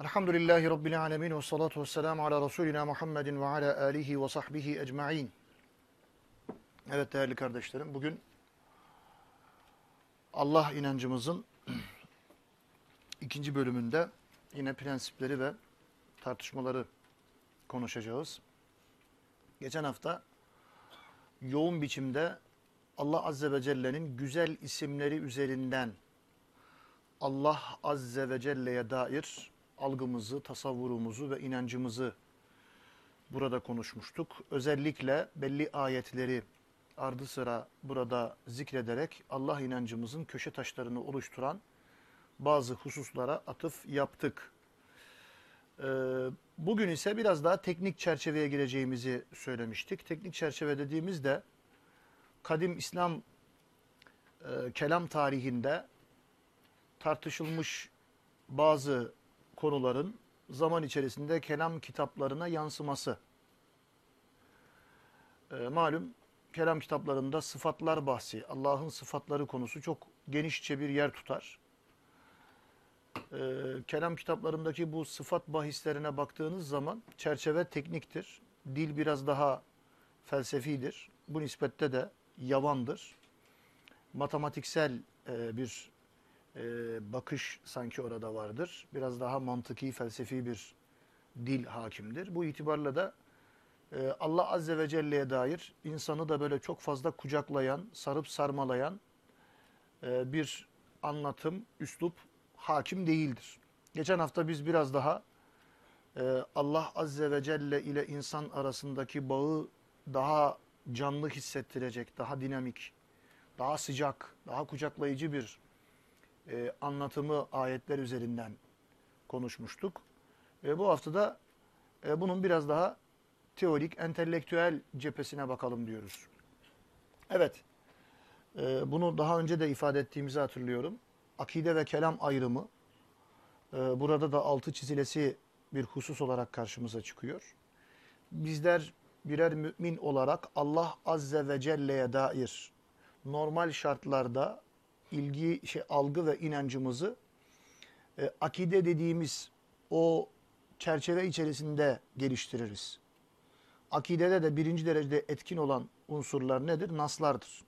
Elhamdülillahi Rabbil alemin ve salatu ve selamu ala Resulina Muhammedin ve ala alihi ve sahbihi ecma'in. Evet değerli kardeşlerim bugün Allah inancımızın ikinci bölümünde yine prensipleri ve tartışmaları konuşacağız. Geçen hafta yoğun biçimde Allah Azze ve Celle'nin güzel isimleri üzerinden Allah Azze ve Celle'ye dair algımızı, tasavvurumuzu ve inancımızı burada konuşmuştuk. Özellikle belli ayetleri ardı sıra burada zikrederek Allah inancımızın köşe taşlarını oluşturan bazı hususlara atıf yaptık. Ee, bugün ise biraz daha teknik çerçeveye gireceğimizi söylemiştik. Teknik çerçeve dediğimizde kadim İslam e, kelam tarihinde tartışılmış bazı konuların zaman içerisinde kelam kitaplarına yansıması. E, malum kelam kitaplarında sıfatlar bahsi, Allah'ın sıfatları konusu çok genişçe bir yer tutar. E, kelam kitaplarındaki bu sıfat bahislerine baktığınız zaman çerçeve tekniktir. Dil biraz daha felsefidir. Bu nispette de yavandır. Matematiksel e, bir e, bakış sanki orada vardır. Biraz daha mantıki, felsefi bir dil hakimdir. Bu itibarla da e, Allah Azze ve Celle'ye dair insanı da böyle çok fazla kucaklayan, sarıp sarmalayan e, bir anlatım, üslup hakim değildir. Geçen hafta biz biraz daha e, Allah Azze ve Celle ile insan arasındaki bağı daha canlı hissettirecek, daha dinamik, daha sıcak, daha kucaklayıcı bir e, anlatımı ayetler üzerinden konuşmuştuk. E, bu haftada e, bunun biraz daha teorik, entelektüel cephesine bakalım diyoruz. Evet, e, bunu daha önce de ifade ettiğimizi hatırlıyorum. Akide ve kelam ayrımı e, burada da altı çizilesi bir husus olarak karşımıza çıkıyor. Bizler birer mümin olarak Allah Azze ve Celle'ye dair normal şartlarda ilgi, şey, algı ve inancımızı e, akide dediğimiz o çerçeve içerisinde geliştiririz. Akidede de birinci derecede etkin olan unsurlar nedir? Naslardır.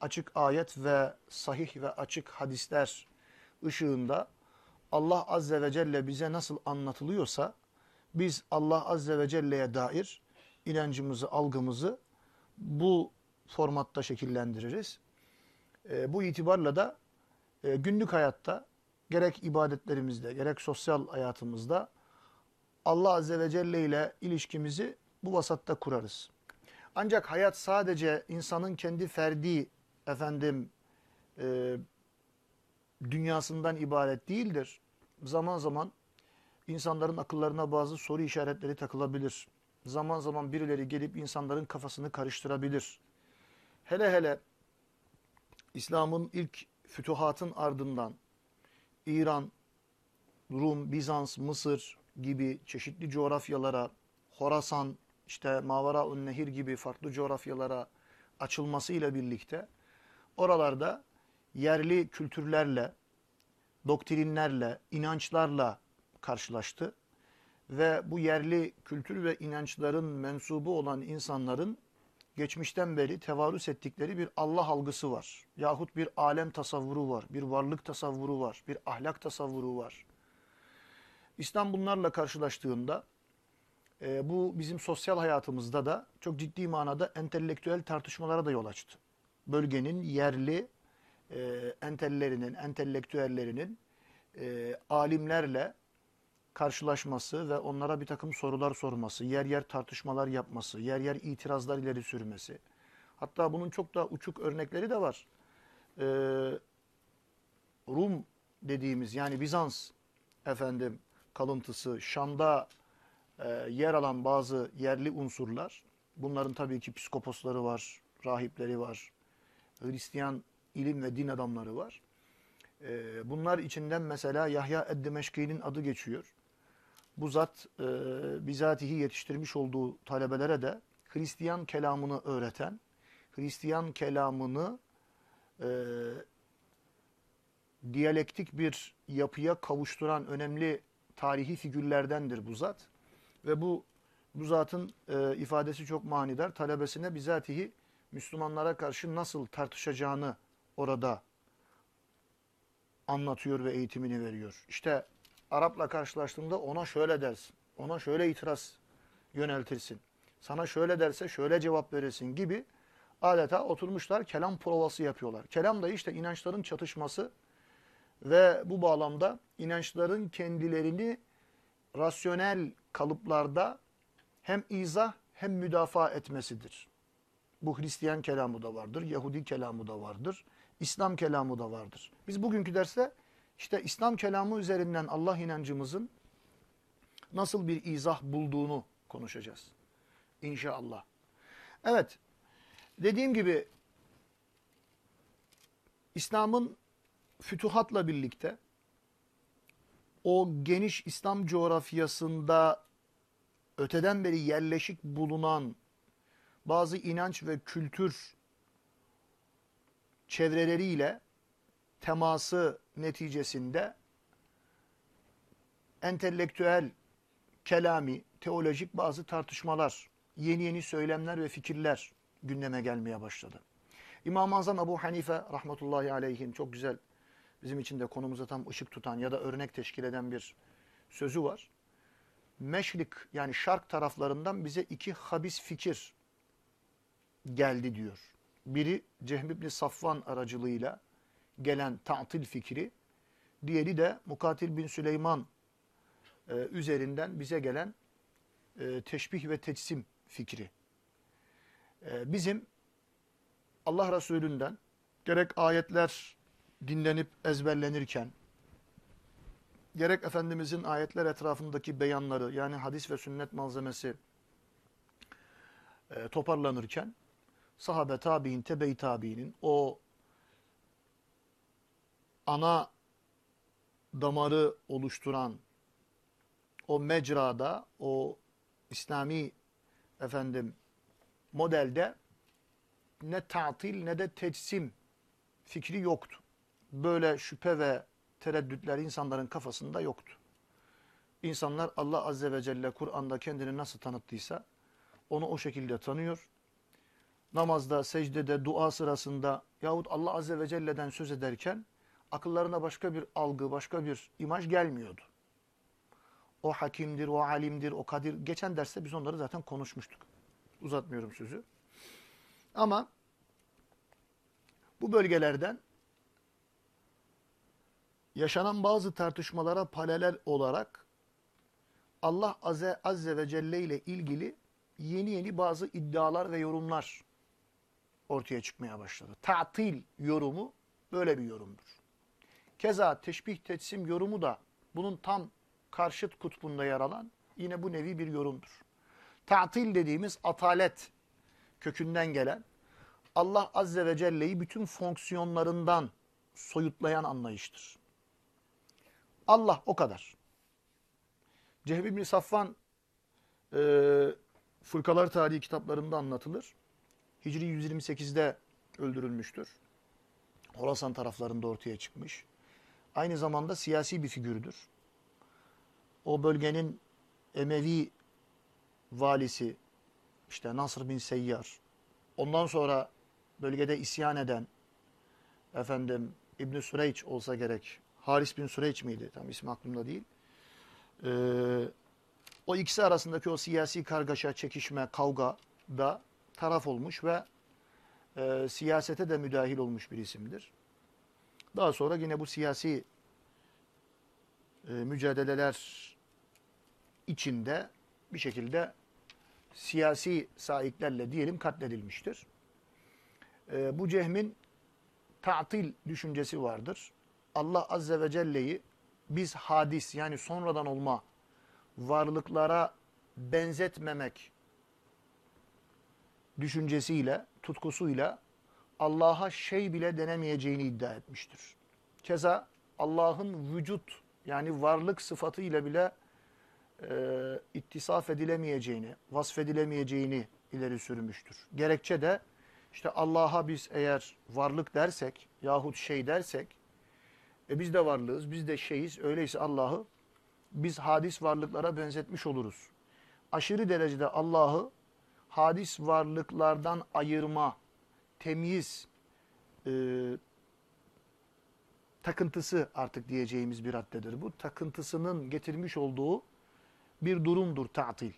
Açık ayet ve sahih ve açık hadisler ışığında Allah Azze ve Celle bize nasıl anlatılıyorsa biz Allah Azze ve Celle'ye dair inancımızı, algımızı bu formatta şekillendiririz. E, bu itibarla da e, günlük hayatta gerek ibadetlerimizde gerek sosyal hayatımızda Allah Azze ve Celle ile ilişkimizi bu vasatta kurarız. Ancak hayat sadece insanın kendi ferdi efendim e, dünyasından ibaret değildir. Zaman zaman insanların akıllarına bazı soru işaretleri takılabilir. Zaman zaman birileri gelip insanların kafasını karıştırabilir. Hele hele İslam'ın ilk fütuhatın ardından İran, Rum, Bizans, Mısır gibi çeşitli coğrafyalara, Horasan, işte Mavara-ün Nehir gibi farklı coğrafyalara açılmasıyla birlikte oralarda yerli kültürlerle, doktrinlerle, inançlarla karşılaştı. Ve bu yerli kültür ve inançların mensubu olan insanların geçmişten beri tevarüs ettikleri bir Allah algısı var. Yahut bir alem tasavvuru var, bir varlık tasavvuru var, bir ahlak tasavvuru var. İslam bunlarla karşılaştığında e, bu bizim sosyal hayatımızda da çok ciddi manada entelektüel tartışmalara da yol açtı. Bölgenin yerli e, entellerinin, entelektüellerinin e, alimlerle karşılaşması ve onlara bir takım sorular sorması, yer yer tartışmalar yapması, yer yer itirazlar ileri sürmesi. Hatta bunun çok daha uçuk örnekleri de var. Ee, Rum dediğimiz yani Bizans efendim kalıntısı, Şam'da e, yer alan bazı yerli unsurlar, bunların tabii ki psikoposları var, rahipleri var, Hristiyan ilim ve din adamları var. E, bunlar içinden mesela Yahya Eddimeşki'nin adı geçiyor bu zat e, bizatihi yetiştirmiş olduğu talebelere de Hristiyan kelamını öğreten, Hristiyan kelamını e, diyalektik bir yapıya kavuşturan önemli tarihi figürlerdendir bu zat. Ve bu bu zatın e, ifadesi çok manidar. Talebesine bizatihi Müslümanlara karşı nasıl tartışacağını orada anlatıyor ve eğitimini veriyor. İşte Arap'la karşılaştığında ona şöyle dersin, ona şöyle itiraz yöneltirsin. Sana şöyle derse şöyle cevap verirsin gibi adeta oturmuşlar kelam provası yapıyorlar. Kelam da işte inançların çatışması ve bu bağlamda inançların kendilerini rasyonel kalıplarda hem izah hem müdafaa etmesidir. Bu Hristiyan kelamı da vardır, Yahudi kelamı da vardır, İslam kelamı da vardır. Biz bugünkü derste işte İslam kelamı üzerinden Allah inancımızın nasıl bir izah bulduğunu konuşacağız. İnşallah. Evet, dediğim gibi İslam'ın fütuhatla birlikte o geniş İslam coğrafyasında öteden beri yerleşik bulunan bazı inanç ve kültür çevreleriyle teması neticesinde entelektüel, kelami, teolojik bazı tartışmalar, yeni yeni söylemler ve fikirler gündeme gelmeye başladı. İmam-ı Azam Ebu Hanife rahmetullahi aleyhin çok güzel bizim için de konumuza tam ışık tutan ya da örnek teşkil eden bir sözü var. Meşrik yani şark taraflarından bize iki habis fikir geldi diyor. Biri Cehm İbni Safvan aracılığıyla gelen ta'til fikri, diğeri de Mukatil bin Süleyman e, üzerinden bize gelen e, teşbih ve teçsim fikri. E, bizim Allah Resulü'nden gerek ayetler dinlenip ezberlenirken, gerek Efendimizin ayetler etrafındaki beyanları yani hadis ve sünnet malzemesi e, toparlanırken, sahabe tabi'in, tebe-i tabi'inin o ana damarı oluşturan o mecrada, o İslami efendim modelde ne tatil ne de teçsim fikri yoktu. Böyle şüphe ve tereddütler insanların kafasında yoktu. İnsanlar Allah Azze ve Celle Kur'an'da kendini nasıl tanıttıysa onu o şekilde tanıyor. Namazda, secdede, dua sırasında yahut Allah Azze ve Celle'den söz ederken akıllarına başka bir algı, başka bir imaj gelmiyordu. O hakimdir, o alimdir, o kadir. Geçen derste biz onları zaten konuşmuştuk. Uzatmıyorum sözü. Ama bu bölgelerden yaşanan bazı tartışmalara paralel olarak Allah Azze, Azze ve Celle ile ilgili yeni yeni bazı iddialar ve yorumlar ortaya çıkmaya başladı. Ta'til yorumu böyle bir yorumdur. Keza teşbih tetsim yorumu da bunun tam karşıt kutbunda yer alan yine bu nevi bir yorumdur. Ta'til dediğimiz atalet kökünden gelen Allah Azze ve Celle'yi bütün fonksiyonlarından soyutlayan anlayıştır. Allah o kadar. Cehbi bin Safvan e, Fırkalar Tarihi kitaplarında anlatılır. Hicri 128'de öldürülmüştür. Horasan taraflarında ortaya çıkmış. Aynı zamanda siyasi bir figürdür. O bölgenin Emevi valisi işte Nasr bin Seyyar. Ondan sonra bölgede isyan eden efendim İbn Süreyç olsa gerek. Haris bin Süreyç miydi? Tam ismi aklımda değil. Ee, o ikisi arasındaki o siyasi kargaşa, çekişme, kavga da taraf olmuş ve e, siyasete de müdahil olmuş bir isimdir. Daha sonra yine bu siyasi e, mücadeleler içinde bir şekilde siyasi sahiplerle diyelim katledilmiştir. E, bu cehmin ta'til düşüncesi vardır. Allah Azze ve Celle'yi biz hadis yani sonradan olma varlıklara benzetmemek düşüncesiyle, tutkusuyla Allah'a şey bile denemeyeceğini iddia etmiştir. Keza Allah'ın vücut yani varlık sıfatıyla bile e, ittisaf edilemeyeceğini, vasfedilemeyeceğini ileri sürmüştür. Gerekçe de işte Allah'a biz eğer varlık dersek yahut şey dersek e biz de varlığız, biz de şeyiz. Öyleyse Allah'ı biz hadis varlıklara benzetmiş oluruz. Aşırı derecede Allah'ı hadis varlıklardan ayırma, temyiz, e, takıntısı artık diyeceğimiz bir haddedir. Bu takıntısının getirmiş olduğu bir durumdur tatil.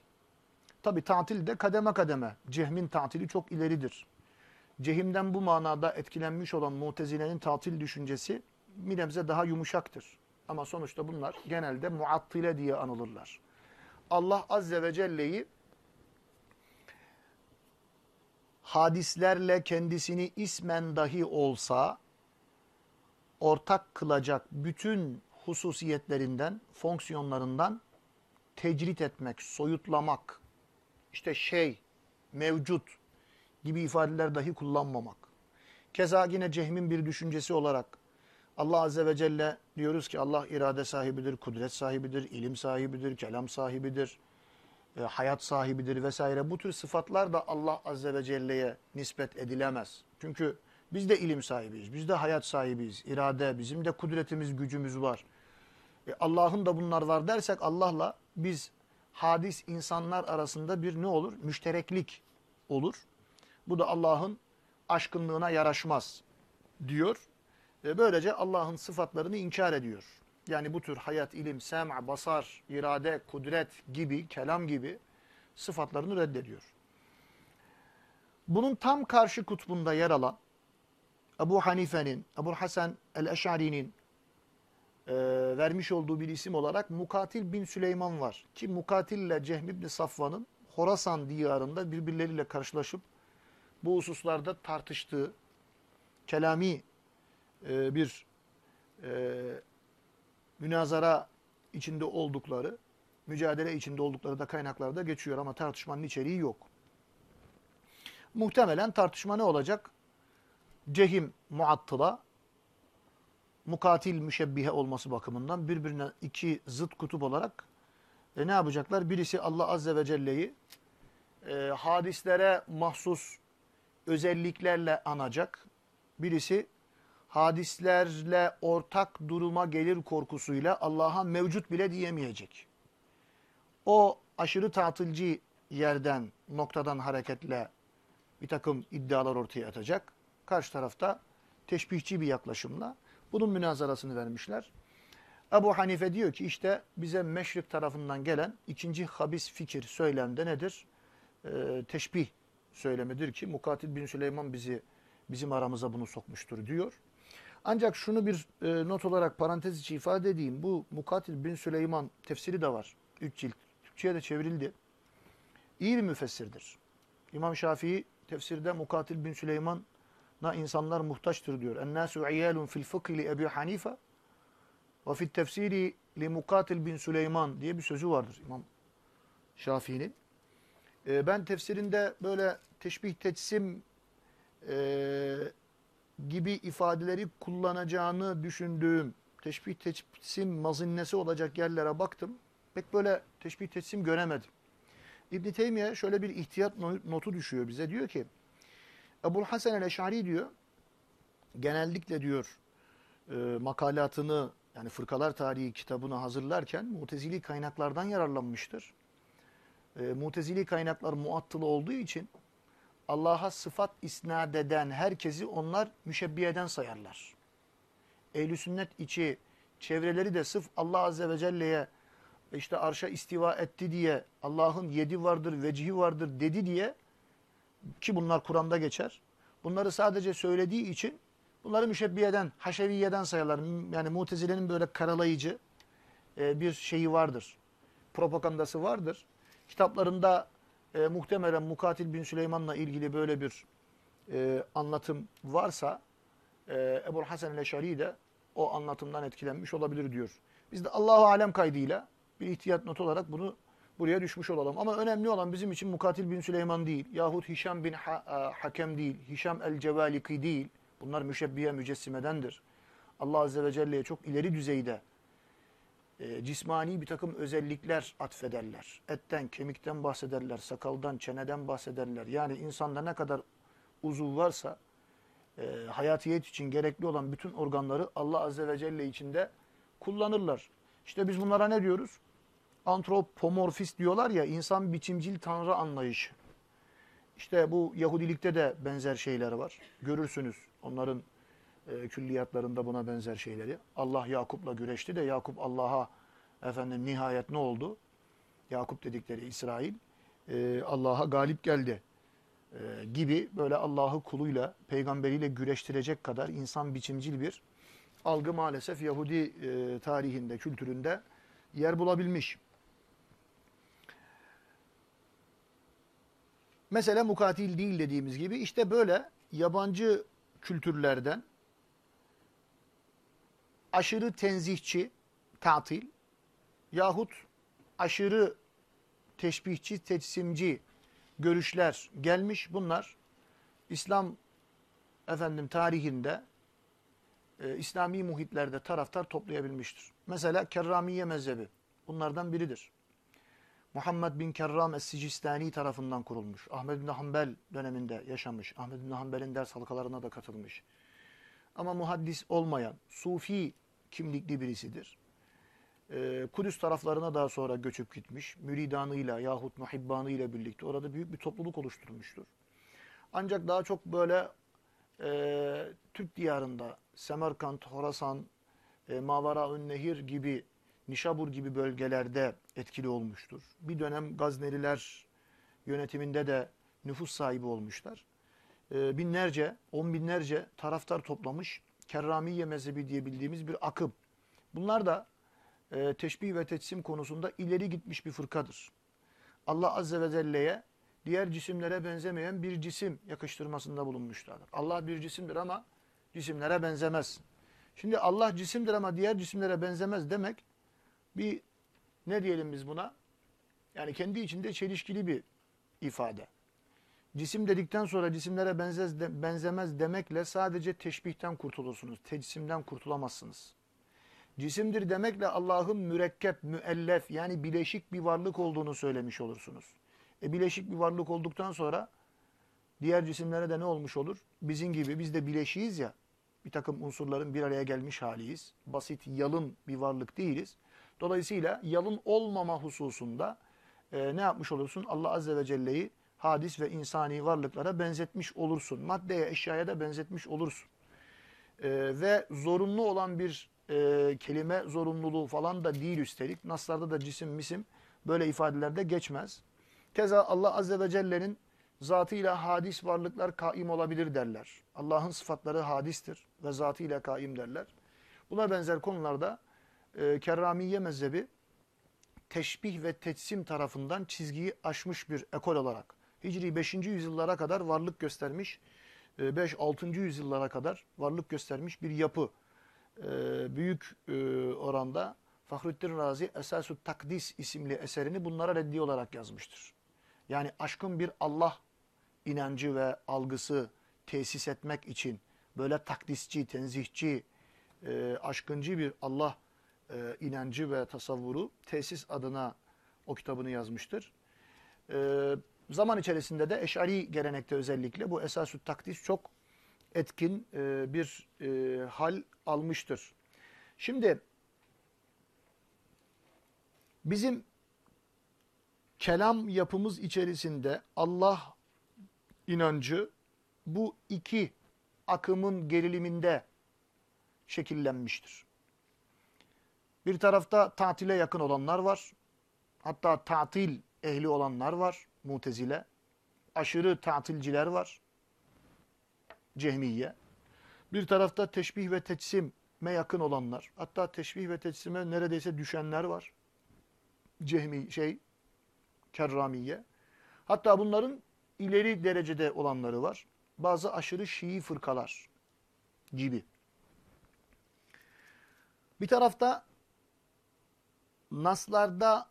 Tabi tatil de kademe kademe. Cehmin tatili çok ileridir. Cehimden bu manada etkilenmiş olan mutezilenin tatil düşüncesi bir daha yumuşaktır. Ama sonuçta bunlar genelde muattile diye anılırlar. Allah Azze ve Celle'yi hadislerle kendisini ismen dahi olsa ortak kılacak bütün hususiyetlerinden, fonksiyonlarından tecrit etmek, soyutlamak, işte şey, mevcut gibi ifadeler dahi kullanmamak. Keza yine cehmin bir düşüncesi olarak Allah Azze ve Celle diyoruz ki Allah irade sahibidir, kudret sahibidir, ilim sahibidir, kelam sahibidir, e, hayat sahibidir vesaire. Bu tür sıfatlar da Allah Azze ve Celle'ye nispet edilemez. Çünkü biz de ilim sahibiyiz, biz de hayat sahibiyiz, irade, bizim de kudretimiz, gücümüz var. E, Allah'ın da bunlar var dersek Allah'la biz hadis insanlar arasında bir ne olur? Müştereklik olur. Bu da Allah'ın aşkınlığına yaraşmaz diyor. Ve böylece Allah'ın sıfatlarını inkar ediyor. Yani bu tür hayat, ilim, sem', basar, irade, kudret gibi, kelam gibi sıfatlarını reddediyor. Bunun tam karşı kutbunda yer alan Ebu Hanife'nin, Ebu Hasan el-Eş'ari'nin e, vermiş olduğu bir isim olarak Mukatil bin Süleyman var. Ki Mukatil ile Cehm ibn Safvan'ın Horasan diyarında birbirleriyle karşılaşıp bu hususlarda tartıştığı kelami e, bir e, münazara içinde oldukları, mücadele içinde oldukları da kaynaklarda geçiyor ama tartışmanın içeriği yok. Muhtemelen tartışma ne olacak? Cehim muattıla, mukatil müşebbihe olması bakımından birbirine iki zıt kutup olarak e, ne yapacaklar? Birisi Allah Azze ve Celle'yi e, hadislere mahsus özelliklerle anacak. Birisi hadislerle ortak duruma gelir korkusuyla Allah'a mevcut bile diyemeyecek. O aşırı tatilci yerden, noktadan hareketle bir takım iddialar ortaya atacak. Karşı tarafta teşbihçi bir yaklaşımla bunun münazarasını vermişler. Ebu Hanife diyor ki işte bize meşrik tarafından gelen ikinci habis fikir söylemde nedir? Ee, teşbih söylemidir ki Mukatil bin Süleyman bizi bizim aramıza bunu sokmuştur diyor. Ancak şunu bir e, not olarak parantez içi ifade edeyim. Bu Mukatil bin Süleyman tefsiri de var. Üç cilt. Türkçe'ye de çevrildi. İyi bir müfessirdir. İmam Şafii tefsirde Mukatil bin Süleyman'a insanlar muhtaçtır diyor. Ennâsü iyâlun fil fıkhi li Ebi Hanife ve fit tefsiri li Mukatil bin Süleyman diye bir sözü vardır İmam Şafii'nin. E, ben tefsirinde böyle teşbih tetsim e, gibi ifadeleri kullanacağını düşündüğüm teşbih tetsim mazinnesi olacak yerlere baktım. Pek böyle teşbih tetsim göremedim. İbn Teymiye şöyle bir ihtiyat notu düşüyor bize. Diyor ki Ebu Hasan el-Eş'ari diyor genellikle diyor e, makalatını yani fırkalar tarihi kitabını hazırlarken mutezili kaynaklardan yararlanmıştır. E, mutezili kaynaklar muattılı olduğu için Allah'a sıfat isnat eden herkesi onlar müşebbiyeden sayarlar. Ehl-i sünnet içi çevreleri de sırf Allah Azze ve Celle'ye işte arşa istiva etti diye Allah'ın yedi vardır, vecihi vardır dedi diye ki bunlar Kur'an'da geçer. Bunları sadece söylediği için bunları müşebbiyeden, haşeviyeden sayarlar. Yani mutezilenin böyle karalayıcı e, bir şeyi vardır. Propagandası vardır. Kitaplarında e, muhtemelen Mukatil bin Süleyman'la ilgili böyle bir e, anlatım varsa e, Ebu Hasan el-Eşari de o anlatımdan etkilenmiş olabilir diyor. Biz de Allahu alem kaydıyla bir ihtiyat not olarak bunu buraya düşmüş olalım. Ama önemli olan bizim için Mukatil bin Süleyman değil yahut Hişam bin ha e, Hakem değil, Hişam el-Cevaliki değil. Bunlar müşebbiye mücessimedendir. Allah Azze ve Celle'ye çok ileri düzeyde e, cismani bir takım özellikler atfederler. Etten, kemikten bahsederler, sakaldan, çeneden bahsederler. Yani insanda ne kadar uzuv varsa e, hayatiyet için gerekli olan bütün organları Allah Azze ve Celle içinde kullanırlar. İşte biz bunlara ne diyoruz? Antropomorfist diyorlar ya insan biçimcil tanrı anlayışı. İşte bu Yahudilikte de benzer şeyler var. Görürsünüz onların e, külliyatlarında buna benzer şeyleri. Allah Yakup'la güreşti de Yakup Allah'a efendim nihayet ne oldu? Yakup dedikleri İsrail e, Allah'a galip geldi e, gibi böyle Allah'ı kuluyla, peygamberiyle güreştirecek kadar insan biçimcil bir algı maalesef Yahudi e, tarihinde, kültüründe yer bulabilmiş. Mesele mukatil değil dediğimiz gibi işte böyle yabancı kültürlerden aşırı tenzihçi, tatil yahut aşırı teşbihçi, teçsimci görüşler gelmiş. Bunlar İslam efendim tarihinde e, İslami muhitlerde taraftar toplayabilmiştir. Mesela Kerramiye mezhebi bunlardan biridir. Muhammed bin Kerram Es-Sicistani tarafından kurulmuş. Ahmed bin Hanbel döneminde yaşamış. Ahmed bin Hanbel'in ders halkalarına da katılmış. Ama muhaddis olmayan, sufi kimlikli birisidir. Ee, Kudüs taraflarına daha sonra göçüp gitmiş. Müridanıyla yahut muhibbanıyla birlikte orada büyük bir topluluk oluşturmuştur. Ancak daha çok böyle e, Türk diyarında Semerkant, Horasan, e, Mavaraün Nehir gibi Nişabur gibi bölgelerde etkili olmuştur. Bir dönem Gazneliler yönetiminde de nüfus sahibi olmuşlar. E, binlerce, on binlerce taraftar toplamış Kerramiye mezhebi diye bildiğimiz bir akım. Bunlar da e, teşbih ve teçsim konusunda ileri gitmiş bir fırkadır. Allah Azze ve Celle'ye diğer cisimlere benzemeyen bir cisim yakıştırmasında bulunmuşlardır. Allah bir cisimdir ama cisimlere benzemez. Şimdi Allah cisimdir ama diğer cisimlere benzemez demek bir ne diyelim biz buna? Yani kendi içinde çelişkili bir ifade. Cisim dedikten sonra cisimlere benzez, benzemez demekle sadece teşbihten kurtulursunuz. Tecsimden kurtulamazsınız. Cisimdir demekle Allah'ın mürekkep, müellef yani bileşik bir varlık olduğunu söylemiş olursunuz. E bileşik bir varlık olduktan sonra diğer cisimlere de ne olmuş olur? Bizim gibi biz de bileşiyiz ya. Bir takım unsurların bir araya gelmiş haliyiz. Basit, yalın bir varlık değiliz. Dolayısıyla yalın olmama hususunda e, ne yapmış olursun? Allah Azze ve Celle'yi hadis ve insani varlıklara benzetmiş olursun. Maddeye, eşyaya da benzetmiş olursun. E, ve zorunlu olan bir e, kelime zorunluluğu falan da değil üstelik. Naslarda da cisim, misim böyle ifadelerde geçmez. Keza Allah Azze ve Celle'nin zatıyla hadis varlıklar kaim olabilir derler. Allah'ın sıfatları hadistir ve zatıyla kaim derler. Buna benzer konularda e, Kerramiye mezhebi teşbih ve teçsim tarafından çizgiyi aşmış bir ekol olarak Hicri 5. yüzyıllara kadar varlık göstermiş, 5-6. E, yüzyıllara kadar varlık göstermiş bir yapı. E, büyük e, oranda Fahrettin Razi Esasü Takdis isimli eserini bunlara reddi olarak yazmıştır. Yani aşkın bir Allah inancı ve algısı tesis etmek için böyle takdisçi, tenzihçi, aşkıncı bir Allah inancı ve tasavvuru tesis adına o kitabını yazmıştır. Zaman içerisinde de Eş'ari gelenekte özellikle bu esasü takdis çok etkin e, bir e, hal almıştır. Şimdi bizim kelam yapımız içerisinde Allah inancı bu iki akımın geriliminde şekillenmiştir. Bir tarafta tatile yakın olanlar var. Hatta tatil ehli olanlar var. Mutezile. Aşırı tatilciler var. Cehmiye. Bir tarafta teşbih ve teçsime yakın olanlar. Hatta teşbih ve teçsime neredeyse düşenler var. Cehmi şey Kerramiye. Hatta bunların ileri derecede olanları var. Bazı aşırı Şii fırkalar gibi. Bir tarafta naslarda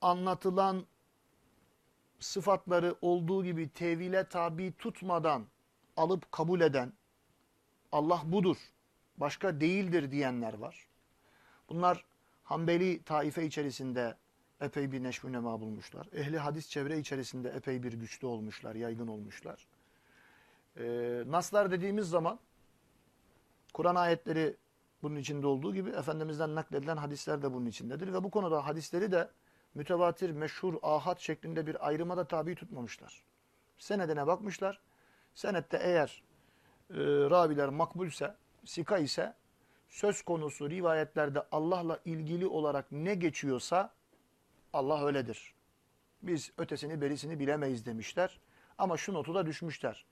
anlatılan sıfatları olduğu gibi tevile tabi tutmadan alıp kabul eden Allah budur, başka değildir diyenler var. Bunlar Hanbeli taife içerisinde epey bir neşvü nema bulmuşlar. Ehli hadis çevre içerisinde epey bir güçlü olmuşlar, yaygın olmuşlar. Ee, naslar dediğimiz zaman Kur'an ayetleri bunun içinde olduğu gibi Efendimiz'den nakledilen hadisler de bunun içindedir. Ve bu konuda hadisleri de mütevatir, meşhur, ahad şeklinde bir ayrıma da tabi tutmamışlar. Senedine bakmışlar. Senette eğer e, raviler makbulse, sika ise söz konusu rivayetlerde Allah'la ilgili olarak ne geçiyorsa Allah öyledir. Biz ötesini berisini bilemeyiz demişler. Ama şu notu da düşmüşler.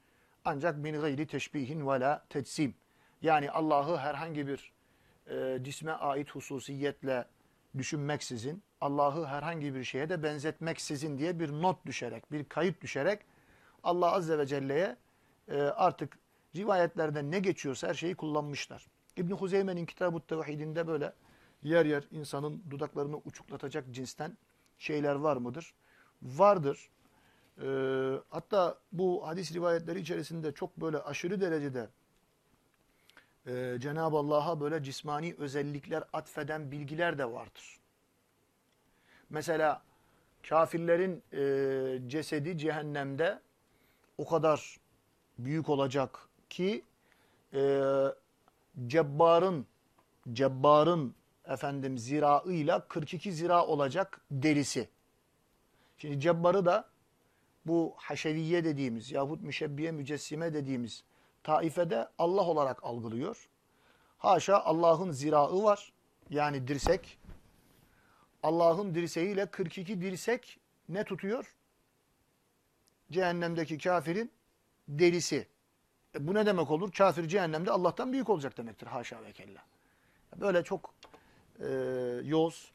Ancak min gayri teşbihin ve la tetsim. Yani Allah'ı herhangi bir e, cisme ait hususiyetle düşünmeksizin, Allah'ı herhangi bir şeye de benzetmeksizin diye bir not düşerek, bir kayıt düşerek Allah Azze ve Celle'ye e, artık rivayetlerde ne geçiyorsa her şeyi kullanmışlar. İbn Huzeyme'nin Kitab-ı Tevhidinde böyle yer yer insanın dudaklarını uçuklatacak cinsten şeyler var mıdır? Vardır. Ee, hatta bu hadis rivayetleri içerisinde çok böyle aşırı derecede e, Cenab-ı Allah'a böyle cismani özellikler atfeden bilgiler de vardır. Mesela kafirlerin e, cesedi cehennemde o kadar büyük olacak ki e, cebbarın cebbarın efendim ziraıyla 42 zira olacak derisi. Şimdi cebbarı da bu haşeviye dediğimiz yahut müşebbiye mücessime dediğimiz taifede Allah olarak algılıyor. Haşa Allah'ın zirağı var. Yani dirsek. Allah'ın dirseğiyle 42 dirsek ne tutuyor? Cehennemdeki kafirin derisi. E bu ne demek olur? Kafir cehennemde Allah'tan büyük olacak demektir. Haşa ve kella. Böyle çok e, yoz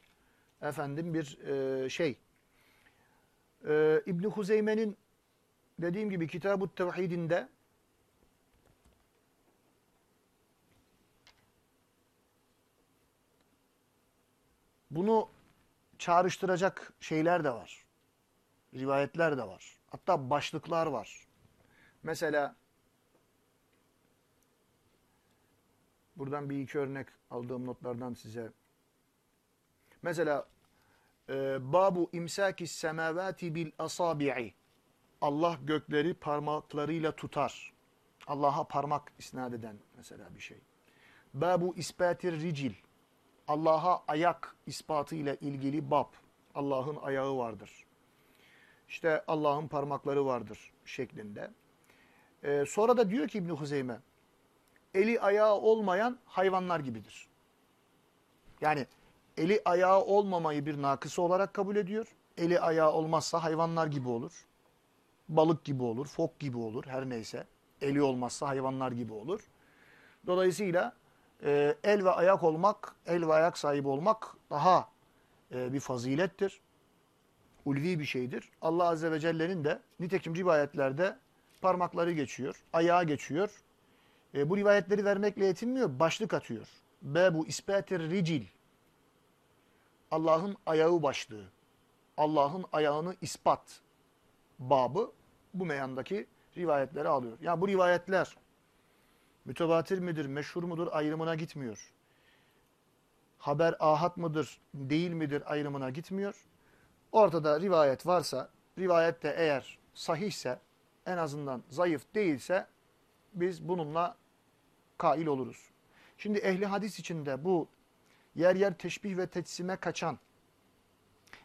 efendim bir e, şey. E, İbn Huzeyme'nin dediğim gibi Kitab-ı Tevhidinde bunu çağrıştıracak şeyler de var. Rivayetler de var. Hatta başlıklar var. Mesela buradan bir iki örnek aldığım notlardan size. Mesela e, babu imsaki semavati bil asabi'i. Allah gökleri parmaklarıyla tutar. Allah'a parmak isnat eden mesela bir şey. Babu ispatir ricil. Allah'a ayak ispatı ile ilgili bab. Allah'ın ayağı vardır. İşte Allah'ın parmakları vardır şeklinde. Ee, sonra da diyor ki İbn Huzeyme, eli ayağı olmayan hayvanlar gibidir. Yani eli ayağı olmamayı bir nakısı olarak kabul ediyor. Eli ayağı olmazsa hayvanlar gibi olur. Balık gibi olur, fok gibi olur her neyse. Eli olmazsa hayvanlar gibi olur. Dolayısıyla e, el ve ayak olmak, el ve ayak sahibi olmak daha e, bir fazilettir. Ulvi bir şeydir. Allah Azze ve Celle'nin de nitekim rivayetlerde parmakları geçiyor, ayağı geçiyor. E, bu rivayetleri vermekle yetinmiyor, başlık atıyor. Be bu ispatir ricil. Allah'ın ayağı başlığı. Allah'ın ayağını ispat babı bu meyandaki rivayetleri alıyor. Yani bu rivayetler mütevatir midir, meşhur mudur ayrımına gitmiyor. Haber ahat mıdır, değil midir ayrımına gitmiyor. Ortada rivayet varsa, rivayette eğer sahihse, en azından zayıf değilse biz bununla kail oluruz. Şimdi ehli hadis içinde bu yer yer teşbih ve teçsime kaçan,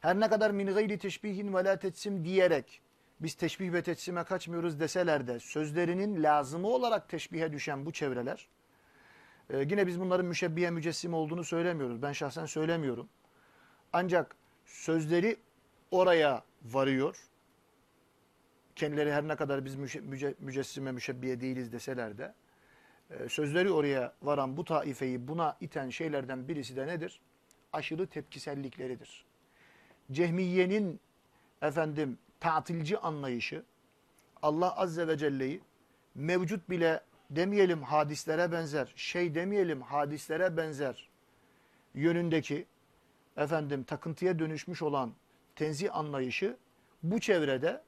her ne kadar min gayri teşbihin ve la tetsim diyerek biz teşbih ve teçsime kaçmıyoruz deseler de sözlerinin lazımı olarak teşbihe düşen bu çevreler, e, yine biz bunların müşebbihe mücessim olduğunu söylemiyoruz. Ben şahsen söylemiyorum. Ancak sözleri oraya varıyor. Kendileri her ne kadar biz müce, müce, mücessime, müşebbiye değiliz deseler de e, sözleri oraya varan bu taifeyi buna iten şeylerden birisi de nedir? Aşırı tepkisellikleridir. Cehmiye'nin efendim tatilci anlayışı Allah Azze ve Celle'yi mevcut bile demeyelim hadislere benzer, şey demeyelim hadislere benzer yönündeki efendim takıntıya dönüşmüş olan tenzih anlayışı bu çevrede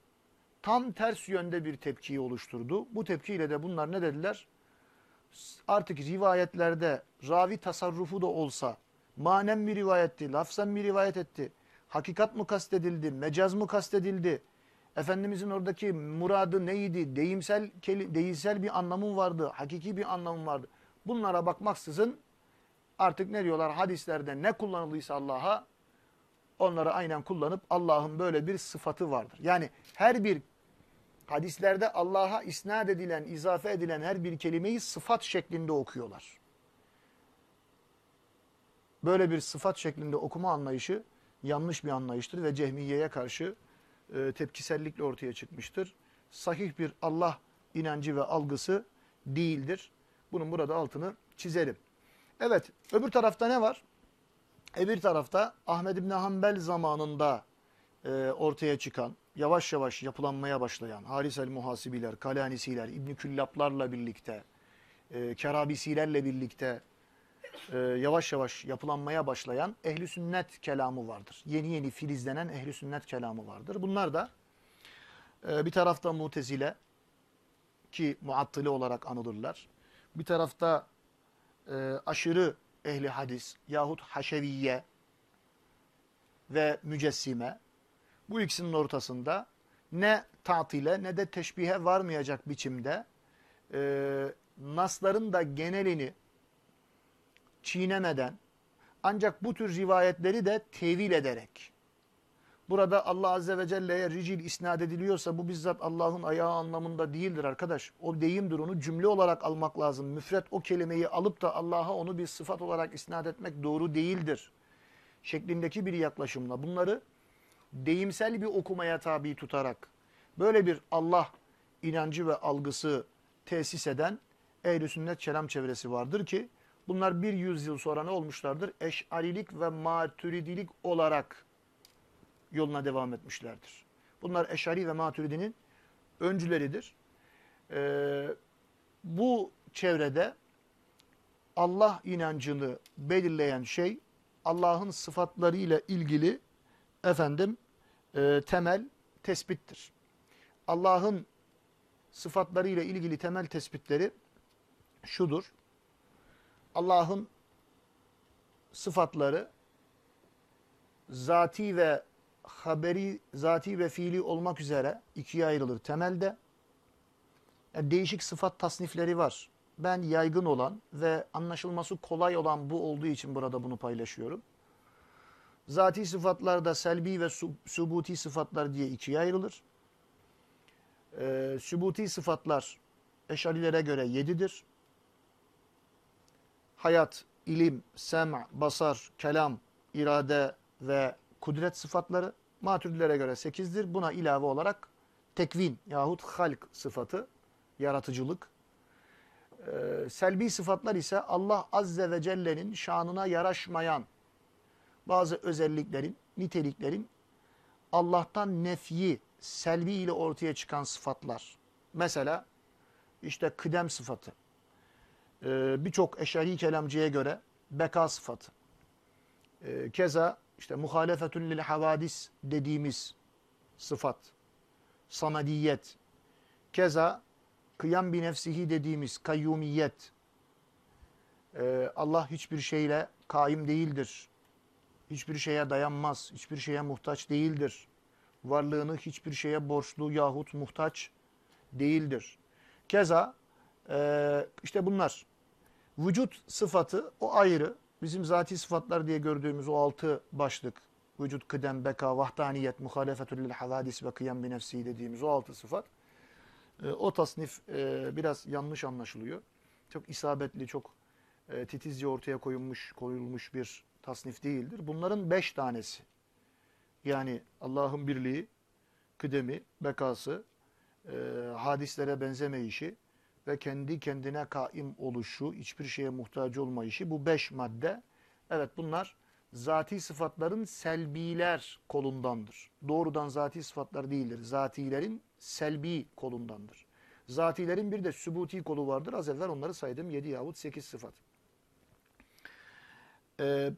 tam ters yönde bir tepkiyi oluşturdu. Bu tepkiyle de bunlar ne dediler? Artık rivayetlerde ravi tasarrufu da olsa manen mi rivayetti, lafzen mi rivayet etti, hakikat mı kastedildi, mecaz mı kastedildi, Efendimizin oradaki muradı neydi, deyimsel, deyimsel bir anlamı vardı, hakiki bir anlamı vardı. Bunlara bakmaksızın Artık ne diyorlar? Hadislerde ne kullanıldıysa Allah'a onları aynen kullanıp Allah'ın böyle bir sıfatı vardır. Yani her bir hadislerde Allah'a isnat edilen, izafe edilen her bir kelimeyi sıfat şeklinde okuyorlar. Böyle bir sıfat şeklinde okuma anlayışı yanlış bir anlayıştır ve cehmiyeye karşı e, tepkisellikle ortaya çıkmıştır. Sahih bir Allah inancı ve algısı değildir. Bunun burada altını çizelim. Evet, öbür tarafta ne var? Öbür tarafta Ahmed İbni Hanbel zamanında e, ortaya çıkan, yavaş yavaş yapılanmaya başlayan Haris el-Muhasibiler, Kalanisiler, İbn Küllaplarla birlikte, e, Kerabisilerle birlikte e, yavaş yavaş yapılanmaya başlayan ehli sünnet kelamı vardır. Yeni yeni filizlenen ehli sünnet kelamı vardır. Bunlar da e, bir tarafta Mutezile ki muattili olarak anılırlar. Bir tarafta e, aşırı ehli hadis yahut haşeviye ve mücessime bu ikisinin ortasında ne tatile ne de teşbihe varmayacak biçimde e, nasların da genelini çiğnemeden ancak bu tür rivayetleri de tevil ederek burada Allah Azze ve Celle'ye ricil isnat ediliyorsa bu bizzat Allah'ın ayağı anlamında değildir arkadaş. O deyimdir onu cümle olarak almak lazım. Müfret o kelimeyi alıp da Allah'a onu bir sıfat olarak isnat etmek doğru değildir. Şeklindeki bir yaklaşımla bunları deyimsel bir okumaya tabi tutarak böyle bir Allah inancı ve algısı tesis eden ehl sünnet çelam çevresi vardır ki bunlar bir yüzyıl sonra ne olmuşlardır? Eş'arilik ve maturidilik olarak yoluna devam etmişlerdir. Bunlar Eş'ari ve maturidinin öncüleridir. Ee, bu çevrede Allah inancını belirleyen şey Allah'ın sıfatlarıyla ilgili efendim e, temel tespittir. Allah'ın sıfatlarıyla ilgili temel tespitleri şudur. Allah'ın sıfatları zati ve haberi, zati ve fiili olmak üzere ikiye ayrılır temelde. Yani değişik sıfat tasnifleri var. Ben yaygın olan ve anlaşılması kolay olan bu olduğu için burada bunu paylaşıyorum. Zati sıfatlarda selbi ve subuti sıfatlar diye ikiye ayrılır. Ee, sübuti sıfatlar eşarilere göre yedidir. Hayat, ilim, sem, basar, kelam, irade ve kudret sıfatları maturidilere göre sekizdir. Buna ilave olarak tekvin yahut halk sıfatı, yaratıcılık. Ee, selbi sıfatlar ise Allah Azze ve Celle'nin şanına yaraşmayan bazı özelliklerin, niteliklerin Allah'tan nefyi, selvi ile ortaya çıkan sıfatlar. Mesela işte kıdem sıfatı. Ee, Birçok eşari kelamcıya göre beka sıfatı. Ee, keza işte muhalefetun lil havadis dediğimiz sıfat. Samadiyet. Keza kıyam bi nefsihi dediğimiz kayyumiyet. Ee, Allah hiçbir şeyle kaim değildir hiçbir şeye dayanmaz, hiçbir şeye muhtaç değildir. Varlığını hiçbir şeye borçlu yahut muhtaç değildir. Keza e, işte bunlar. Vücut sıfatı o ayrı. Bizim zati sıfatlar diye gördüğümüz o altı başlık. Vücut, kıdem, beka, vahdaniyet, muhalefetül lil havadis ve kıyam bi nefsi dediğimiz o altı sıfat. E, o tasnif e, biraz yanlış anlaşılıyor. Çok isabetli, çok e, titizce ortaya koyulmuş, koyulmuş bir tasnif değildir. Bunların beş tanesi. Yani Allah'ın birliği, kıdemi, bekası, e, hadislere benzemeyişi ve kendi kendine kaim oluşu, hiçbir şeye muhtaç olmayışı bu beş madde. Evet bunlar zati sıfatların selbiler kolundandır. Doğrudan zati sıfatlar değildir. Zatilerin selbi kolundandır. Zatilerin bir de sübuti kolu vardır. Az evvel onları saydım. 7 yahut 8 sıfat. Ee,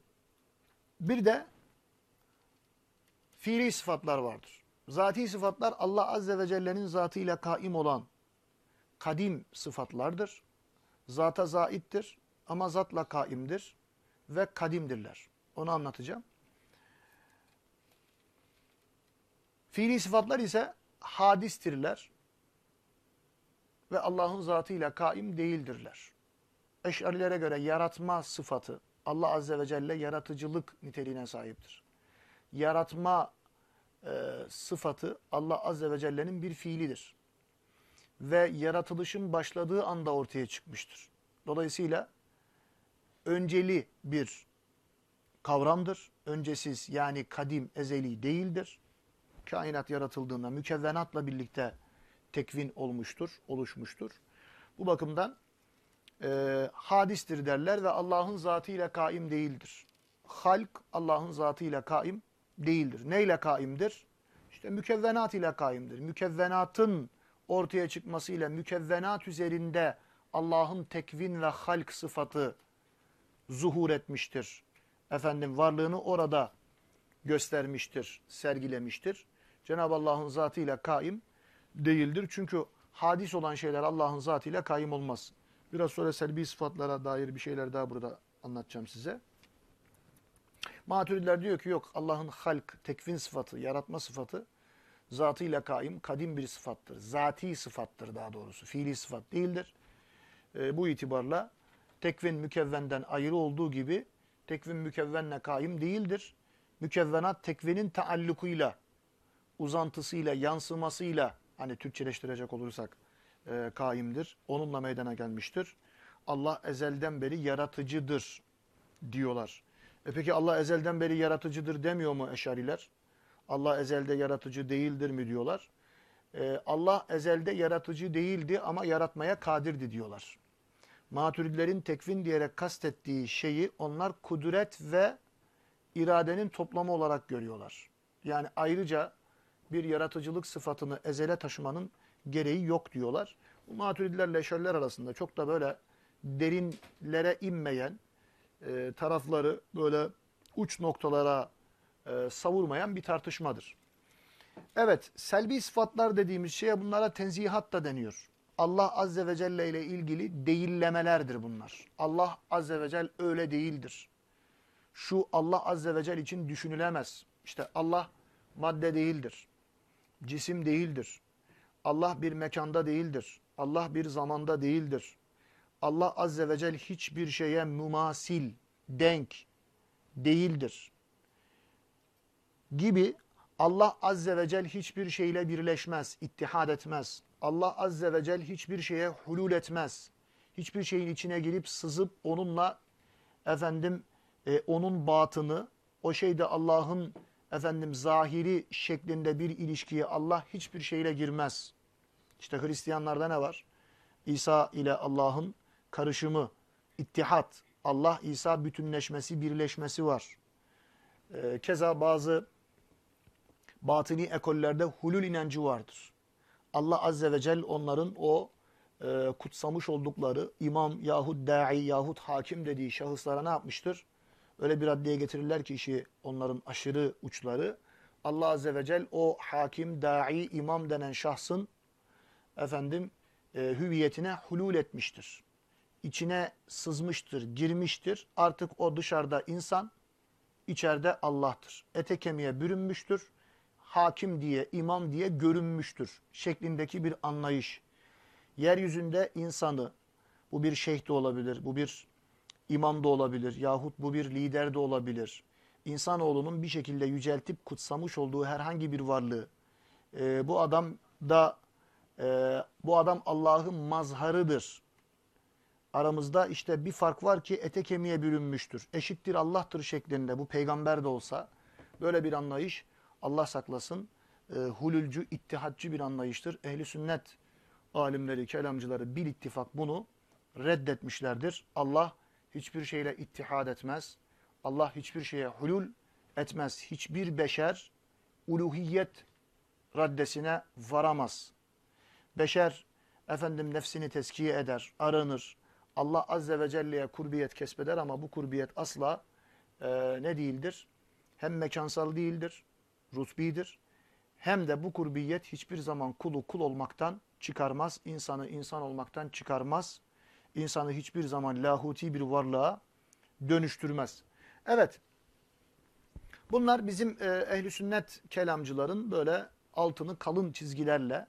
bir de fiili sıfatlar vardır. Zati sıfatlar Allah Azze ve Celle'nin zatıyla kaim olan kadim sıfatlardır. Zata zaittir ama zatla kaimdir ve kadimdirler. Onu anlatacağım. Fiili sıfatlar ise hadistirler ve Allah'ın zatıyla kaim değildirler. Eşarilere göre yaratma sıfatı Allah Azze ve Celle yaratıcılık niteliğine sahiptir. Yaratma e, sıfatı Allah Azze ve Celle'nin bir fiilidir. Ve yaratılışın başladığı anda ortaya çıkmıştır. Dolayısıyla önceli bir kavramdır. Öncesiz yani kadim, ezeli değildir. Kainat yaratıldığında mükevvenatla birlikte tekvin olmuştur, oluşmuştur. Bu bakımdan e, hadistir derler ve Allah'ın zatıyla kaim değildir. Halk Allah'ın zatıyla kaim değildir. Neyle kaimdir? İşte mükevvenat ile kaimdir. Mükevvenatın ortaya çıkmasıyla mükevvenat üzerinde Allah'ın tekvin ve halk sıfatı zuhur etmiştir. Efendim varlığını orada göstermiştir, sergilemiştir. Cenab-ı Allah'ın zatıyla kaim değildir. Çünkü hadis olan şeyler Allah'ın zatıyla kaim olmaz. Biraz sonra selbi sıfatlara dair bir şeyler daha burada anlatacağım size. Maturidiler diyor ki yok Allah'ın halk, tekvin sıfatı, yaratma sıfatı zatıyla kaim, kadim bir sıfattır. Zati sıfattır daha doğrusu. Fiili sıfat değildir. E, bu itibarla tekvin mükevvenden ayrı olduğu gibi tekvin mükevvenle kaim değildir. Mükevvenat tekvinin taallukuyla, uzantısıyla, yansımasıyla hani Türkçeleştirecek olursak e, kaimdir. Onunla meydana gelmiştir. Allah ezelden beri yaratıcıdır diyorlar. E peki Allah ezelden beri yaratıcıdır demiyor mu eşariler? Allah ezelde yaratıcı değildir mi diyorlar. E, Allah ezelde yaratıcı değildi ama yaratmaya kadirdi diyorlar. Maturidilerin tekvin diyerek kastettiği şeyi onlar kudret ve iradenin toplamı olarak görüyorlar. Yani ayrıca bir yaratıcılık sıfatını ezele taşımanın gereği yok diyorlar. Bu maturidilerle eşariler arasında çok da böyle derinlere inmeyen e, tarafları böyle uç noktalara e, savurmayan bir tartışmadır. Evet, selbi sıfatlar dediğimiz şeye bunlara tenzihat da deniyor. Allah Azze ve Celle ile ilgili değillemelerdir bunlar. Allah Azze ve Celle öyle değildir. Şu Allah Azze ve Celle için düşünülemez. İşte Allah madde değildir. Cisim değildir. Allah bir mekanda değildir. Allah bir zamanda değildir. Allah Azze ve Celle hiçbir şeye mumasil, denk değildir. Gibi Allah Azze ve Celle hiçbir şeyle birleşmez, ittihad etmez. Allah Azze ve Celle hiçbir şeye hulul etmez. Hiçbir şeyin içine girip sızıp onunla efendim e, onun batını, o şeyde Allah'ın efendim zahiri şeklinde bir ilişkiye Allah hiçbir şeyle girmez. İşte Hristiyanlarda ne var? İsa ile Allah'ın karışımı, ittihat, Allah İsa bütünleşmesi, birleşmesi var. Ee, keza bazı batini ekollerde hulul inancı vardır. Allah Azze ve Celle onların o e, kutsamış oldukları imam yahut da'i yahut hakim dediği şahıslara ne yapmıştır? Öyle bir raddeye getirirler ki işi onların aşırı uçları. Allah Azze ve Celle o hakim, da'i, imam denen şahsın efendim e, hüviyetine hulul etmiştir. İçine sızmıştır, girmiştir. Artık o dışarıda insan, içeride Allah'tır. Ete kemiğe bürünmüştür. Hakim diye, imam diye görünmüştür. Şeklindeki bir anlayış. Yeryüzünde insanı, bu bir şeyh de olabilir, bu bir imam da olabilir, yahut bu bir lider de olabilir. İnsanoğlunun bir şekilde yüceltip kutsamış olduğu herhangi bir varlığı, e, bu adam da e, bu adam Allah'ın mazharıdır. Aramızda işte bir fark var ki ete kemiğe bürünmüştür. Eşittir Allah'tır şeklinde bu peygamber de olsa böyle bir anlayış Allah saklasın e, hulülcü, ittihatçı bir anlayıştır. Ehli sünnet alimleri, kelamcıları bir ittifak bunu reddetmişlerdir. Allah hiçbir şeyle ittihad etmez. Allah hiçbir şeye hulul etmez. Hiçbir beşer uluhiyet raddesine varamaz. Beşer efendim nefsini teskiye eder, aranır. Allah azze ve celle'ye kurbiyet kesbeder ama bu kurbiyet asla e, ne değildir? Hem mekansal değildir, rutbidir. Hem de bu kurbiyet hiçbir zaman kulu kul olmaktan çıkarmaz. insanı insan olmaktan çıkarmaz. İnsanı hiçbir zaman lahuti bir varlığa dönüştürmez. Evet, bunlar bizim e, ehli sünnet kelamcıların böyle altını kalın çizgilerle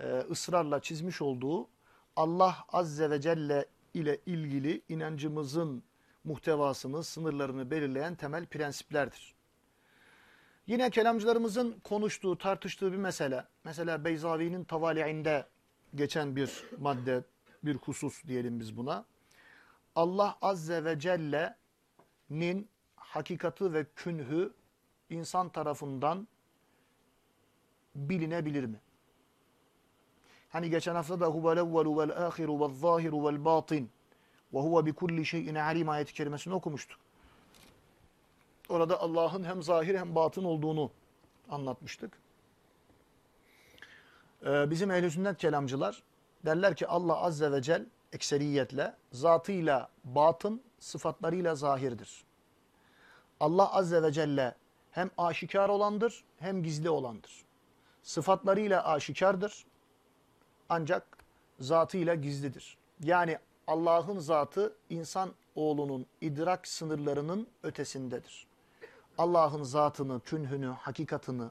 e, ısrarla çizmiş olduğu Allah Azze ve Celle ile ilgili inancımızın muhtevasını, sınırlarını belirleyen temel prensiplerdir. Yine kelamcılarımızın konuştuğu, tartıştığı bir mesele, mesela Beyzavi'nin tavaliğinde geçen bir madde, bir husus diyelim biz buna. Allah Azze ve Celle'nin hakikati ve künhü insan tarafından bilinebilir mi? Hani geçen hafta da huvel evvelu vel ahiru vel zahiru vel batin ve huve bi kulli şeyin alim ayeti kerimesini okumuştuk. Orada Allah'ın hem zahir hem batın olduğunu anlatmıştık. Ee, bizim ehl-i sünnet kelamcılar derler ki Allah azze ve cel ekseriyetle zatıyla batın sıfatlarıyla zahirdir. Allah azze ve celle hem aşikar olandır hem gizli olandır. Sıfatlarıyla aşikardır ancak zatıyla gizlidir. Yani Allah'ın zatı insan oğlunun idrak sınırlarının ötesindedir. Allah'ın zatını, künhünü, hakikatını,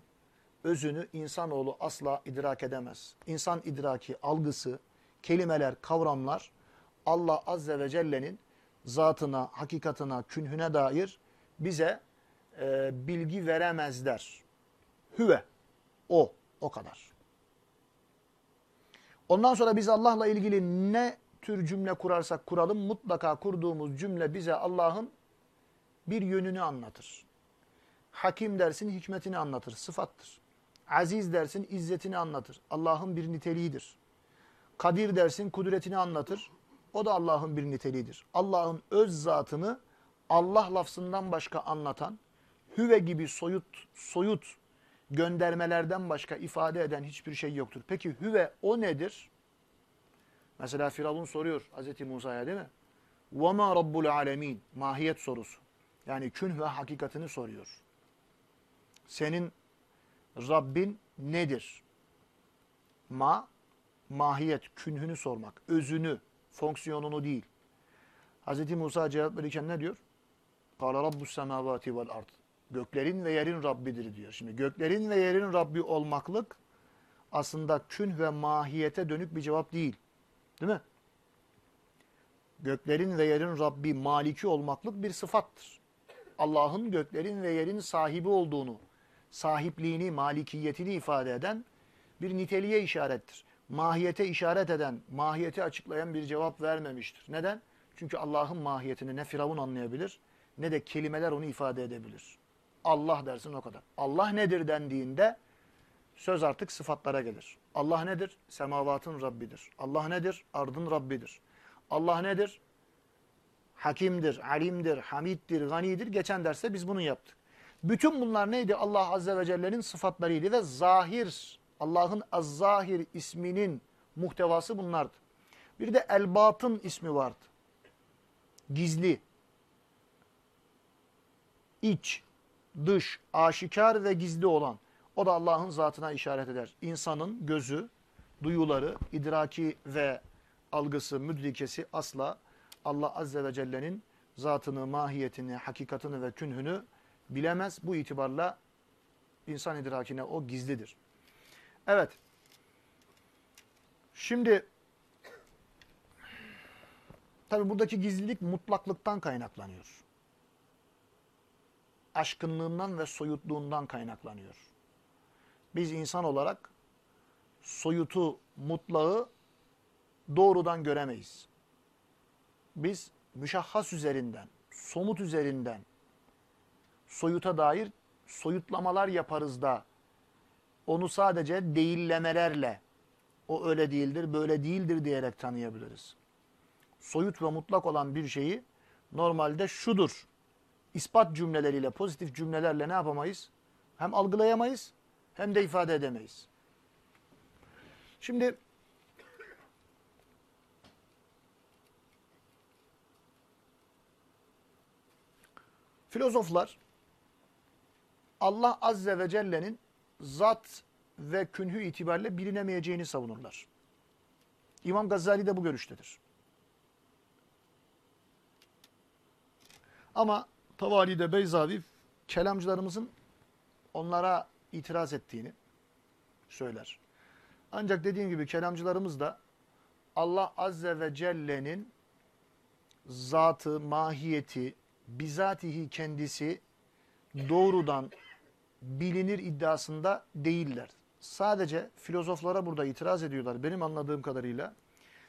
özünü insanoğlu asla idrak edemez. İnsan idraki, algısı, kelimeler, kavramlar Allah Azze ve Celle'nin zatına, hakikatına, künhüne dair bize e, bilgi veremezler. Hüve, o, o kadar. Ondan sonra biz Allah'la ilgili ne tür cümle kurarsak kuralım mutlaka kurduğumuz cümle bize Allah'ın bir yönünü anlatır. Hakim dersin hikmetini anlatır, sıfattır. Aziz dersin izzetini anlatır. Allah'ın bir niteliğidir. Kadir dersin kudretini anlatır. O da Allah'ın bir niteliğidir. Allah'ın öz zatını Allah lafzından başka anlatan, hüve gibi soyut soyut göndermelerden başka ifade eden hiçbir şey yoktur. Peki hüve o nedir? Mesela Firavun soruyor Hz. Musa'ya değil mi? وَمَا رَبُّ الْعَالَمِينَ Mahiyet sorusu. Yani kün ve hakikatini soruyor. Senin Rabbin nedir? Ma, mahiyet, künhünü sormak, özünü, fonksiyonunu değil. Hz. Musa cevap verirken ne diyor? Kâle rabbus semâvâti vel ard. Göklerin ve yerin Rabbidir diyor. Şimdi göklerin ve yerin Rabbi olmaklık aslında kün ve mahiyete dönük bir cevap değil. Değil mi? Göklerin ve yerin Rabbi maliki olmaklık bir sıfattır. Allah'ın göklerin ve yerin sahibi olduğunu sahipliğini, malikiyetini ifade eden bir niteliğe işarettir. Mahiyete işaret eden, mahiyeti açıklayan bir cevap vermemiştir. Neden? Çünkü Allah'ın mahiyetini ne Firavun anlayabilir ne de kelimeler onu ifade edebilir. Allah dersin o kadar. Allah nedir dendiğinde söz artık sıfatlara gelir. Allah nedir? Semavatın Rabbidir. Allah nedir? Ardın Rabbidir. Allah nedir? Hakimdir, alimdir, hamiddir, ganidir. Geçen derste biz bunu yaptık. Bütün bunlar neydi? Allah Azze ve Celle'nin sıfatlarıydı ve zahir, Allah'ın Az-Zahir isminin muhtevası bunlardı. Bir de El-Batın ismi vardı. Gizli, iç, dış, aşikar ve gizli olan. O da Allah'ın zatına işaret eder. İnsanın gözü, duyuları, idraki ve algısı, müdrikesi asla Allah Azze ve Celle'nin zatını, mahiyetini, hakikatini ve künhünü bilemez. Bu itibarla insan idrakine o gizlidir. Evet. Şimdi tabi buradaki gizlilik mutlaklıktan kaynaklanıyor. Aşkınlığından ve soyutluğundan kaynaklanıyor. Biz insan olarak soyutu, mutlağı doğrudan göremeyiz. Biz müşahhas üzerinden, somut üzerinden soyuta dair soyutlamalar yaparız da onu sadece değillemelerle o öyle değildir, böyle değildir diyerek tanıyabiliriz. Soyut ve mutlak olan bir şeyi normalde şudur. ispat cümleleriyle, pozitif cümlelerle ne yapamayız? Hem algılayamayız hem de ifade edemeyiz. Şimdi filozoflar Allah Azze ve Celle'nin zat ve künhü itibariyle bilinemeyeceğini savunurlar. İmam Gazali de bu görüştedir. Ama Tavali'de Beyzavi kelamcılarımızın onlara itiraz ettiğini söyler. Ancak dediğim gibi kelamcılarımız da Allah Azze ve Celle'nin zatı, mahiyeti, bizatihi kendisi doğrudan bilinir iddiasında değiller. Sadece filozoflara burada itiraz ediyorlar. Benim anladığım kadarıyla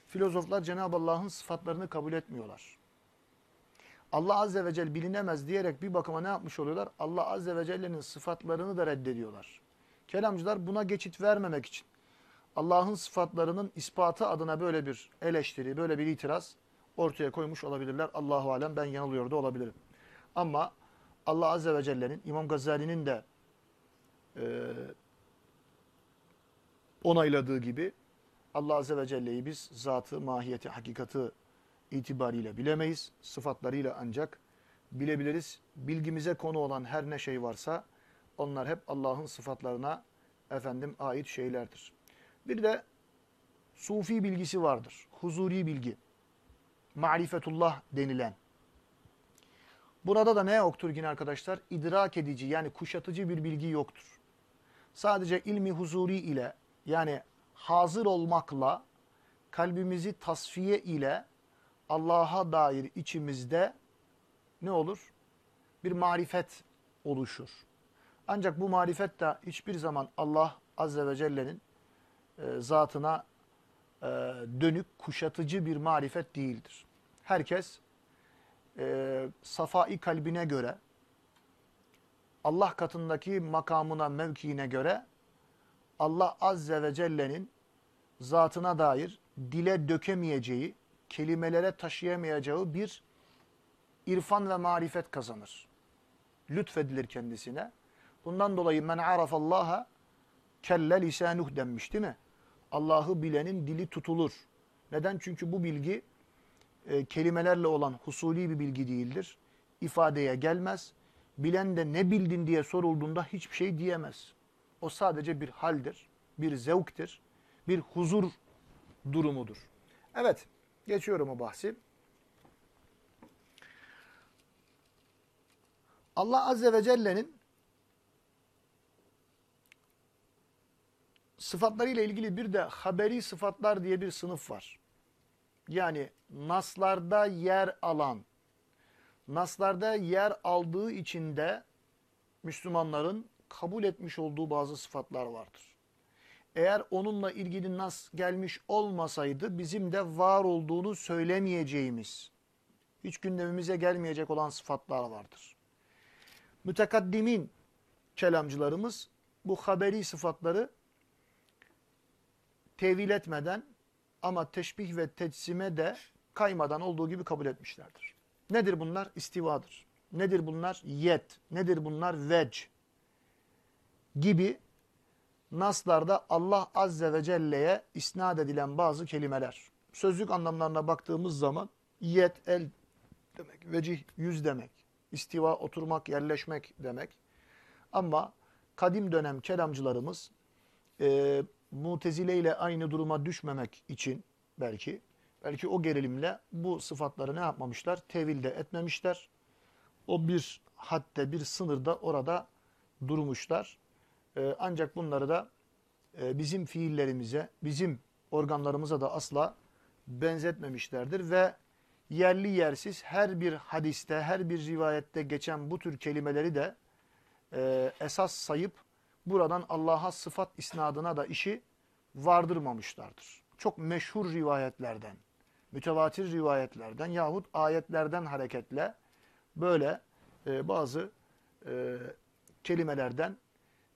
filozoflar Cenab-ı Allah'ın sıfatlarını kabul etmiyorlar. Allah Azze ve Celle bilinemez diyerek bir bakıma ne yapmış oluyorlar? Allah Azze ve Celle'nin sıfatlarını da reddediyorlar. Kelamcılar buna geçit vermemek için Allah'ın sıfatlarının ispatı adına böyle bir eleştiri, böyle bir itiraz ortaya koymuş olabilirler. Allahu alem ben yanılıyor da olabilirim. Ama Allah Azze ve Celle'nin, İmam Gazali'nin de e, onayladığı gibi Allah Azze ve Celle'yi biz zatı, mahiyeti, hakikati itibariyle bilemeyiz. Sıfatlarıyla ancak bilebiliriz. Bilgimize konu olan her ne şey varsa onlar hep Allah'ın sıfatlarına efendim ait şeylerdir. Bir de sufi bilgisi vardır. Huzuri bilgi. Marifetullah denilen. Burada da ne yoktur yine arkadaşlar? İdrak edici yani kuşatıcı bir bilgi yoktur. Sadece ilmi huzuri ile yani hazır olmakla kalbimizi tasfiye ile Allah'a dair içimizde ne olur? Bir marifet oluşur. Ancak bu marifet de hiçbir zaman Allah Azze ve Celle'nin e, zatına e, dönük kuşatıcı bir marifet değildir. Herkes e, safai kalbine göre Allah katındaki makamına, mevkiine göre Allah Azze ve Celle'nin zatına dair dile dökemeyeceği, kelimelere taşıyamayacağı bir irfan ve marifet kazanır. Lütfedilir kendisine. Bundan dolayı men arafallaha kelle lisanuh denmiş değil mi? Allah'ı bilenin dili tutulur. Neden? Çünkü bu bilgi e, kelimelerle olan husuli bir bilgi değildir. İfadeye gelmez. Bilen de ne bildin diye sorulduğunda hiçbir şey diyemez. O sadece bir haldir, bir zevktir, bir huzur durumudur. Evet, geçiyorum o bahsi. Allah Azze ve Celle'nin sıfatlarıyla ilgili bir de haberi sıfatlar diye bir sınıf var. Yani naslarda yer alan, naslarda yer aldığı için de Müslümanların kabul etmiş olduğu bazı sıfatlar vardır. Eğer onunla ilgili nas gelmiş olmasaydı bizim de var olduğunu söylemeyeceğimiz, hiç gündemimize gelmeyecek olan sıfatlar vardır. Mütekaddimin kelamcılarımız bu haberi sıfatları tevil etmeden ama teşbih ve tecsime de kaymadan olduğu gibi kabul etmişlerdir. Nedir bunlar? İstivadır. Nedir bunlar? Yet. Nedir bunlar? Vec. Gibi naslarda Allah Azze ve Celle'ye isnat edilen bazı kelimeler. Sözlük anlamlarına baktığımız zaman yet, el demek, vecih, yüz demek, istiva, oturmak, yerleşmek demek. Ama kadim dönem kelamcılarımız e, Mutezile ile aynı duruma düşmemek için belki belki o gerilimle bu sıfatları ne yapmamışlar? Tevilde etmemişler. O bir hatta bir sınırda orada durmuşlar. Ee, ancak bunları da e, bizim fiillerimize, bizim organlarımıza da asla benzetmemişlerdir ve yerli yersiz her bir hadiste, her bir rivayette geçen bu tür kelimeleri de e, esas sayıp buradan Allah'a sıfat isnadına da işi vardırmamışlardır. Çok meşhur rivayetlerden, mütevatir rivayetlerden yahut ayetlerden hareketle böyle e, bazı e, kelimelerden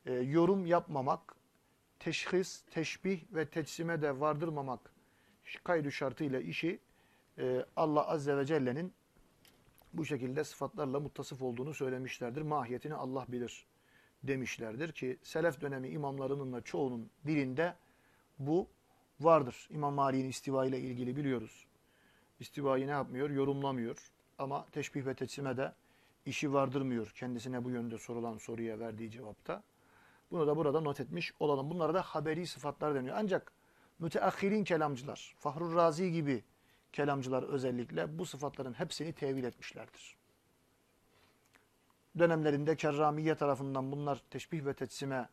e, yorum yapmamak, teşhis, teşbih ve teçsime de vardırmamak kaydı şartıyla işi e, Allah Azze ve Celle'nin bu şekilde sıfatlarla muttasıf olduğunu söylemişlerdir. Mahiyetini Allah bilir demişlerdir ki selef dönemi imamlarının da çoğunun dilinde bu vardır. İmam Mali'nin istiva ile ilgili biliyoruz. İstivayı ne yapmıyor? Yorumlamıyor. Ama teşbih ve teçsime de işi vardırmıyor. Kendisine bu yönde sorulan soruya verdiği cevapta. Bunu da burada not etmiş olalım. Bunlara da haberi sıfatlar deniyor. Ancak müteahhirin kelamcılar, Fahrur Razi gibi kelamcılar özellikle bu sıfatların hepsini tevil etmişlerdir. Dönemlerinde Kerramiye tarafından bunlar teşbih ve teçsime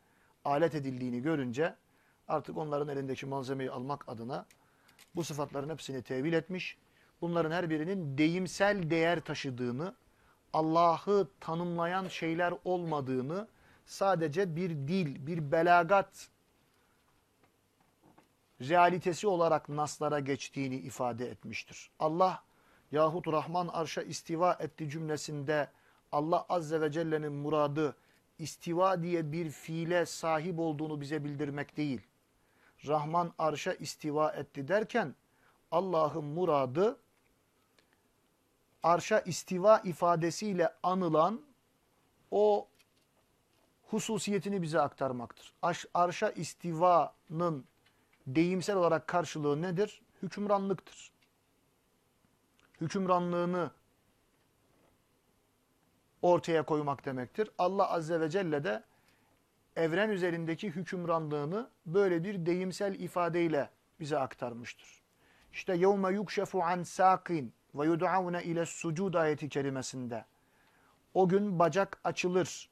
alet edildiğini görünce artık onların elindeki malzemeyi almak adına bu sıfatların hepsini tevil etmiş. Bunların her birinin deyimsel değer taşıdığını, Allah'ı tanımlayan şeyler olmadığını, sadece bir dil, bir belagat realitesi olarak naslara geçtiğini ifade etmiştir. Allah yahut Rahman arşa istiva etti cümlesinde Allah Azze ve Celle'nin muradı istiva diye bir fiile sahip olduğunu bize bildirmek değil. Rahman arşa istiva etti derken Allah'ın muradı arşa istiva ifadesiyle anılan o hususiyetini bize aktarmaktır. Arşa istivanın deyimsel olarak karşılığı nedir? Hükümranlıktır. Hükümranlığını ortaya koymak demektir. Allah Azze ve Celle de evren üzerindeki hükümranlığını böyle bir deyimsel ifadeyle bize aktarmıştır. İşte yevme yukşefu an sakin ve yud'avne ile sucud ayeti kerimesinde o gün bacak açılır,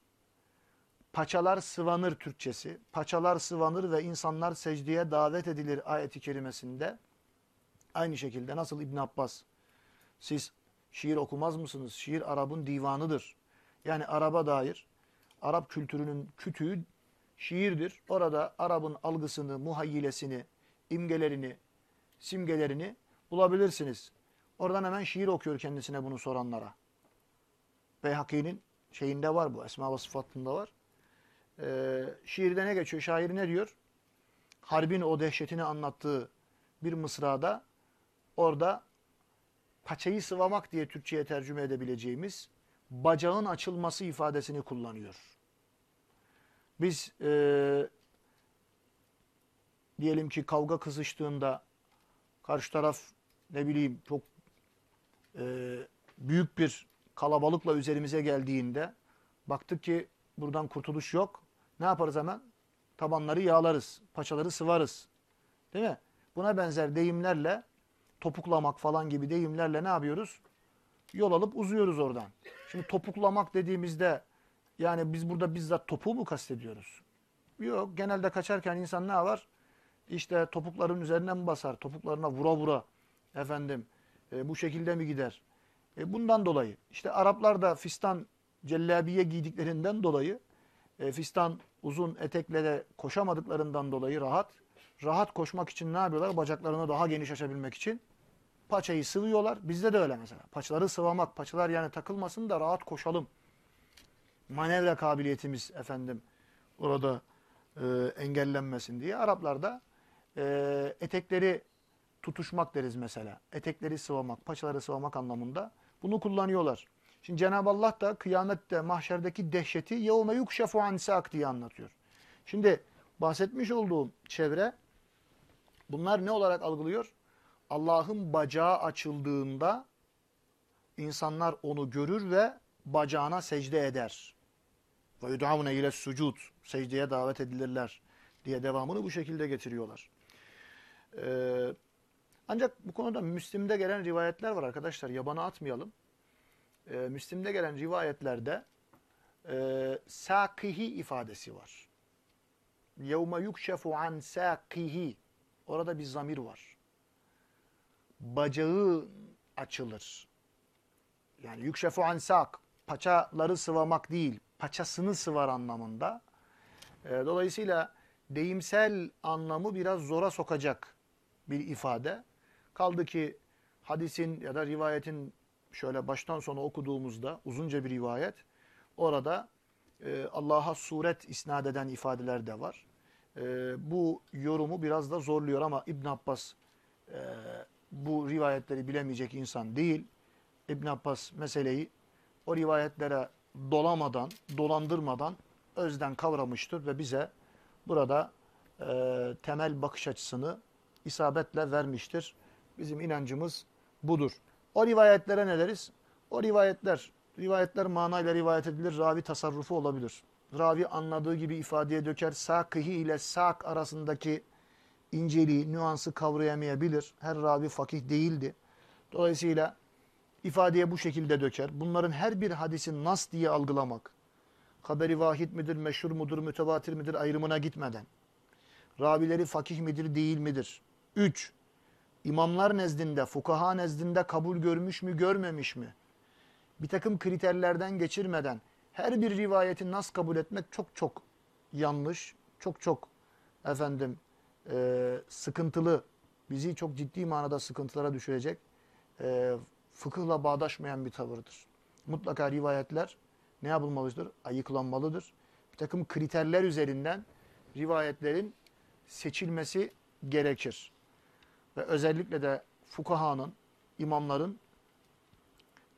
paçalar sıvanır Türkçesi, paçalar sıvanır ve insanlar secdeye davet edilir ayeti kerimesinde. Aynı şekilde nasıl İbn Abbas, siz şiir okumaz mısınız? Şiir Arap'ın divanıdır. Yani Arap'a dair, Arap kültürünün kütüğü şiirdir. Orada Arap'ın algısını, muhayyilesini, imgelerini, simgelerini bulabilirsiniz. Oradan hemen şiir okuyor kendisine bunu soranlara. Beyhaki'nin şeyinde var bu, Esma ve Sıfat'ında var. Ee, şiirde ne geçiyor? Şair ne diyor? Harbin o dehşetini anlattığı bir mısrada orada paçayı sıvamak diye Türkçe'ye tercüme edebileceğimiz bacağın açılması ifadesini kullanıyor. Biz e, diyelim ki kavga kızıştığında karşı taraf ne bileyim çok e, büyük bir kalabalıkla üzerimize geldiğinde baktık ki buradan kurtuluş yok. Ne yaparız hemen? Tabanları yağlarız, paçaları sıvarız. Değil mi? Buna benzer deyimlerle topuklamak falan gibi deyimlerle ne yapıyoruz? Yol alıp uzuyoruz oradan. Şimdi topuklamak dediğimizde yani biz burada bizzat topuğu mu kastediyoruz? Yok. Genelde kaçarken insan ne var? İşte topukların üzerine mi basar? Topuklarına vura vura. Efendim e, bu şekilde mi gider? E, bundan dolayı. işte Araplar da fistan cellabiye giydiklerinden dolayı e, fistan uzun etekle de koşamadıklarından dolayı rahat. Rahat koşmak için ne yapıyorlar? Bacaklarını daha geniş açabilmek için paçayı sıvıyorlar. Bizde de öyle mesela. Paçaları sıvamak, paçalar yani takılmasın da rahat koşalım. Manevra kabiliyetimiz efendim orada e, engellenmesin diye. Araplar da e, etekleri tutuşmak deriz mesela. Etekleri sıvamak, paçaları sıvamak anlamında bunu kullanıyorlar. Şimdi Cenab-ı Allah da kıyamette, mahşerdeki dehşeti yevme yukşefu ansak diye anlatıyor. Şimdi bahsetmiş olduğum çevre bunlar ne olarak algılıyor? Allah'ın bacağı açıldığında insanlar onu görür ve bacağına secde eder. Ve yud'avne ile sucud. Secdeye davet edilirler diye devamını bu şekilde getiriyorlar. Ee, ancak bu konuda Müslim'de gelen rivayetler var arkadaşlar. Yabana atmayalım. Ee, Müslim'de gelen rivayetlerde e, sakihi ifadesi var. يَوْمَ يُكْشَفُ عَنْ سَاقِهِ Orada bir zamir var. Bacağı açılır. Yani yükşefu an sak. Paçaları sıvamak değil, paçasını sıvar anlamında. E, dolayısıyla deyimsel anlamı biraz zora sokacak bir ifade. Kaldı ki hadisin ya da rivayetin şöyle baştan sona okuduğumuzda uzunca bir rivayet. Orada e, Allah'a suret isnat eden ifadeler de var. E, bu yorumu biraz da zorluyor ama İbn Abbas e, bu rivayetleri bilemeyecek insan değil. İbn Abbas meseleyi o rivayetlere dolamadan, dolandırmadan özden kavramıştır ve bize burada e, temel bakış açısını isabetle vermiştir. Bizim inancımız budur. O rivayetlere ne deriz? O rivayetler, rivayetler manayla rivayet edilir, ravi tasarrufu olabilir. Ravi anladığı gibi ifadeye döker, sakıhi ile sak arasındaki inceliği, nüansı kavrayamayabilir. Her ravi fakih değildi. Dolayısıyla ifadeye bu şekilde döker. Bunların her bir hadisin nas diye algılamak, haberi vahid midir, meşhur mudur, mütevatir midir ayrımına gitmeden, ravileri fakih midir, değil midir? Üç, imamlar nezdinde, fukaha nezdinde kabul görmüş mü, görmemiş mi? Bir takım kriterlerden geçirmeden her bir rivayeti nas kabul etmek çok çok yanlış, çok çok efendim e, sıkıntılı, bizi çok ciddi manada sıkıntılara düşürecek, e, fıkıhla bağdaşmayan bir tavırdır. Mutlaka rivayetler ne yapılmalıdır? Ayıklanmalıdır. Bir takım kriterler üzerinden rivayetlerin seçilmesi gerekir. Ve özellikle de fukahanın, imamların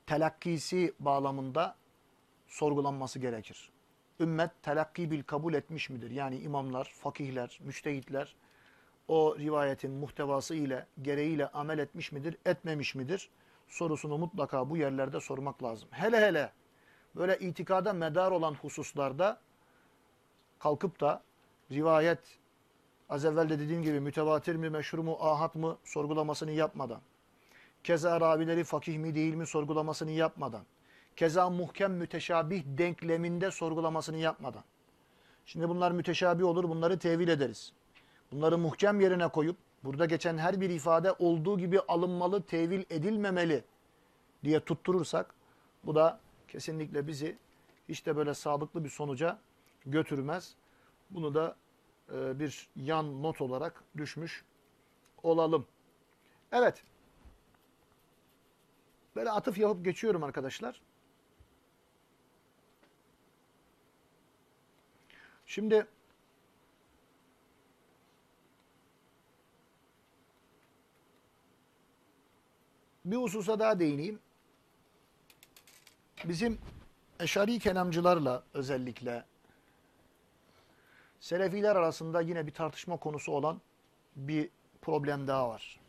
telakkisi bağlamında sorgulanması gerekir. Ümmet telakki bil kabul etmiş midir? Yani imamlar, fakihler, müçtehitler o rivayetin muhtevası ile, gereğiyle amel etmiş midir, etmemiş midir? Sorusunu mutlaka bu yerlerde sormak lazım. Hele hele böyle itikada medar olan hususlarda kalkıp da rivayet az evvel de dediğim gibi mütevatir mi, meşhur mu, ahat mı sorgulamasını yapmadan, keza ravileri fakih mi değil mi sorgulamasını yapmadan, keza muhkem müteşabih denkleminde sorgulamasını yapmadan. Şimdi bunlar müteşabih olur, bunları tevil ederiz. Bunları muhkem yerine koyup, burada geçen her bir ifade olduğu gibi alınmalı, tevil edilmemeli diye tutturursak, bu da kesinlikle bizi hiç de böyle sağlıklı bir sonuca götürmez. Bunu da e, bir yan not olarak düşmüş olalım. Evet. Böyle atıf yapıp geçiyorum arkadaşlar. Şimdi bir hususa daha değineyim. Bizim eşari kelamcılarla özellikle Selefiler arasında yine bir tartışma konusu olan bir problem daha var.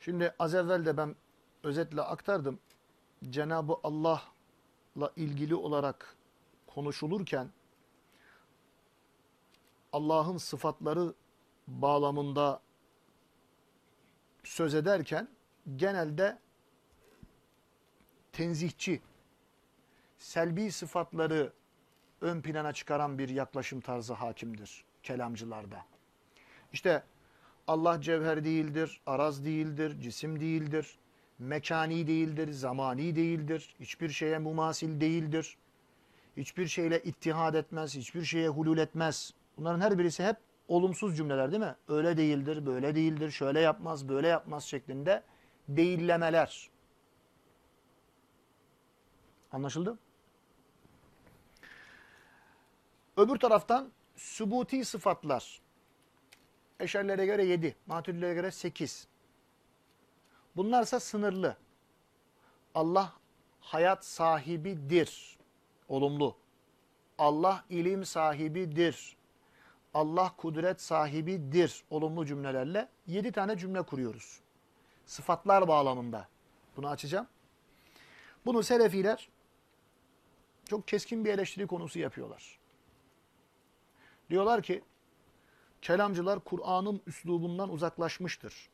Şimdi az evvel de ben özetle aktardım. Cenab-ı Allah'la ilgili olarak konuşulurken Allah'ın sıfatları bağlamında söz ederken genelde tenzihçi, selbi sıfatları ön plana çıkaran bir yaklaşım tarzı hakimdir kelamcılarda. İşte Allah cevher değildir, araz değildir, cisim değildir, mekani değildir, zamani değildir, hiçbir şeye mumasil değildir, hiçbir şeyle ittihad etmez, hiçbir şeye hulul etmez. Bunların her birisi hep olumsuz cümleler değil mi? Öyle değildir, böyle değildir, şöyle yapmaz, böyle yapmaz şeklinde değillemeler. Anlaşıldı? Öbür taraftan sübuti sıfatlar. Eşerlere göre 7, maturilere göre 8. Bunlarsa sınırlı. Allah hayat sahibidir. Olumlu. Allah ilim sahibidir. Allah kudret sahibidir. Olumlu cümlelerle 7 tane cümle kuruyoruz. Sıfatlar bağlamında. Bunu açacağım. Bunu Selefiler çok keskin bir eleştiri konusu yapıyorlar. Diyorlar ki kelamcılar Kur'an'ın üslubundan uzaklaşmıştır.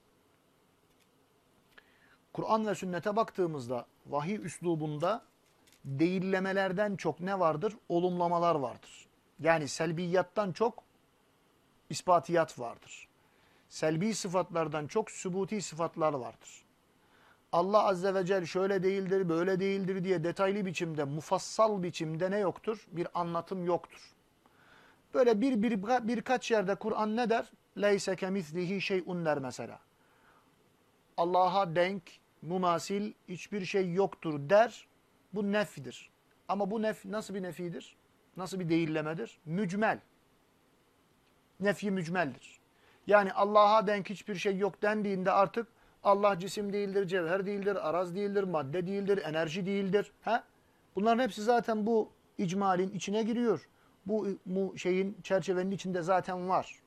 Kur'an ve sünnete baktığımızda vahiy üslubunda değillemelerden çok ne vardır? Olumlamalar vardır. Yani selbiyattan çok ispatiyat vardır. Selbi sıfatlardan çok sübuti sıfatlar vardır. Allah Azze ve Celle şöyle değildir, böyle değildir diye detaylı biçimde, mufassal biçimde ne yoktur? Bir anlatım yoktur. Böyle bir, bir birkaç yerde Kur'an ne der? Leyse kemislihi şeyun der mesela. Allah'a denk, mumasil hiçbir şey yoktur der. Bu nefidir. Ama bu nef nasıl bir nefidir? Nasıl bir değillemedir? Mücmel. Nefi mücmeldir. Yani Allah'a denk hiçbir şey yok dendiğinde artık Allah cisim değildir, cevher değildir, araz değildir, madde değildir, enerji değildir. He? Bunların hepsi zaten bu icmalin içine giriyor bu, bu şeyin çerçevenin içinde zaten var.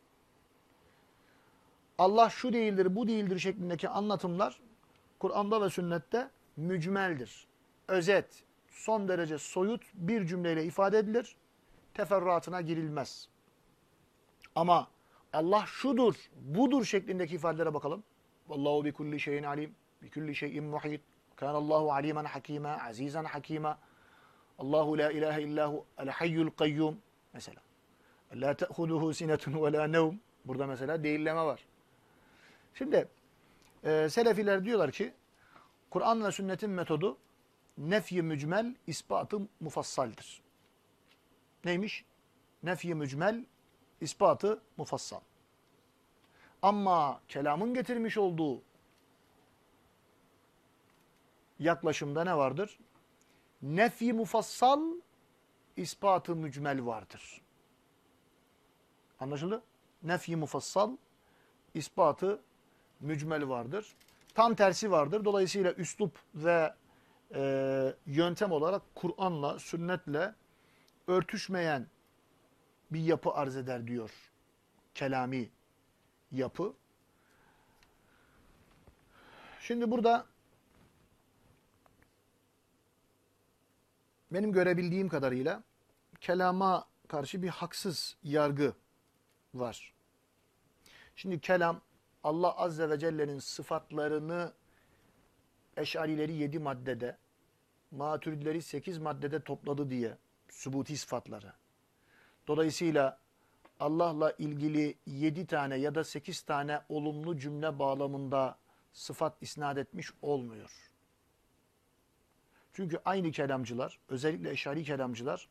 Allah şu değildir, bu değildir şeklindeki anlatımlar Kur'an'da ve sünnette mücmeldir. Özet, son derece soyut bir cümleyle ifade edilir. Teferruatına girilmez. Ama Allah şudur, budur şeklindeki ifadelere bakalım. Vallahu bi kulli şeyin alim, bi kulli şeyin muhit. Allahu alimen hakima, azizan hakima. Allahu la ilahe illahu el hayyul kayyum. Mesela. La te'huduhu sinetun ve la nevm. Burada mesela değilleme var. Şimdi e, Selefiler diyorlar ki Kur'an ve sünnetin metodu nefyi mücmel, ispatı mufassaldır. Neymiş? Nefyi mücmel, ispatı mufassal. Ama kelamın getirmiş olduğu yaklaşımda ne vardır? Nefi mufassal, ispatı mücmel vardır. Anlaşıldı? Nefi mufassal, ispatı mücmel vardır. Tam tersi vardır. Dolayısıyla üslup ve e, yöntem olarak Kur'an'la, sünnetle örtüşmeyen bir yapı arz eder diyor. Kelami yapı. Şimdi burada benim görebildiğim kadarıyla kelama karşı bir haksız yargı var. Şimdi kelam Allah Azze ve Celle'nin sıfatlarını Eş'arileri yedi maddede, Maturidileri sekiz maddede topladı diye sübuti sıfatları. Dolayısıyla Allah'la ilgili yedi tane ya da sekiz tane olumlu cümle bağlamında sıfat isnat etmiş olmuyor. Çünkü aynı kelamcılar, özellikle eşari kelamcılar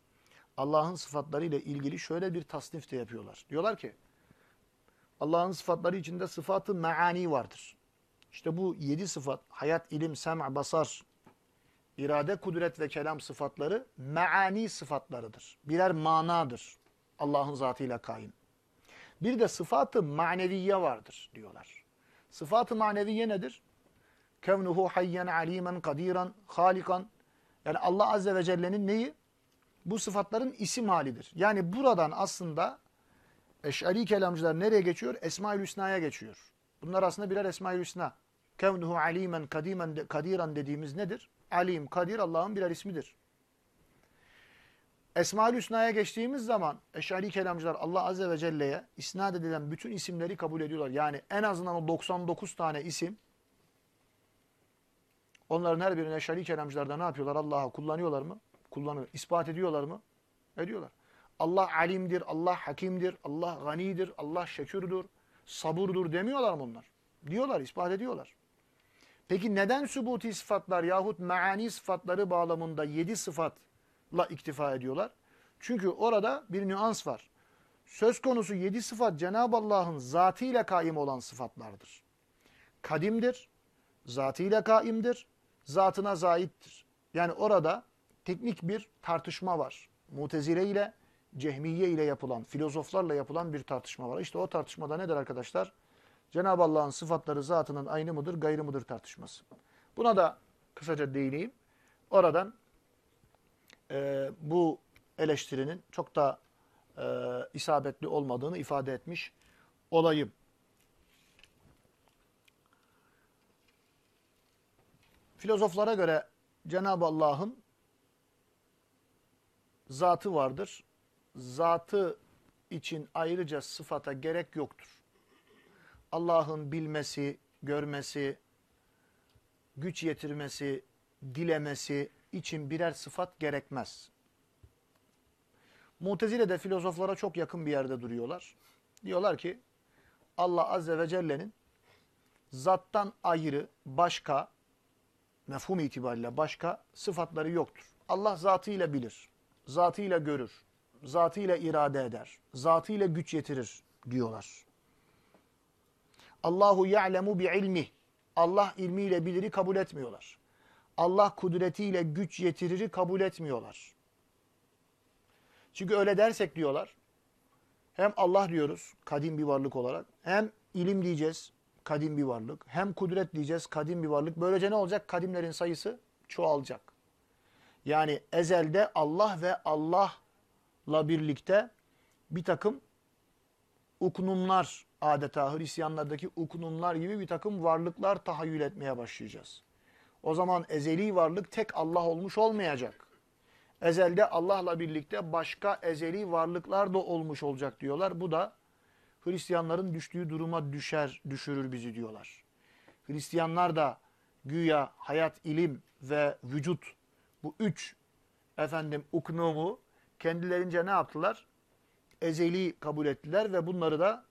Allah'ın sıfatlarıyla ilgili şöyle bir tasnif de yapıyorlar. Diyorlar ki Allah'ın sıfatları içinde sıfatı meani vardır. İşte bu yedi sıfat, hayat, ilim, sem' basar, irade, kudret ve kelam sıfatları meani sıfatlarıdır. Birer manadır. Allah'ın zatıyla kaim. Bir de sıfatı maneviye vardır diyorlar. Sıfatı maneviye nedir? Kevnuhu hayyen alimen kadiran halikan. Yani Allah Azze ve Celle'nin neyi? Bu sıfatların isim halidir. Yani buradan aslında Eş'ari kelamcılar nereye geçiyor? Esma-ül Hüsna'ya geçiyor. Bunlar aslında birer Esma-ül Hüsna. Kevnuhu alimen kadimen kadiran dediğimiz nedir? Alim, kadir Allah'ın birer ismidir. Esma-ül Hüsna'ya geçtiğimiz zaman Eş'ari kelamcılar Allah Azze ve Celle'ye isnat edilen bütün isimleri kabul ediyorlar. Yani en azından o 99 tane isim onların her birini Eş'ari kelamcılarda ne yapıyorlar? Allah'a kullanıyorlar mı? Kullanıyor. İspat ediyorlar mı? Ediyorlar. Allah alimdir, Allah hakimdir, Allah ganidir, Allah şekürdür, saburdur demiyorlar mı onlar? Diyorlar, ispat ediyorlar. Peki neden sübuti sıfatlar yahut meani sıfatları bağlamında yedi sıfatla iktifa ediyorlar? Çünkü orada bir nüans var. Söz konusu yedi sıfat Cenab-ı Allah'ın zatıyla kaim olan sıfatlardır. Kadimdir, zatıyla kaimdir, zatına zaittir. Yani orada teknik bir tartışma var. Mutezile ile Cehmiye ile yapılan, filozoflarla yapılan bir tartışma var. İşte o tartışmada nedir arkadaşlar? Cenab-ı Allah'ın sıfatları zatının aynı mıdır, gayrı mıdır tartışması. Buna da kısaca değineyim. Oradan e, bu eleştirinin çok da e, isabetli olmadığını ifade etmiş olayım. Filozoflara göre Cenab-ı Allah'ın zatı vardır. Zatı için ayrıca sıfata gerek yoktur. Allah'ın bilmesi, görmesi, güç yetirmesi, dilemesi için birer sıfat gerekmez. Mutezile de filozoflara çok yakın bir yerde duruyorlar. Diyorlar ki Allah Azze ve Celle'nin zattan ayrı başka, mefhum itibariyle başka sıfatları yoktur. Allah zatıyla bilir, zatıyla görür, zatıyla irade eder, zatıyla güç yetirir diyorlar. Allahu ya'lemu bi ilmi. Allah ilmiyle biliri kabul etmiyorlar. Allah kudretiyle güç yetiriri kabul etmiyorlar. Çünkü öyle dersek diyorlar. Hem Allah diyoruz kadim bir varlık olarak. Hem ilim diyeceğiz kadim bir varlık. Hem kudret diyeceğiz kadim bir varlık. Böylece ne olacak? Kadimlerin sayısı çoğalacak. Yani ezelde Allah ve Allah'la birlikte bir takım uknumlar adeta Hristiyanlardaki uknumlar gibi bir takım varlıklar tahayyül etmeye başlayacağız. O zaman ezeli varlık tek Allah olmuş olmayacak. Ezelde Allah'la birlikte başka ezeli varlıklar da olmuş olacak diyorlar. Bu da Hristiyanların düştüğü duruma düşer, düşürür bizi diyorlar. Hristiyanlar da güya hayat, ilim ve vücut bu üç efendim uknumu kendilerince ne yaptılar? Ezeli kabul ettiler ve bunları da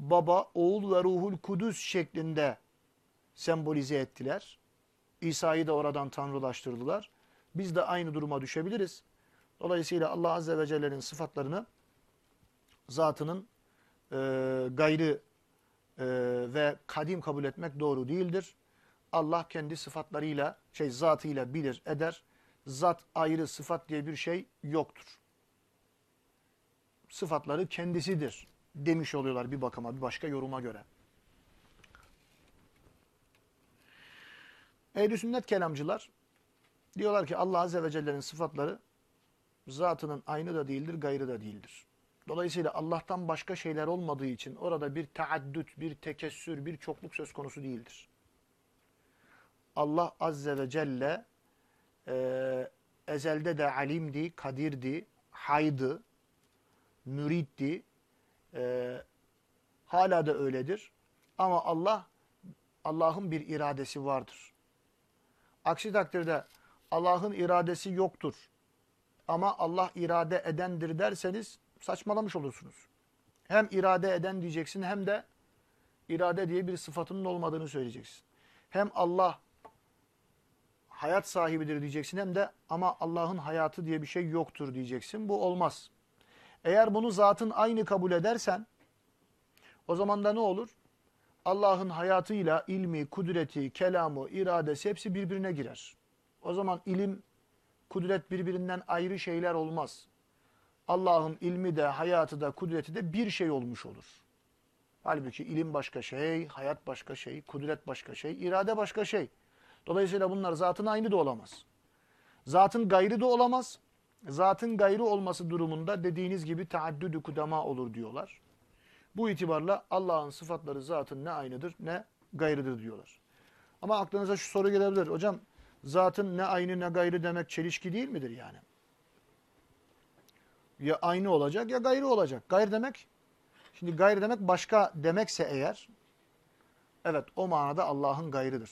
baba, oğul ve ruhul kudüs şeklinde sembolize ettiler. İsa'yı da oradan tanrılaştırdılar. Biz de aynı duruma düşebiliriz. Dolayısıyla Allah Azze ve Celle'nin sıfatlarını zatının e, gayrı e, ve kadim kabul etmek doğru değildir. Allah kendi sıfatlarıyla, şey zatıyla bilir, eder. Zat ayrı sıfat diye bir şey yoktur. Sıfatları kendisidir demiş oluyorlar bir bakıma, bir başka yoruma göre. Ehl-i sünnet kelamcılar diyorlar ki Allah Azze ve Celle'nin sıfatları zatının aynı da değildir, gayrı da değildir. Dolayısıyla Allah'tan başka şeyler olmadığı için orada bir taaddüt, bir tekessür, bir çokluk söz konusu değildir. Allah Azze ve Celle e, ezelde de alimdi, kadirdi, haydı, müritti, e, hala da öyledir. Ama Allah, Allah'ın bir iradesi vardır. Aksi takdirde Allah'ın iradesi yoktur. Ama Allah irade edendir derseniz saçmalamış olursunuz. Hem irade eden diyeceksin hem de irade diye bir sıfatının olmadığını söyleyeceksin. Hem Allah hayat sahibidir diyeceksin hem de ama Allah'ın hayatı diye bir şey yoktur diyeceksin. Bu olmaz. Eğer bunu zatın aynı kabul edersen o zaman da ne olur? Allah'ın hayatıyla ilmi, kudreti, kelamı, iradesi hepsi birbirine girer. O zaman ilim, kudret birbirinden ayrı şeyler olmaz. Allah'ın ilmi de, hayatı da, kudreti de bir şey olmuş olur. Halbuki ilim başka şey, hayat başka şey, kudret başka şey, irade başka şey. Dolayısıyla bunlar zatın aynı da olamaz. Zatın gayrı da olamaz. Zatın gayrı olması durumunda dediğiniz gibi taaddüdü kudama olur diyorlar. Bu itibarla Allah'ın sıfatları zatın ne aynıdır ne gayrıdır diyorlar. Ama aklınıza şu soru gelebilir. Hocam zatın ne aynı ne gayrı demek çelişki değil midir yani? Ya aynı olacak ya gayrı olacak. Gayrı demek, şimdi gayrı demek başka demekse eğer, evet o manada Allah'ın gayrıdır.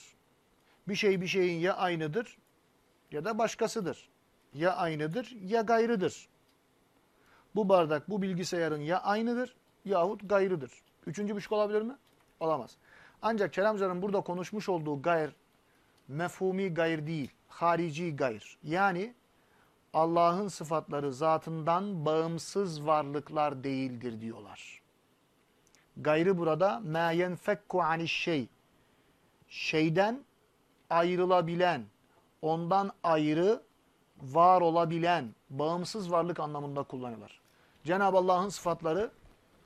Bir şey bir şeyin ya aynıdır ya da başkasıdır. Ya aynıdır ya gayrıdır. Bu bardak bu bilgisayarın ya aynıdır yahut gayrıdır. Üçüncü buçuk şey olabilir mi? Olamaz. Ancak Çelemzar'ın burada konuşmuş olduğu gayr, mefhumi gayr değil, harici gayr. Yani Allah'ın sıfatları zatından bağımsız varlıklar değildir diyorlar. Gayrı burada ma yenfekku aniş şey. Şeyden ayrılabilen, ondan ayrı var olabilen, bağımsız varlık anlamında kullanıyorlar. Cenab-ı Allah'ın sıfatları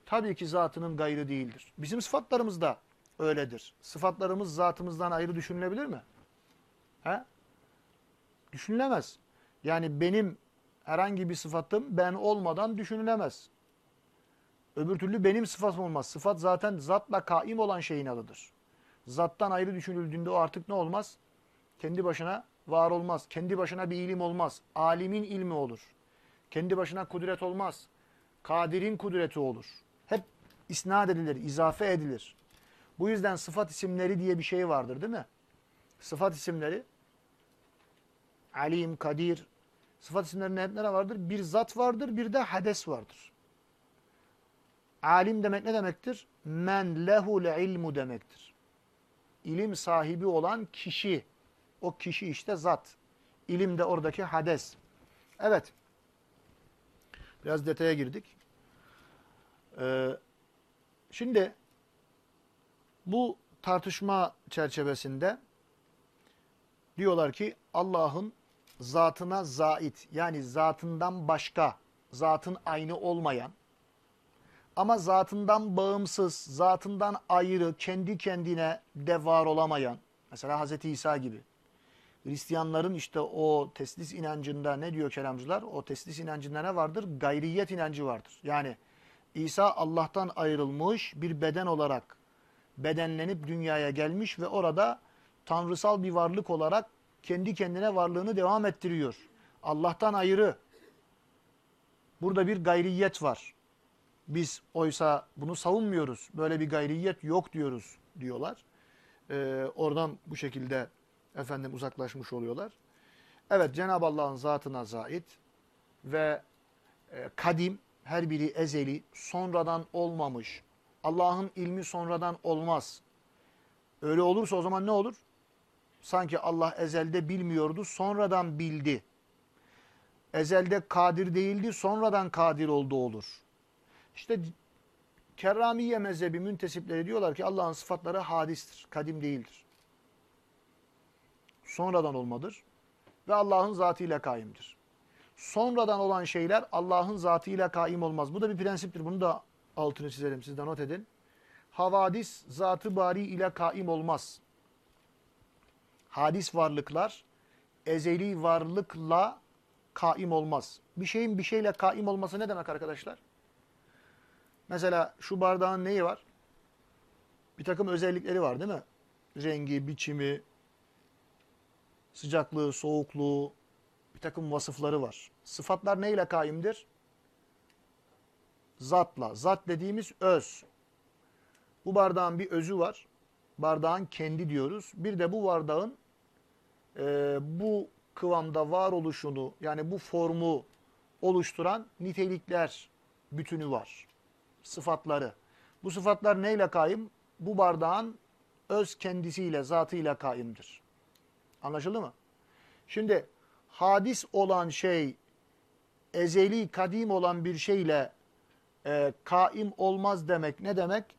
tabii ki zatının gayrı değildir. Bizim sıfatlarımız da öyledir. Sıfatlarımız zatımızdan ayrı düşünülebilir mi? He? Düşünülemez. Yani benim herhangi bir sıfatım ben olmadan düşünülemez. Öbür türlü benim sıfatım olmaz. Sıfat zaten zatla kaim olan şeyin adıdır. Zattan ayrı düşünüldüğünde o artık ne olmaz? Kendi başına var olmaz. Kendi başına bir ilim olmaz. Alimin ilmi olur. Kendi başına kudret olmaz. Kadir'in kudreti olur. Hep isnat edilir, izafe edilir. Bu yüzden sıfat isimleri diye bir şey vardır değil mi? Sıfat isimleri Alim, Kadir. Sıfat isimlerinde hep ne vardır? Bir zat vardır, bir de hades vardır. Alim demek ne demektir? Men lehul ilmu demektir. İlim sahibi olan kişi. O kişi işte zat. İlim de oradaki hades. Evet. Biraz detaya girdik. Ee, şimdi bu tartışma çerçevesinde diyorlar ki Allah'ın zatına zait yani zatından başka, zatın aynı olmayan ama zatından bağımsız, zatından ayrı, kendi kendine de var olamayan, mesela Hz. İsa gibi. Hristiyanların işte o teslis inancında ne diyor kelamcılar? O teslis inancında ne vardır? Gayriyet inancı vardır. Yani İsa Allah'tan ayrılmış bir beden olarak bedenlenip dünyaya gelmiş ve orada tanrısal bir varlık olarak kendi kendine varlığını devam ettiriyor. Allah'tan ayrı. Burada bir gayriyet var. Biz oysa bunu savunmuyoruz. Böyle bir gayriyet yok diyoruz diyorlar. Ee, oradan bu şekilde efendim uzaklaşmış oluyorlar. Evet Cenab-ı Allah'ın zatına zait ve e, kadim her biri ezeli sonradan olmamış Allah'ın ilmi sonradan olmaz. Öyle olursa o zaman ne olur? Sanki Allah ezelde bilmiyordu, sonradan bildi. Ezelde kadir değildi, sonradan kadir oldu olur. İşte Kerramiye mezhebi müntesipleri diyorlar ki Allah'ın sıfatları hadistir, kadim değildir. Sonradan olmadır ve Allah'ın zatıyla kaimdir. Sonradan olan şeyler Allah'ın zatıyla kaim olmaz. Bu da bir prensiptir. Bunu da altını çizelim. Siz de not edin. Havadis zatı bari ile kaim olmaz. Hadis varlıklar ezeli varlıkla kaim olmaz. Bir şeyin bir şeyle kaim olması ne demek arkadaşlar? Mesela şu bardağın neyi var? Bir takım özellikleri var değil mi? Rengi, biçimi, sıcaklığı, soğukluğu, bir takım vasıfları var. Sıfatlar neyle kaimdir? Zatla. Zat dediğimiz öz. Bu bardağın bir özü var. Bardağın kendi diyoruz. Bir de bu bardağın e, bu kıvamda varoluşunu yani bu formu oluşturan nitelikler bütünü var. Sıfatları. Bu sıfatlar neyle kaim? Bu bardağın öz kendisiyle, zatıyla kaimdir. Anlaşıldı mı? Şimdi hadis olan şey ezeli, kadim olan bir şeyle e, kaim olmaz demek ne demek?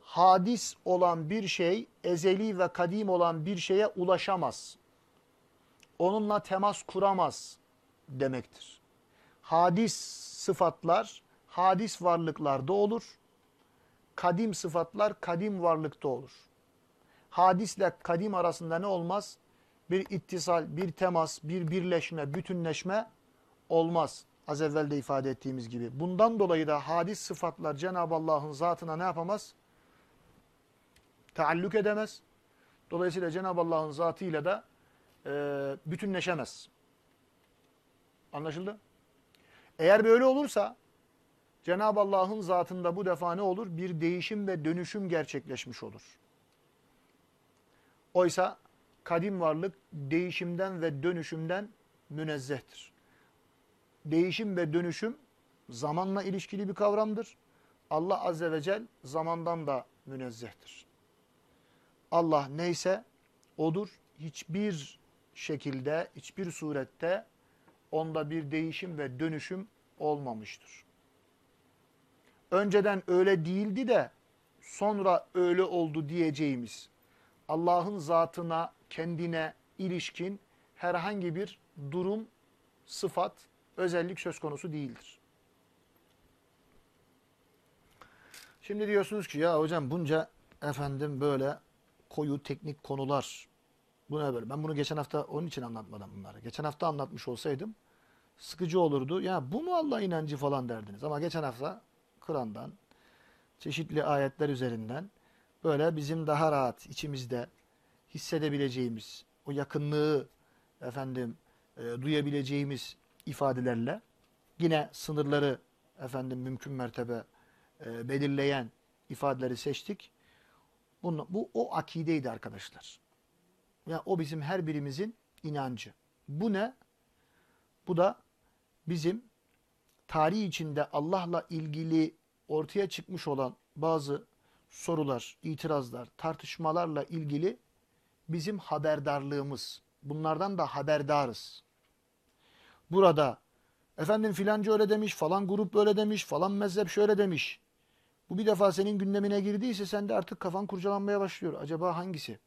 Hadis olan bir şey ezeli ve kadim olan bir şeye ulaşamaz. Onunla temas kuramaz demektir. Hadis sıfatlar hadis varlıklarda olur. Kadim sıfatlar kadim varlıkta olur. Hadisle kadim arasında ne olmaz? Bir ittisal, bir temas, bir birleşme, bütünleşme olmaz. Az evvel de ifade ettiğimiz gibi. Bundan dolayı da hadis sıfatlar Cenab-ı Allah'ın zatına ne yapamaz? Taalluk edemez. Dolayısıyla Cenab-ı Allah'ın zatıyla da e, bütünleşemez. Anlaşıldı? Eğer böyle olursa Cenab-ı Allah'ın zatında bu defa ne olur? Bir değişim ve dönüşüm gerçekleşmiş olur. Oysa kadim varlık değişimden ve dönüşümden münezzehtir. Değişim ve dönüşüm zamanla ilişkili bir kavramdır. Allah Azze ve Celle zamandan da münezzehtir. Allah neyse odur. Hiçbir şekilde, hiçbir surette onda bir değişim ve dönüşüm olmamıştır. Önceden öyle değildi de sonra öyle oldu diyeceğimiz Allah'ın zatına, kendine ilişkin herhangi bir durum, sıfat, özellik söz konusu değildir. Şimdi diyorsunuz ki ya hocam bunca efendim böyle koyu teknik konular. Bu ne böyle? Ben bunu geçen hafta onun için anlatmadım bunları. Geçen hafta anlatmış olsaydım sıkıcı olurdu. Ya bu mu Allah inancı falan derdiniz. Ama geçen hafta Kur'an'dan çeşitli ayetler üzerinden böyle bizim daha rahat içimizde hissedebileceğimiz o yakınlığı efendim e, duyabileceğimiz ifadelerle yine sınırları efendim mümkün mertebe e, belirleyen ifadeleri seçtik. Bunu, bu o akideydi arkadaşlar. Ya yani o bizim her birimizin inancı. Bu ne? Bu da bizim tarih içinde Allah'la ilgili ortaya çıkmış olan bazı sorular, itirazlar, tartışmalarla ilgili bizim haberdarlığımız. Bunlardan da haberdarız. Burada efendim filanca öyle demiş, falan grup böyle demiş, falan mezhep şöyle demiş. Bu bir defa senin gündemine girdiyse sen de artık kafan kurcalanmaya başlıyor. Acaba hangisi?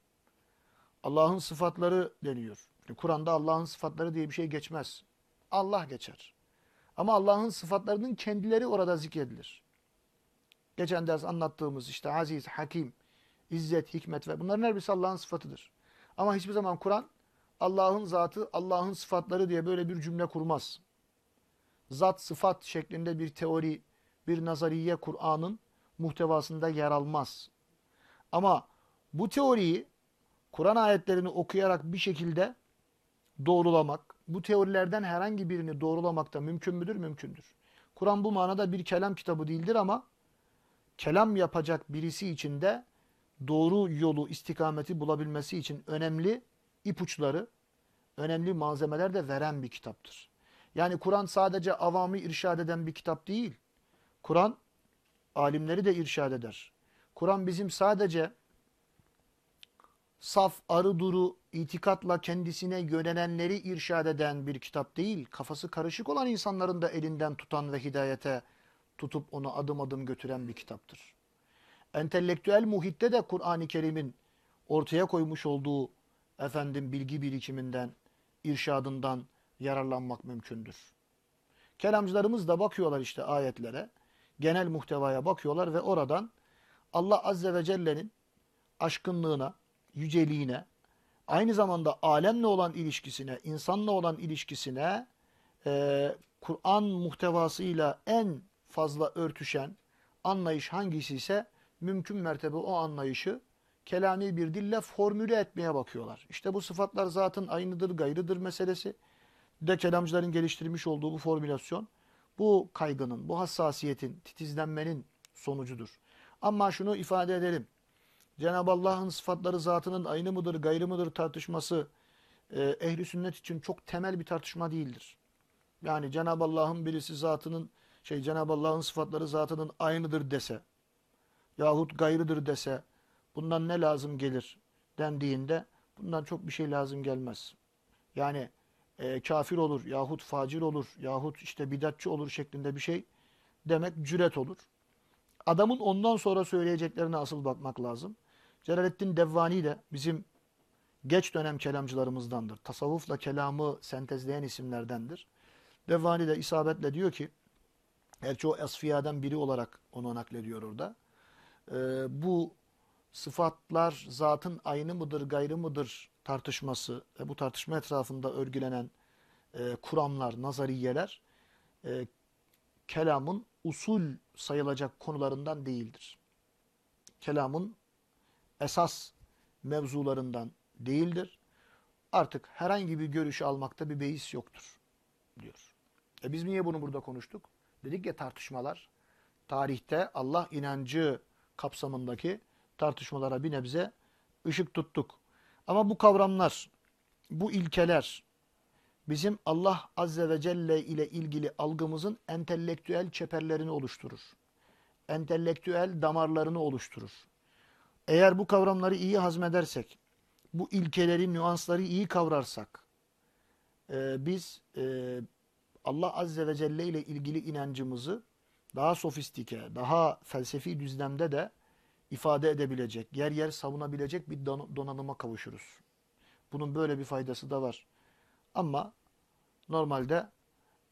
Allah'ın sıfatları deniyor. Kur'an'da Allah'ın sıfatları diye bir şey geçmez. Allah geçer. Ama Allah'ın sıfatlarının kendileri orada zikredilir. Geçen ders anlattığımız işte aziz, hakim, izzet, hikmet ve bunların her birisi Allah'ın sıfatıdır. Ama hiçbir zaman Kur'an Allah'ın zatı, Allah'ın sıfatları diye böyle bir cümle kurmaz. Zat, sıfat şeklinde bir teori, bir nazariye Kur'an'ın muhtevasında yer almaz. Ama bu teoriyi Kur'an ayetlerini okuyarak bir şekilde doğrulamak, bu teorilerden herhangi birini doğrulamak da mümkün müdür? Mümkündür. Kur'an bu manada bir kelam kitabı değildir ama kelam yapacak birisi için de doğru yolu, istikameti bulabilmesi için önemli ipuçları, önemli malzemeler de veren bir kitaptır. Yani Kur'an sadece avamı irşad eden bir kitap değil. Kur'an alimleri de irşad eder. Kur'an bizim sadece saf, arı duru, itikatla kendisine yönelenleri irşad eden bir kitap değil, kafası karışık olan insanların da elinden tutan ve hidayete tutup onu adım adım götüren bir kitaptır. Entelektüel muhitte de Kur'an-ı Kerim'in ortaya koymuş olduğu efendim bilgi birikiminden, irşadından yararlanmak mümkündür. Kelamcılarımız da bakıyorlar işte ayetlere, genel muhtevaya bakıyorlar ve oradan Allah Azze ve Celle'nin aşkınlığına, yüceliğine, aynı zamanda alemle olan ilişkisine, insanla olan ilişkisine e, Kur'an muhtevasıyla en fazla örtüşen anlayış hangisi ise mümkün mertebe o anlayışı kelami bir dille formüle etmeye bakıyorlar. İşte bu sıfatlar zatın aynıdır, gayrıdır meselesi de kelamcıların geliştirmiş olduğu bu formülasyon bu kaygının, bu hassasiyetin, titizlenmenin sonucudur. Ama şunu ifade edelim. Cenab-ı Allah'ın sıfatları zatının aynı mıdır, gayrı mıdır tartışması e, ehli sünnet için çok temel bir tartışma değildir. Yani Cenab-ı Allah'ın birisi zatının şey Cenab-ı Allah'ın sıfatları zatının aynıdır dese yahut gayrıdır dese bundan ne lazım gelir dendiğinde bundan çok bir şey lazım gelmez. Yani e, kafir olur yahut facir olur yahut işte bidatçı olur şeklinde bir şey demek cüret olur. Adamın ondan sonra söyleyeceklerine asıl bakmak lazım. Celaleddin Devvani de bizim geç dönem kelamcılarımızdandır. Tasavvufla kelamı sentezleyen isimlerdendir. Devvani de isabetle diyor ki, gerçi o esfiyadan biri olarak onu naklediyor orada. E, bu sıfatlar zatın aynı mıdır, gayrı mıdır tartışması ve bu tartışma etrafında örgülenen e, kuramlar, nazariyeler e, kelamın usul sayılacak konularından değildir. Kelamın esas mevzularından değildir. Artık herhangi bir görüşü almakta bir beis yoktur diyor. E biz niye bunu burada konuştuk? Dedik ya tartışmalar tarihte Allah inancı kapsamındaki tartışmalara bir nebze ışık tuttuk. Ama bu kavramlar, bu ilkeler bizim Allah Azze ve Celle ile ilgili algımızın entelektüel çeperlerini oluşturur. Entelektüel damarlarını oluşturur. Eğer bu kavramları iyi hazmedersek, bu ilkeleri, nüansları iyi kavrarsak, e, biz e, Allah Azze ve Celle ile ilgili inancımızı daha sofistike, daha felsefi düzlemde de ifade edebilecek, yer yer savunabilecek bir donanıma kavuşuruz. Bunun böyle bir faydası da var. Ama normalde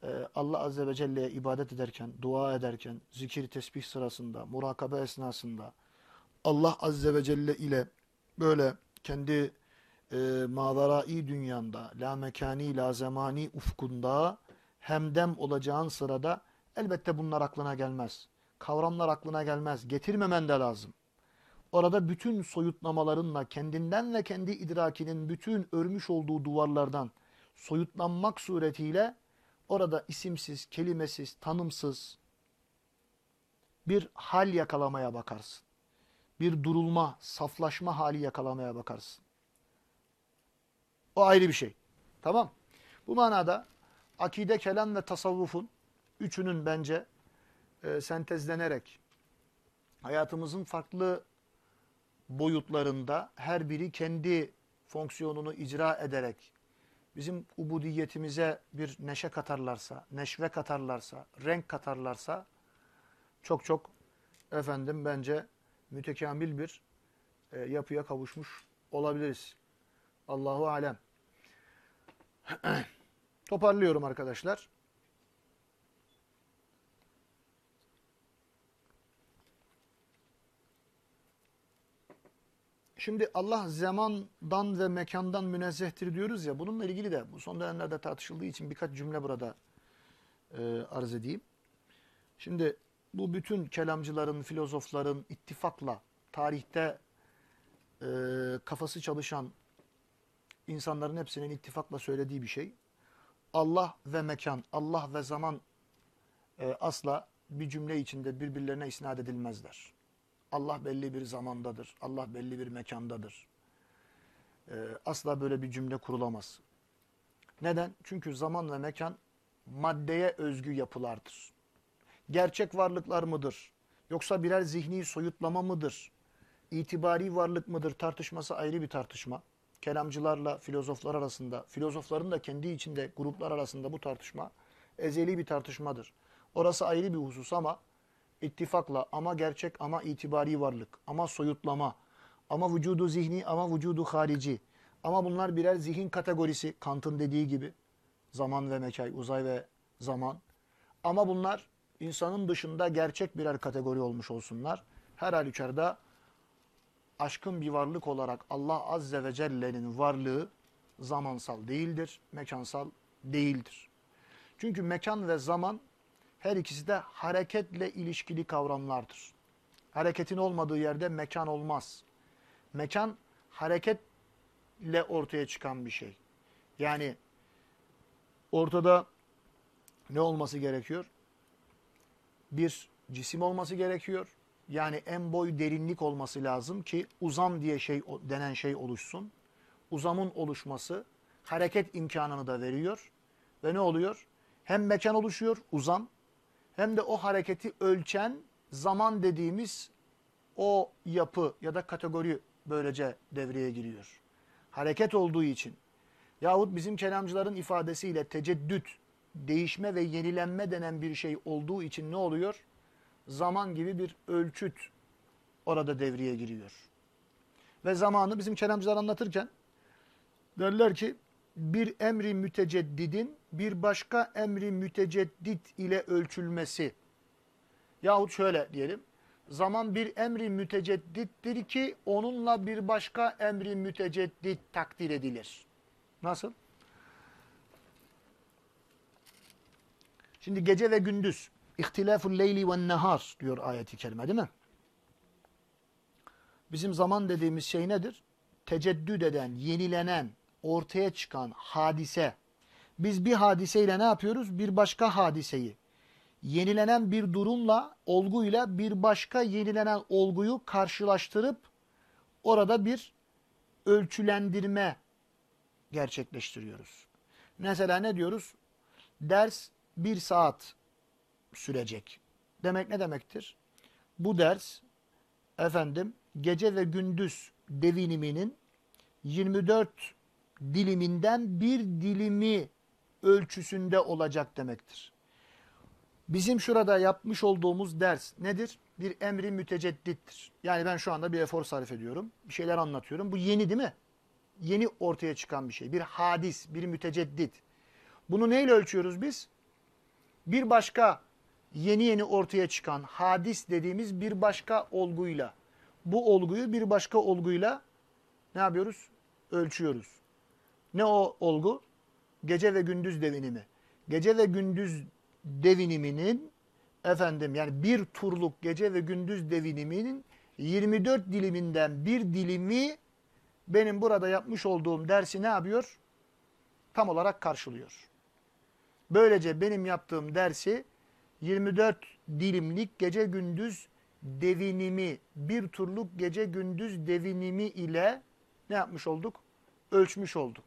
e, Allah Azze ve Celle'ye ibadet ederken, dua ederken, zikir, tesbih sırasında, murakabe esnasında Allah Azze ve Celle ile böyle kendi e, mavarai dünyanda, la mekani, la zamani ufkunda hemdem olacağın sırada elbette bunlar aklına gelmez. Kavramlar aklına gelmez. Getirmemen de lazım. Orada bütün soyutlamalarınla kendinden ve kendi idrakinin bütün örmüş olduğu duvarlardan soyutlanmak suretiyle orada isimsiz, kelimesiz, tanımsız bir hal yakalamaya bakarsın. Bir durulma, saflaşma hali yakalamaya bakarsın. O ayrı bir şey. Tamam. Bu manada akide, kelam ve tasavvufun üçünün bence e, sentezlenerek hayatımızın farklı boyutlarında her biri kendi fonksiyonunu icra ederek bizim ubudiyetimize bir neşe katarlarsa, neşve katarlarsa, renk katarlarsa çok çok efendim bence mütekamil bir e, yapıya kavuşmuş olabiliriz. Allahu alem. Toparlıyorum arkadaşlar. Şimdi Allah zamandan ve mekandan münezzehtir diyoruz ya bununla ilgili de bu son dönemlerde tartışıldığı için birkaç cümle burada e, arz edeyim. Şimdi bu bütün kelamcıların, filozofların ittifakla tarihte e, kafası çalışan insanların hepsinin ittifakla söylediği bir şey. Allah ve mekan, Allah ve zaman e, asla bir cümle içinde birbirlerine isnat edilmezler. Allah belli bir zamandadır. Allah belli bir mekandadır. Ee, asla böyle bir cümle kurulamaz. Neden? Çünkü zaman ve mekan maddeye özgü yapılardır. Gerçek varlıklar mıdır? Yoksa birer zihni soyutlama mıdır? İtibari varlık mıdır? Tartışması ayrı bir tartışma. Kelamcılarla filozoflar arasında, filozofların da kendi içinde gruplar arasında bu tartışma ezeli bir tartışmadır. Orası ayrı bir husus ama ittifakla ama gerçek ama itibari varlık ama soyutlama ama vücudu zihni ama vücudu harici ama bunlar birer zihin kategorisi Kant'ın dediği gibi zaman ve mekan, uzay ve zaman ama bunlar insanın dışında gerçek birer kategori olmuş olsunlar. Her halükarda aşkın bir varlık olarak Allah Azze ve Celle'nin varlığı zamansal değildir, mekansal değildir. Çünkü mekan ve zaman her ikisi de hareketle ilişkili kavramlardır. Hareketin olmadığı yerde mekan olmaz. Mekan hareketle ortaya çıkan bir şey. Yani ortada ne olması gerekiyor? Bir cisim olması gerekiyor. Yani en boy derinlik olması lazım ki uzam diye şey denen şey oluşsun. Uzamın oluşması hareket imkanını da veriyor. Ve ne oluyor? Hem mekan oluşuyor, uzam, hem de o hareketi ölçen zaman dediğimiz o yapı ya da kategori böylece devreye giriyor. Hareket olduğu için yahut bizim kelamcıların ifadesiyle teceddüt, değişme ve yenilenme denen bir şey olduğu için ne oluyor? Zaman gibi bir ölçüt orada devreye giriyor. Ve zamanı bizim kelamcılar anlatırken derler ki bir emri müteceddidin bir başka emri müteceddit ile ölçülmesi. Yahut şöyle diyelim. Zaman bir emri müteceddittir ki onunla bir başka emri müteceddit takdir edilir. Nasıl? Şimdi gece ve gündüz. İhtilaful leyli ve nehar diyor ayeti kerime değil mi? Bizim zaman dediğimiz şey nedir? Teceddüd eden, yenilenen, ortaya çıkan hadise. Biz bir hadiseyle ne yapıyoruz? Bir başka hadiseyi. Yenilenen bir durumla, olguyla bir başka yenilenen olguyu karşılaştırıp orada bir ölçülendirme gerçekleştiriyoruz. Mesela ne diyoruz? Ders bir saat sürecek. Demek ne demektir? Bu ders efendim gece ve gündüz deviniminin 24 diliminden bir dilimi ölçüsünde olacak demektir. Bizim şurada yapmış olduğumuz ders nedir? Bir emri müteceddittir. Yani ben şu anda bir efor sarf ediyorum. Bir şeyler anlatıyorum. Bu yeni değil mi? Yeni ortaya çıkan bir şey. Bir hadis, bir müteceddit. Bunu neyle ölçüyoruz biz? Bir başka yeni yeni ortaya çıkan hadis dediğimiz bir başka olguyla. Bu olguyu bir başka olguyla ne yapıyoruz? Ölçüyoruz. Ne o olgu? Gece ve gündüz devinimi. Gece ve gündüz deviniminin efendim yani bir turluk gece ve gündüz deviniminin 24 diliminden bir dilimi benim burada yapmış olduğum dersi ne yapıyor? Tam olarak karşılıyor. Böylece benim yaptığım dersi 24 dilimlik gece gündüz devinimi, bir turluk gece gündüz devinimi ile ne yapmış olduk? Ölçmüş olduk.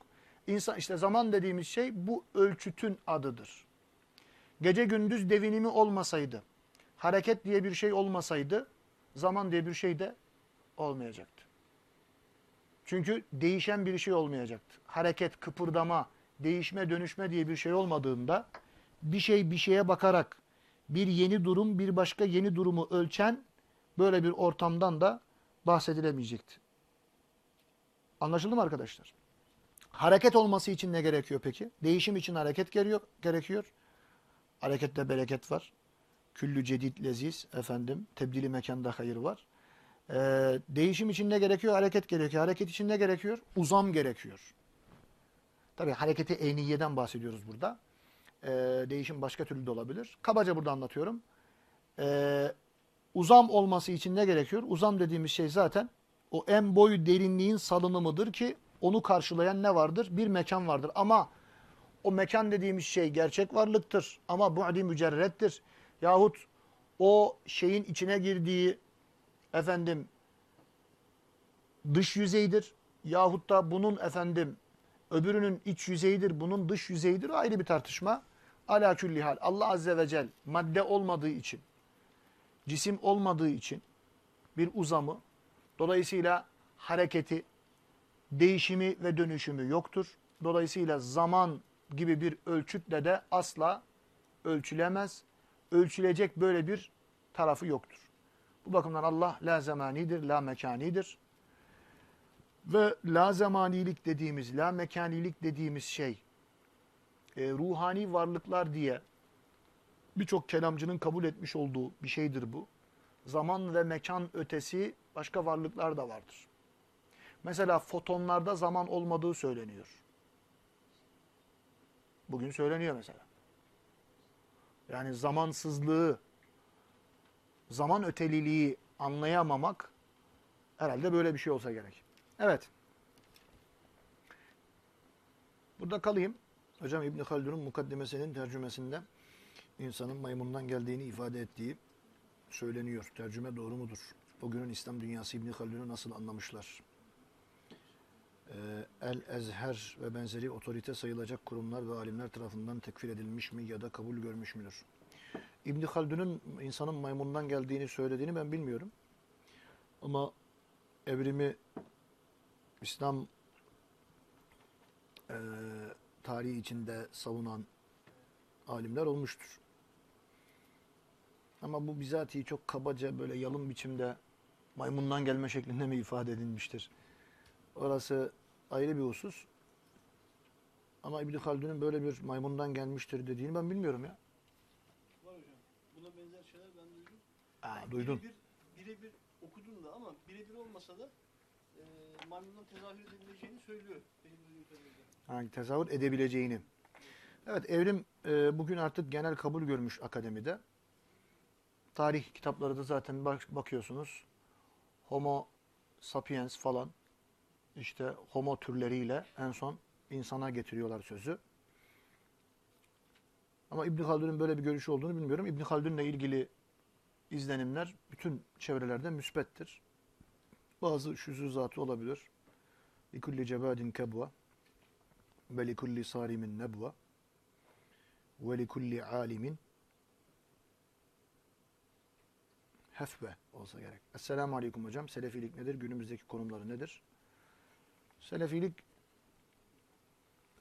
İnsan işte zaman dediğimiz şey bu ölçütün adıdır. Gece gündüz devinimi olmasaydı, hareket diye bir şey olmasaydı, zaman diye bir şey de olmayacaktı. Çünkü değişen bir şey olmayacaktı. Hareket, kıpırdama, değişme, dönüşme diye bir şey olmadığında bir şey bir şeye bakarak bir yeni durum bir başka yeni durumu ölçen böyle bir ortamdan da bahsedilemeyecekti. Anlaşıldı mı arkadaşlar? Hareket olması için ne gerekiyor peki? Değişim için hareket gerekiyor. Harekette bereket var. Küllü cedid leziz efendim. Tebdili mekanda hayır var. Ee, değişim için ne gerekiyor? Hareket gerekiyor. Hareket için ne gerekiyor? Uzam gerekiyor. Tabii hareketi eyniyeden bahsediyoruz burada. Ee, değişim başka türlü de olabilir. Kabaca burada anlatıyorum. Ee, uzam olması için ne gerekiyor? Uzam dediğimiz şey zaten o en boy derinliğin salınımıdır ki onu karşılayan ne vardır? Bir mekan vardır. Ama o mekan dediğimiz şey gerçek varlıktır. Ama bu'di mücerrettir. Yahut o şeyin içine girdiği efendim dış yüzeydir. Yahut da bunun efendim öbürünün iç yüzeyidir, bunun dış yüzeyidir. Ayrı bir tartışma. Ala külli hal. Allah Azze ve Celle madde olmadığı için, cisim olmadığı için bir uzamı, dolayısıyla hareketi, değişimi ve dönüşümü yoktur. Dolayısıyla zaman gibi bir ölçütle de asla ölçülemez. Ölçülecek böyle bir tarafı yoktur. Bu bakımdan Allah la zamanidir, la mekanidir. Ve la zamanilik dediğimiz, la mekanilik dediğimiz şey e, ruhani varlıklar diye birçok kelamcının kabul etmiş olduğu bir şeydir bu. Zaman ve mekan ötesi başka varlıklar da vardır. Mesela fotonlarda zaman olmadığı söyleniyor. Bugün söyleniyor mesela. Yani zamansızlığı, zaman öteliliği anlayamamak herhalde böyle bir şey olsa gerek. Evet. Burada kalayım. Hocam İbn Haldun'un mukaddimesinin tercümesinde insanın maymundan geldiğini ifade ettiği söyleniyor. Tercüme doğru mudur? O günün İslam dünyası İbn Haldun'u nasıl anlamışlar? Ee, El-Ezher ve benzeri otorite sayılacak kurumlar ve alimler tarafından tekfir edilmiş mi ya da kabul görmüş müdür? İbn Haldun'un insanın maymundan geldiğini söylediğini ben bilmiyorum. Ama evrimi İslam e, tarihi içinde savunan alimler olmuştur. Ama bu bizatihi çok kabaca böyle yalın biçimde maymundan gelme şeklinde mi ifade edilmiştir? Orası ayrı bir husus. Ama İbn Haldun'un böyle bir maymundan gelmiştir dediğini ben bilmiyorum ya. Var hocam. Buna benzer şeyler ben duydum. Aa, duydun. Birebir birebir okudum da ama birebir olmasa da e, maymundan tezahür edilebileceğini söylüyor. Benim duyduğum kadarıyla. Hangi tezahür edebileceğini. Evet evrim e, bugün artık genel kabul görmüş akademide. Tarih kitapları da zaten bak, bakıyorsunuz. Homo sapiens falan işte homo türleriyle en son insana getiriyorlar sözü. Ama İbn Haldun'un böyle bir görüşü olduğunu bilmiyorum. İbn Haldun'la ilgili izlenimler bütün çevrelerde müspettir. Bazı şuzuzatı olabilir. Likulli cebadin kebva ve likulli sarimin nebva ve likulli alimin hefbe olsa gerek. Esselamu Aleyküm hocam. Selefilik nedir? Günümüzdeki konumları nedir? Selefilik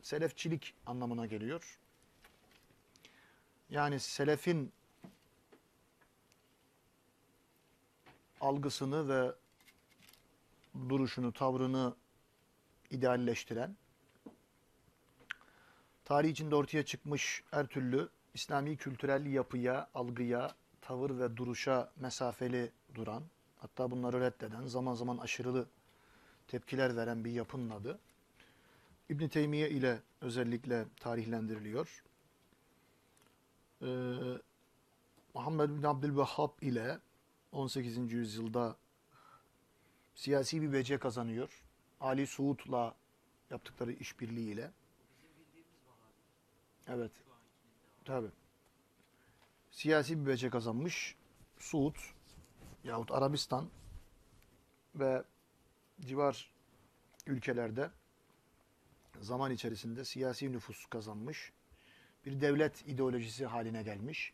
selefçilik anlamına geliyor. Yani selefin algısını ve duruşunu, tavrını idealleştiren, tarih içinde ortaya çıkmış her türlü İslami kültürel yapıya, algıya, tavır ve duruşa mesafeli duran, hatta bunları reddeden, zaman zaman aşırılı tepkiler veren bir yapının adı. İbn Teymiye ile özellikle tarihlendiriliyor. Ee, Muhammed bin Abdülvehhab ile 18. yüzyılda siyasi bir bece kazanıyor. Ali Suud'la yaptıkları işbirliğiyle. Evet. Tabi. Siyasi bir bece kazanmış. Suud yahut Arabistan ve civar ülkelerde zaman içerisinde siyasi nüfus kazanmış. Bir devlet ideolojisi haline gelmiş.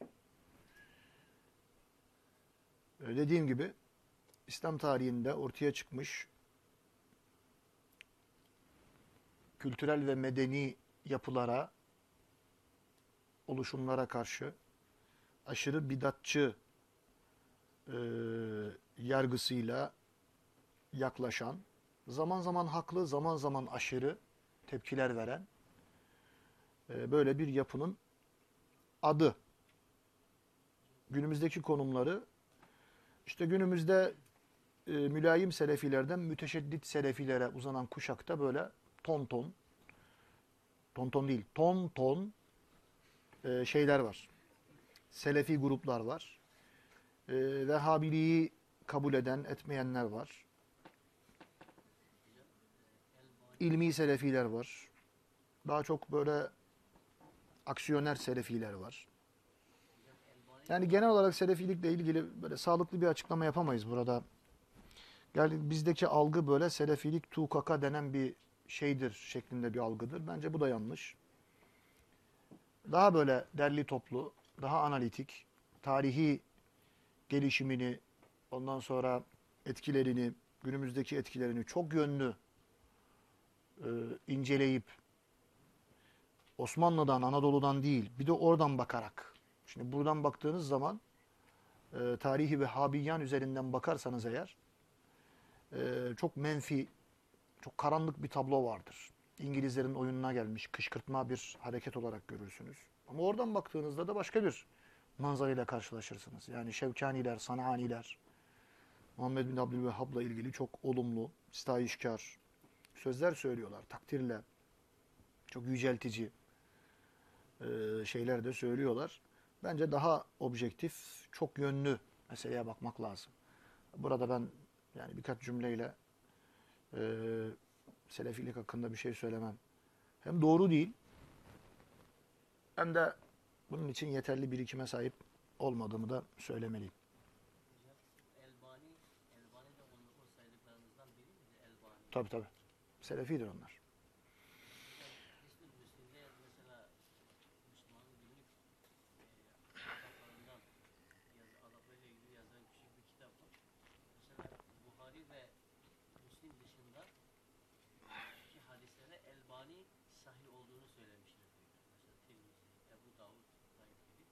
Dediğim gibi İslam tarihinde ortaya çıkmış kültürel ve medeni yapılara, oluşumlara karşı aşırı bidatçı e, yargısıyla yaklaşan, zaman zaman haklı, zaman zaman aşırı tepkiler veren e, böyle bir yapının adı. Günümüzdeki konumları işte günümüzde e, mülayim selefilerden müteşeddit selefilere uzanan kuşakta böyle ton ton, ton ton değil, ton ton e, şeyler var. Selefi gruplar var. E, Vehhabiliği kabul eden, etmeyenler var. İlmi selefiler var. Daha çok böyle aksiyoner selefiler var. Yani genel olarak selefilikle ilgili böyle sağlıklı bir açıklama yapamayız burada. Yani bizdeki algı böyle selefilik tukaka denen bir şeydir şeklinde bir algıdır. Bence bu da yanlış. Daha böyle derli toplu, daha analitik, tarihi gelişimini, ondan sonra etkilerini, günümüzdeki etkilerini çok yönlü e, inceleyip Osmanlı'dan, Anadolu'dan değil, bir de oradan bakarak. Şimdi buradan baktığınız zaman e, tarihi Vehhabiyan üzerinden bakarsanız eğer e, çok menfi, çok karanlık bir tablo vardır. İngilizlerin oyununa gelmiş, kışkırtma bir hareket olarak görürsünüz. Ama oradan baktığınızda da başka bir manzarayla karşılaşırsınız. Yani Şevkaniler, Sananiler, Muhammed bin Abdülvehhab'la ilgili çok olumlu, istahişkar sözler söylüyorlar. Takdirle, çok yüceltici e, şeyler de söylüyorlar. Bence daha objektif, çok yönlü meseleye bakmak lazım. Burada ben yani birkaç cümleyle e, Selefilik hakkında bir şey söylemem. Hem doğru değil hem de bunun için yeterli birikime sahip olmadığımı da söylemeliyim. Tabii tabii. Selefidir onlar. Hizbül Müslim'de mesela Müslümanın günlük e, kitaplarından yaz, Arapayla ilgili yazan küçük bir kitap var. Mesela Buhari ve Müslim dışında ki hadislere Elbani sahih olduğunu söylemişler. diyor. Mesela Tirmizi, Ebu Davud gibi.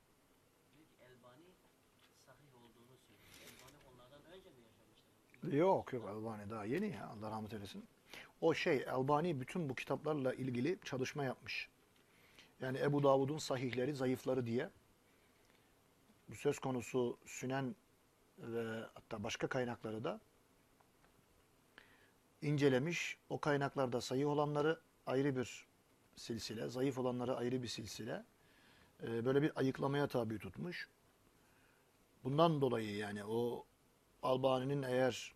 Diyor ki Elbani sahih olduğunu söylüyor. Elbani onlardan önce mi yaşamışlar? Yok yok Albani daha yeni ya Allah rahmet eylesin. O şey Albani bütün bu kitaplarla ilgili çalışma yapmış. Yani Ebu Davud'un sahihleri, zayıfları diye bu söz konusu Sünen ve hatta başka kaynakları da incelemiş. O kaynaklarda sayı olanları ayrı bir silsile, zayıf olanları ayrı bir silsile. Ee, Böyle bir ayıklamaya tabi tutmuş. Bundan dolayı yani o Albani'nin eğer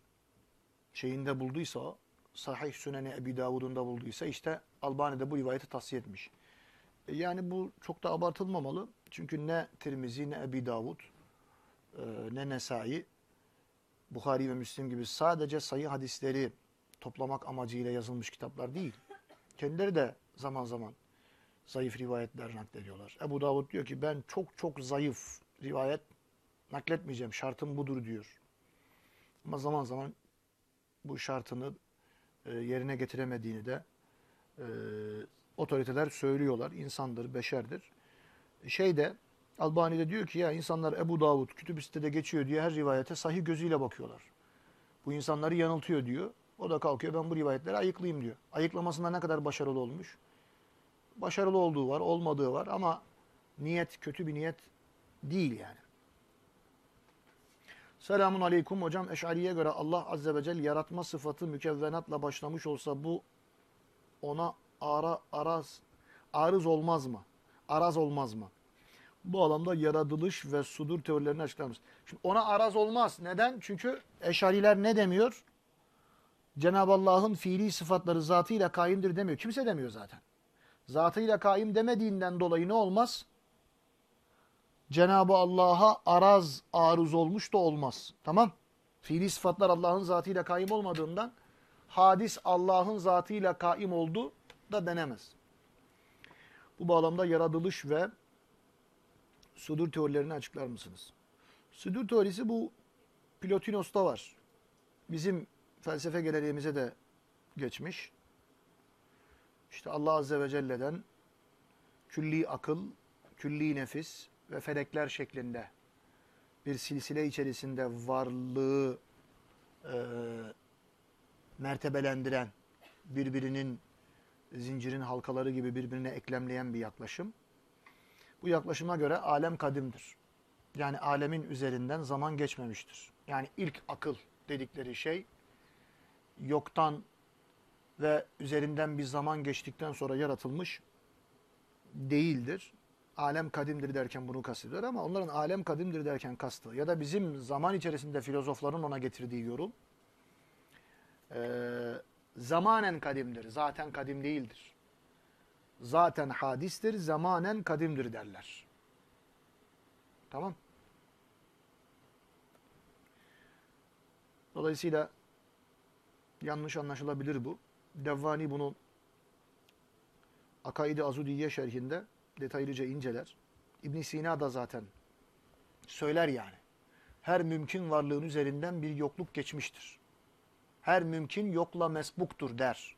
şeyinde bulduysa Sahih Süneni Ebi Davud'un da bulduysa işte Albani de bu rivayeti tahsiye etmiş. E, Yani bu çok da abartılmamalı. Çünkü ne Tirmizi ne Ebi Davud e, ne Nesai Bukhari ve Müslim gibi sadece sayı hadisleri toplamak amacıyla yazılmış kitaplar değil. Kendileri de zaman zaman zayıf rivayetler naklediyorlar. Ebu Davud diyor ki ben çok çok zayıf rivayet nakletmeyeceğim. Şartım budur diyor. Ama zaman zaman bu şartını e, yerine getiremediğini de e, otoriteler söylüyorlar. İnsandır, beşerdir. Şey de Albani de diyor ki ya insanlar Ebu Davud kütüb sitede geçiyor diye her rivayete sahih gözüyle bakıyorlar. Bu insanları yanıltıyor diyor. O da kalkıyor ben bu rivayetleri ayıklayayım diyor. Ayıklamasında ne kadar başarılı olmuş? Başarılı olduğu var, olmadığı var ama niyet kötü bir niyet değil yani. Selamun aleyküm hocam. Eş'ariye göre Allah azze ve celle yaratma sıfatı mükevvenatla başlamış olsa bu ona ara, araz, arız olmaz mı? Araz olmaz mı? Bu alanda yaratılış ve sudur teorilerini açıklar mısın? Şimdi ona araz olmaz. Neden? Çünkü eşariler ne demiyor? Cenab-ı Allah'ın fiili sıfatları zatıyla kaimdir demiyor. Kimse demiyor zaten. Zatıyla kaim demediğinden dolayı ne olmaz? Cenab-ı Allah'a araz aruz olmuş da olmaz. Tamam? Fiili sıfatlar Allah'ın zatıyla kaim olmadığından hadis Allah'ın zatıyla kaim oldu da denemez. Bu bağlamda yaratılış ve sudur teorilerini açıklar mısınız? Sudur teorisi bu Plotinos'ta var. Bizim felsefe geleneğimize de geçmiş. İşte Allah Azze ve Celle'den külli akıl, külli nefis ve felekler şeklinde bir silsile içerisinde varlığı e, mertebelendiren, birbirinin zincirin halkaları gibi birbirine eklemleyen bir yaklaşım. Bu yaklaşıma göre alem kadimdir. Yani alemin üzerinden zaman geçmemiştir. Yani ilk akıl dedikleri şey yoktan ve üzerinden bir zaman geçtikten sonra yaratılmış değildir. Alem kadimdir derken bunu kastediyor ama onların alem kadimdir derken kastı ya da bizim zaman içerisinde filozofların ona getirdiği yorum eee, zamanen kadimdir. Zaten kadim değildir. Zaten hadistir, zamanen kadimdir derler. Tamam. Dolayısıyla yanlış anlaşılabilir bu. Devvani bunu Akaid-i Azudiye şerhinde detaylıca inceler. İbn Sina da zaten söyler yani. her mümkün varlığın üzerinden bir yokluk geçmiştir. Her mümkün yokla mesbuktur der.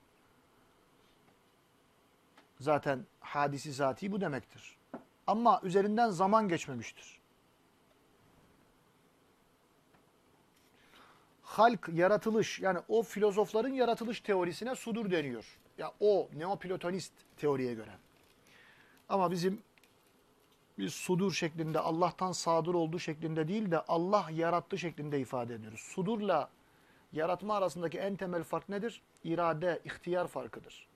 Zaten hadisi zati bu demektir. Ama üzerinden zaman geçmemiştir. Halk, yaratılış yani o filozofların yaratılış teorisine sudur deniyor. Ya o neoplatonist teoriye göre. Ama bizim biz sudur şeklinde Allah'tan sadır olduğu şeklinde değil de Allah yarattı şeklinde ifade ediyoruz. Sudurla yaratma arasındaki en temel fark nedir? İrade, ihtiyar farkıdır.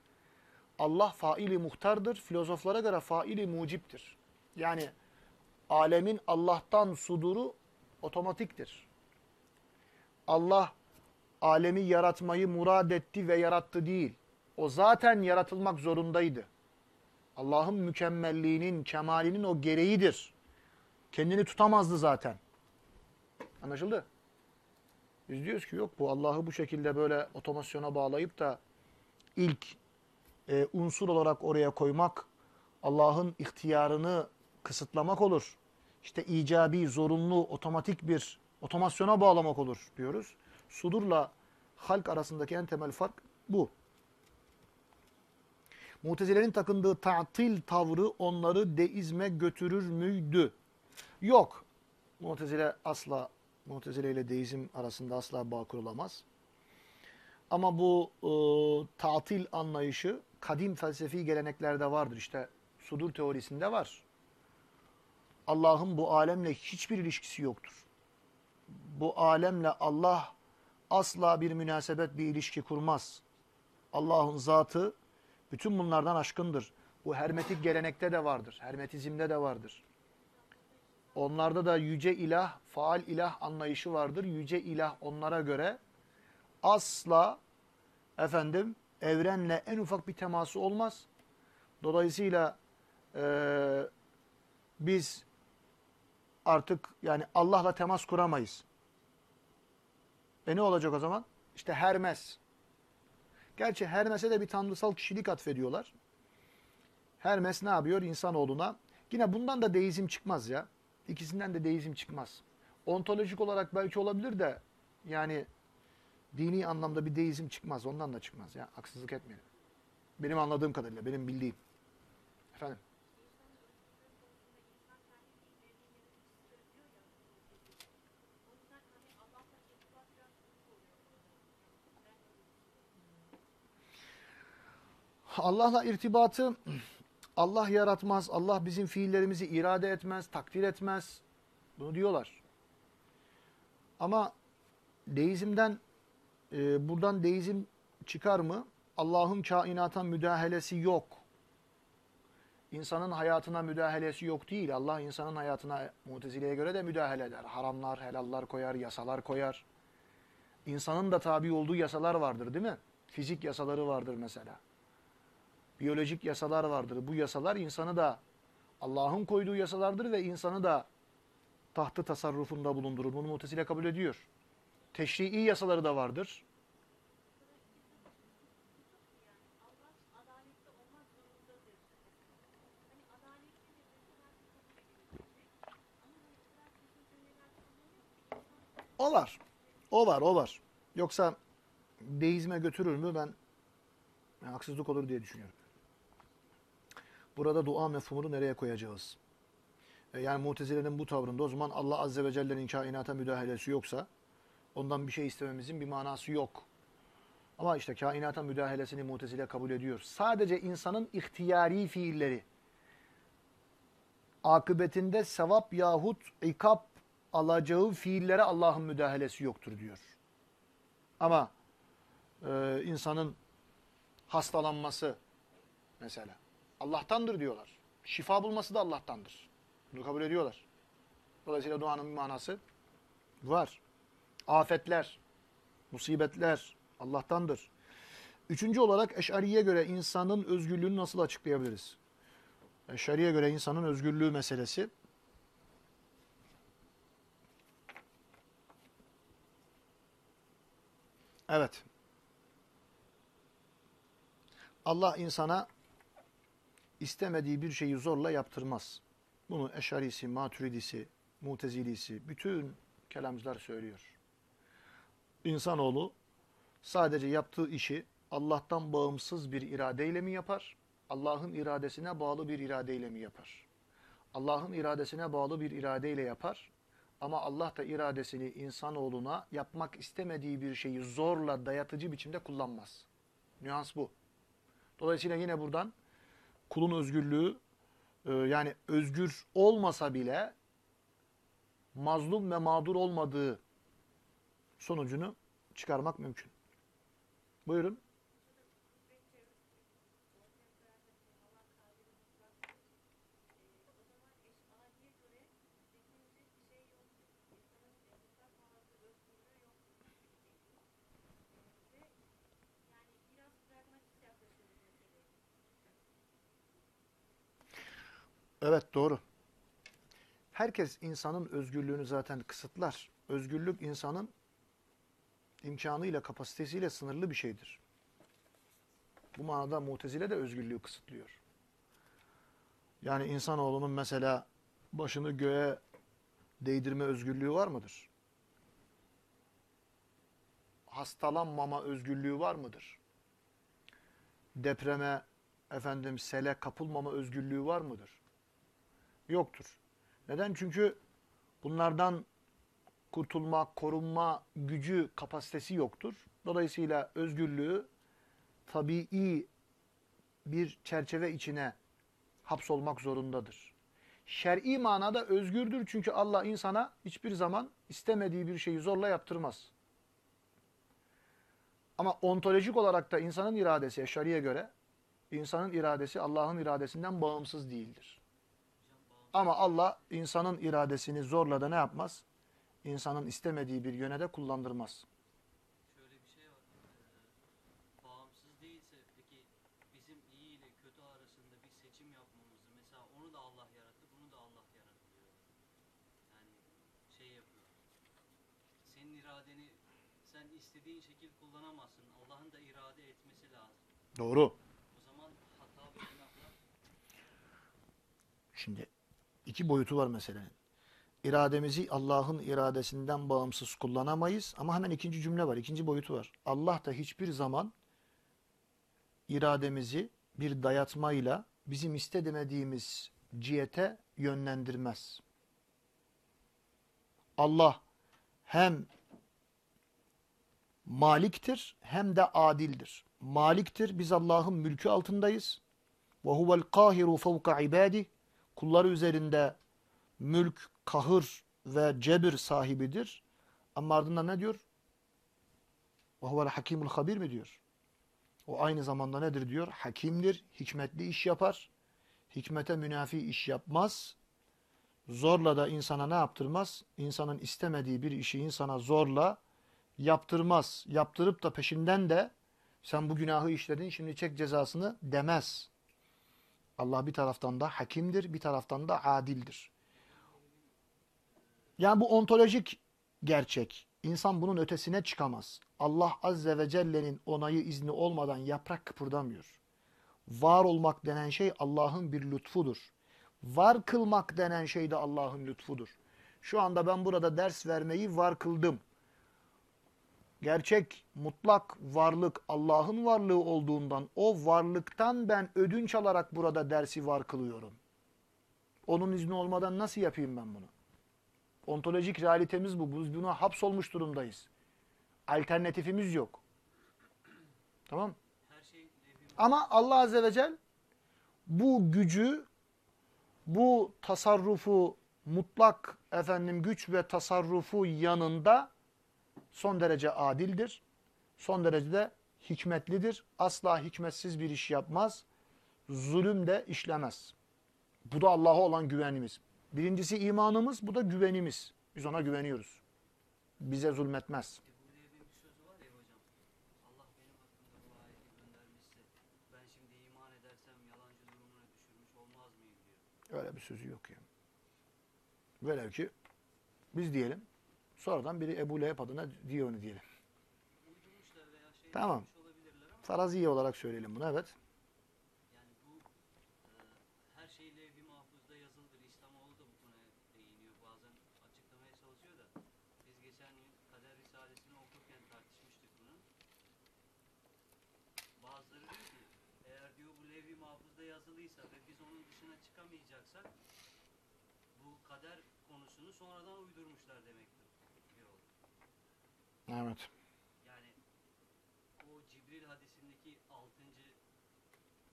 Allah faili muhtardır. Filozoflara göre faili muciptir. Yani alemin Allah'tan suduru otomatiktir. Allah alemi yaratmayı murad etti ve yarattı değil. O zaten yaratılmak zorundaydı. Allah'ın mükemmelliğinin, kemalinin o gereğidir. Kendini tutamazdı zaten. Anlaşıldı? Biz diyoruz ki yok bu Allah'ı bu şekilde böyle otomasyona bağlayıp da ilk e, unsur olarak oraya koymak Allah'ın ihtiyarını kısıtlamak olur. İşte icabi, zorunlu, otomatik bir otomasyona bağlamak olur diyoruz. Sudurla halk arasındaki en temel fark bu. Mutezilerin takındığı ta'til tavrı onları deizme götürür müydü? Yok. Mutezile asla Mutezile ile deizm arasında asla bağ kurulamaz. Ama bu e, tatil anlayışı kadim felsefi geleneklerde vardır. İşte sudur teorisinde var. Allah'ın bu alemle hiçbir ilişkisi yoktur. Bu alemle Allah asla bir münasebet, bir ilişki kurmaz. Allah'ın zatı bütün bunlardan aşkındır. Bu hermetik gelenekte de vardır. Hermetizmde de vardır. Onlarda da yüce ilah, faal ilah anlayışı vardır. Yüce ilah onlara göre asla efendim evrenle en ufak bir teması olmaz. Dolayısıyla e, biz artık yani Allah'la temas kuramayız. E ne olacak o zaman? İşte Hermes. Gerçi Hermes'e de bir tanrısal kişilik atfediyorlar. Hermes ne yapıyor insanoğluna? Yine bundan da deizm çıkmaz ya. İkisinden de deizm çıkmaz. Ontolojik olarak belki olabilir de yani dini anlamda bir deizm çıkmaz. Ondan da çıkmaz ya. Haksızlık etmeyelim. Benim anladığım kadarıyla, benim bildiğim. Efendim? Allah'la irtibatı Allah yaratmaz, Allah bizim fiillerimizi irade etmez, takdir etmez. Bunu diyorlar. Ama deizmden, e, buradan deizm çıkar mı? Allah'ın kainata müdahalesi yok. İnsanın hayatına müdahalesi yok değil. Allah insanın hayatına mutezileye göre de müdahale eder. Haramlar, helallar koyar, yasalar koyar. İnsanın da tabi olduğu yasalar vardır değil mi? Fizik yasaları vardır mesela biyolojik yasalar vardır. Bu yasalar insanı da Allah'ın koyduğu yasalardır ve insanı da tahtı tasarrufunda bulundurur. Bunu mutezile kabul ediyor. Teşrii yasaları da vardır. O var. O var, o var. Yoksa deizme götürür mü ben yani haksızlık olur diye düşünüyorum. Burada dua mefhumunu nereye koyacağız? E, yani mutezilerin bu tavrında o zaman Allah Azze ve Celle'nin kainata müdahalesi yoksa ondan bir şey istememizin bir manası yok. Ama işte kainata müdahalesini mutezile kabul ediyor. Sadece insanın ihtiyari fiilleri akıbetinde sevap yahut ikap alacağı fiillere Allah'ın müdahalesi yoktur diyor. Ama e, insanın hastalanması mesela Allah'tandır diyorlar. Şifa bulması da Allah'tandır. Bunu kabul ediyorlar. Dolayısıyla duanın bir manası var. Afetler, musibetler Allah'tandır. Üçüncü olarak Eş'ariye göre insanın özgürlüğünü nasıl açıklayabiliriz? Eş'ariye göre insanın özgürlüğü meselesi Evet. Allah insana istemediği bir şeyi zorla yaptırmaz. Bunu Eşarisi, Maturidisi, Mutezilisi, bütün kelamcılar söylüyor. İnsanoğlu sadece yaptığı işi Allah'tan bağımsız bir iradeyle mi yapar? Allah'ın iradesine bağlı bir iradeyle mi yapar? Allah'ın iradesine bağlı bir iradeyle yapar. Ama Allah da iradesini insanoğluna yapmak istemediği bir şeyi zorla dayatıcı biçimde kullanmaz. Nüans bu. Dolayısıyla yine buradan kulun özgürlüğü e, yani özgür olmasa bile mazlum ve mağdur olmadığı sonucunu çıkarmak mümkün. Buyurun. Evet doğru. Herkes insanın özgürlüğünü zaten kısıtlar. Özgürlük insanın imkanıyla, kapasitesiyle sınırlı bir şeydir. Bu manada mutezile de özgürlüğü kısıtlıyor. Yani insanoğlunun mesela başını göğe değdirme özgürlüğü var mıdır? Hastalanmama özgürlüğü var mıdır? Depreme, efendim sele kapılmama özgürlüğü var mıdır? Yoktur. Neden? Çünkü bunlardan kurtulma, korunma gücü, kapasitesi yoktur. Dolayısıyla özgürlüğü tabii bir çerçeve içine hapsolmak zorundadır. Şer'i manada özgürdür çünkü Allah insana hiçbir zaman istemediği bir şeyi zorla yaptırmaz. Ama ontolojik olarak da insanın iradesi Eşari'ye göre insanın iradesi Allah'ın iradesinden bağımsız değildir. Ama Allah insanın iradesini zorla da ne yapmaz? İnsanın istemediği bir yöne de kullandırmaz. Şöyle bir şey var. Ee, bağımsız değilse peki bizim iyi ile kötü arasında bir seçim yapmamızı mesela onu da Allah yarattı, bunu da Allah yarattı diyor. Yani şey yapıyor. Senin iradeni sen istediğin şekil kullanamazsın. Allah'ın da irade etmesi lazım. Doğru. O zaman hata ve günahlar Şimdi iki boyutu var meselenin. İrademizi Allah'ın iradesinden bağımsız kullanamayız ama hemen ikinci cümle var, ikinci boyutu var. Allah da hiçbir zaman irademizi bir dayatmayla bizim istemediğimiz cihete yönlendirmez. Allah hem maliktir hem de adildir. Maliktir, biz Allah'ın mülkü altındayız. Ve huvel kahiru fevka ibadi. Kulları üzerinde mülk, kahır ve cebir sahibidir. Ama ardından ne diyor? Huvel hakimul habir mi diyor? O aynı zamanda nedir diyor? Hakimdir, hikmetli iş yapar. Hikmete münafi iş yapmaz. Zorla da insana ne yaptırmaz? İnsanın istemediği bir işi insana zorla yaptırmaz. Yaptırıp da peşinden de sen bu günahı işledin şimdi çek cezasını demez. Allah bir taraftan da hakimdir, bir taraftan da adildir. Yani bu ontolojik gerçek. İnsan bunun ötesine çıkamaz. Allah Azze ve Celle'nin onayı izni olmadan yaprak kıpırdamıyor. Var olmak denen şey Allah'ın bir lütfudur. Var kılmak denen şey de Allah'ın lütfudur. Şu anda ben burada ders vermeyi var kıldım. Gerçek, mutlak varlık Allah'ın varlığı olduğundan o varlıktan ben ödünç alarak burada dersi var kılıyorum. Onun izni olmadan nasıl yapayım ben bunu? Ontolojik realitemiz bu. Biz buna hapsolmuş durumdayız. Alternatifimiz yok. Tamam Ama Allah Azze ve Celle bu gücü, bu tasarrufu, mutlak efendim güç ve tasarrufu yanında son derece adildir. Son derece de hikmetlidir. Asla hikmetsiz bir iş yapmaz. Zulüm de işlemez. Bu da Allah'a olan güvenimiz. Birincisi imanımız, bu da güvenimiz. Biz ona güveniyoruz. Bize zulmetmez. Ya. Öyle bir sözü yok yani. Velev ki biz diyelim. Sonradan biri Ebu Leheb adına Diyon'u diyelim. Şey tamam. Faraziye olarak söyleyelim bunu evet. Her şey levh-i mahfuzda yazılıdır. İslamoğlu bu konuya değiniyor. Bazen açıklamaya çalışıyor da biz geçen gün kader okurken tartışmıştık bunu. Bazıları diyor ki eğer diyor bu levh-i yazılıysa ve biz onun dışına çıkamayacaksak bu kader konusunu sonradan uydurmuşlar demek. Evet. Yani o Cibril hadisindeki altıncı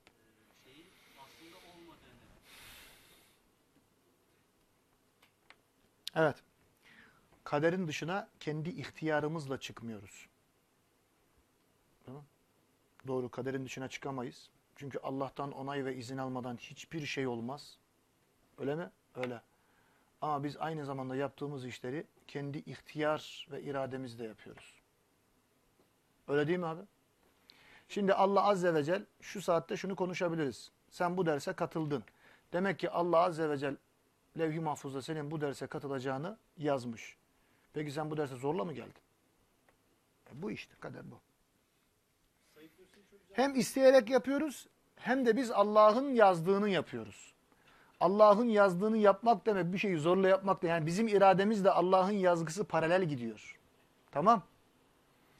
e, şeyin aslında olmadığını Evet. Kaderin dışına kendi ihtiyarımızla çıkmıyoruz. Tamam. Doğru kaderin dışına çıkamayız. Çünkü Allah'tan onay ve izin almadan hiçbir şey olmaz. Öyle mi? Öyle. Ama biz aynı zamanda yaptığımız işleri kendi ihtiyar ve irademizle yapıyoruz. Öyle değil mi abi? Şimdi Allah Azze ve Celle şu saatte şunu konuşabiliriz. Sen bu derse katıldın. Demek ki Allah Azze ve Celle levh-i mahfuzda senin bu derse katılacağını yazmış. Peki sen bu derse zorla mı geldin? E bu işte kader bu. Hem isteyerek yapıyoruz hem de biz Allah'ın yazdığını yapıyoruz. Allah'ın yazdığını yapmak demek bir şeyi zorla yapmak da yani bizim irademizle Allah'ın yazgısı paralel gidiyor. Tamam.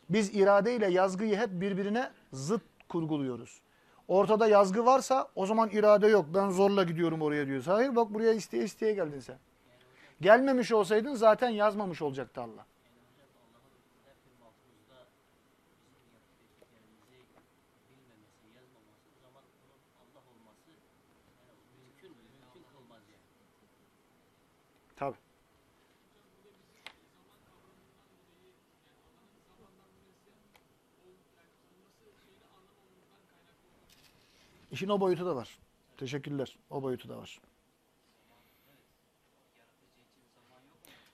Biz iradeyle yazgıyı hep birbirine zıt kurguluyoruz. Ortada yazgı varsa o zaman irade yok. Ben zorla gidiyorum oraya diyoruz. Hayır bak buraya isteye isteye geldin sen. Gelmemiş olsaydın zaten yazmamış olacaktı Allah. yani hocam Allah'ın levh-i mahfuzda bizim yaptıklarımızı bilmemesi, yazmaması o zaman bunun Allah olması yani mümkün, mümkün kılmaz yani. Tabii. İşin o boyutu da var. Teşekkürler. O boyutu da var.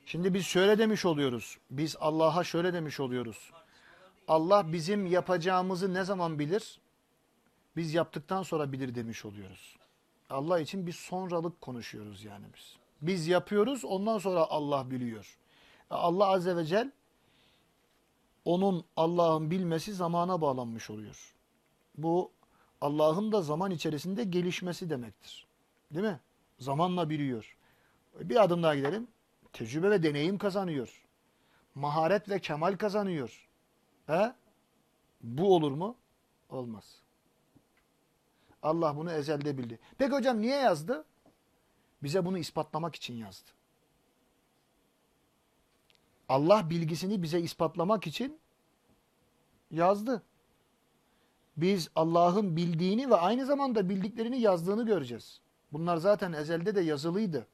Şimdi biz şöyle demiş oluyoruz. Biz Allah'a şöyle demiş oluyoruz. Allah bizim yapacağımızı ne zaman bilir? Biz yaptıktan sonra bilir demiş oluyoruz. Allah için bir sonralık konuşuyoruz yani biz. Biz yapıyoruz ondan sonra Allah biliyor. Allah Azze ve Celle onun Allah'ın bilmesi zamana bağlanmış oluyor. Bu Allah'ın da zaman içerisinde gelişmesi demektir. Değil mi? Zamanla biliyor. Bir adım daha gidelim. Tecrübe ve deneyim kazanıyor. Maharet ve kemal kazanıyor. He? Bu olur mu? Olmaz. Allah bunu ezelde bildi. Peki hocam niye yazdı? Bize bunu ispatlamak için yazdı. Allah bilgisini bize ispatlamak için yazdı. Biz Allah'ın bildiğini ve aynı zamanda bildiklerini yazdığını göreceğiz. Bunlar zaten ezelde de yazılıydı.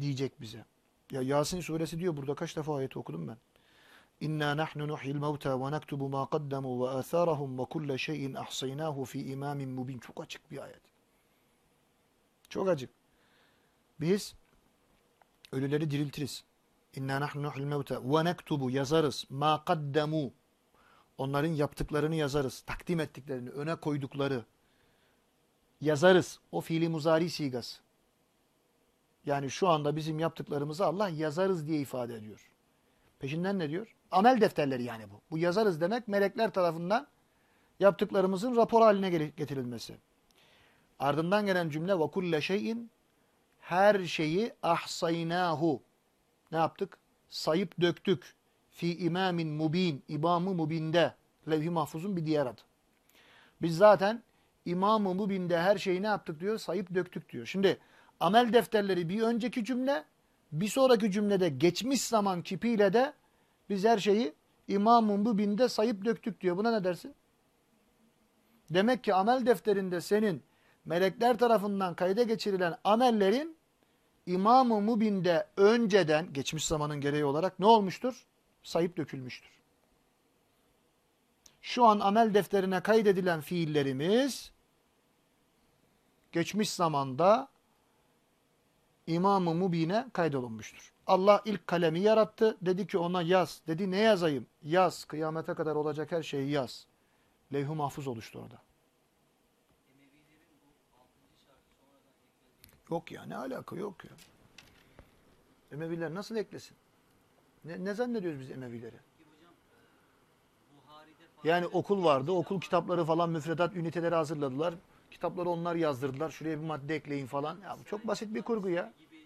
Diyecek bize. Ya Yasin suresi diyor burada kaç defa ayeti okudum ben. İnna nahnu nuhyil mevta ve nektubu ma qaddamu ve atharahum ve kulle şeyin ahsaynahu fi imamin mubin. Çok açık bir ayet. Çok açık. Biz ölüleri diriltiriz. İnna nahnu nuhyil mevta ve nektubu yazarız ma qaddamu. Onların yaptıklarını yazarız. Takdim ettiklerini, öne koydukları yazarız. O fiili muzari sigası. Yani şu anda bizim yaptıklarımızı Allah yazarız diye ifade ediyor. Peşinden ne diyor? Amel defterleri yani bu. Bu yazarız demek melekler tarafından yaptıklarımızın rapor haline getirilmesi. Ardından gelen cümle ve kulle şeyin her şeyi ahsaynahu. Ne yaptık? Sayıp döktük. Fi imamin mubin. İmamı mubinde. Levh-i mahfuzun bir diğer adı. Biz zaten imamı mubinde her şeyi ne yaptık diyor? Sayıp döktük diyor. Şimdi amel defterleri bir önceki cümle, bir sonraki cümlede geçmiş zaman kipiyle de biz her şeyi imamın mubinde sayıp döktük diyor. Buna ne dersin? Demek ki amel defterinde senin melekler tarafından kayda geçirilen amellerin İmam-ı Mubin'de önceden geçmiş zamanın gereği olarak ne olmuştur? Sayıp dökülmüştür. Şu an amel defterine kaydedilen fiillerimiz geçmiş zamanda İmam-ı Mubin'e kaydolunmuştur. Allah ilk kalemi yarattı. Dedi ki ona yaz. Dedi ne yazayım? Yaz. Kıyamete kadar olacak her şeyi yaz. Levh-i mahfuz oluştu orada. Yok ya ne alaka yok ya. Emeviler nasıl eklesin? Ne, ne zannediyoruz biz Emevileri? ki hocam e, Buhari'de falan Yani okul vardı. Okul kitapları falan müfredat üniteleri hazırladılar. Kitapları onlar yazdırdılar. Şuraya bir madde ekleyin falan. Ya bu çok basit bir kurgu ya. gibi e,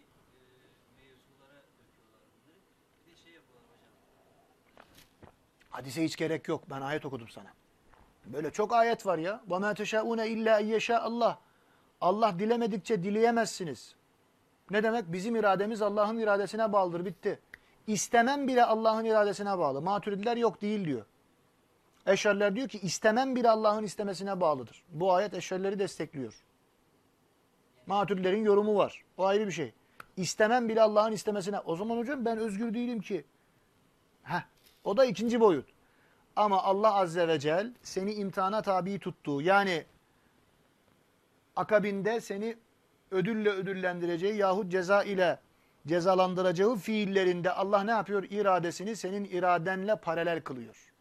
mevzulara döküyorlar bunları. Bir de şey yapıyorlar hocam. Hadise hiç gerek yok. Ben ayet okudum sana. Böyle çok ayet var ya. وَمَا تَشَاءُونَ اِلَّا اِيَّشَاءَ Allah. Allah dilemedikçe dileyemezsiniz. Ne demek? Bizim irademiz Allah'ın iradesine bağlıdır. Bitti. İstemem bile Allah'ın iradesine bağlı. Maturidiler yok değil diyor. Eşariler diyor ki istemem bile Allah'ın istemesine bağlıdır. Bu ayet eşarileri destekliyor. Maturidilerin yorumu var. O ayrı bir şey. İstemem bile Allah'ın istemesine. O zaman hocam ben özgür değilim ki. Heh, o da ikinci boyut. Ama Allah Azze ve Celle seni imtihana tabi tuttuğu yani akabinde seni ödülle ödüllendireceği yahut ceza ile cezalandıracağı fiillerinde Allah ne yapıyor? İradesini senin iradenle paralel kılıyor.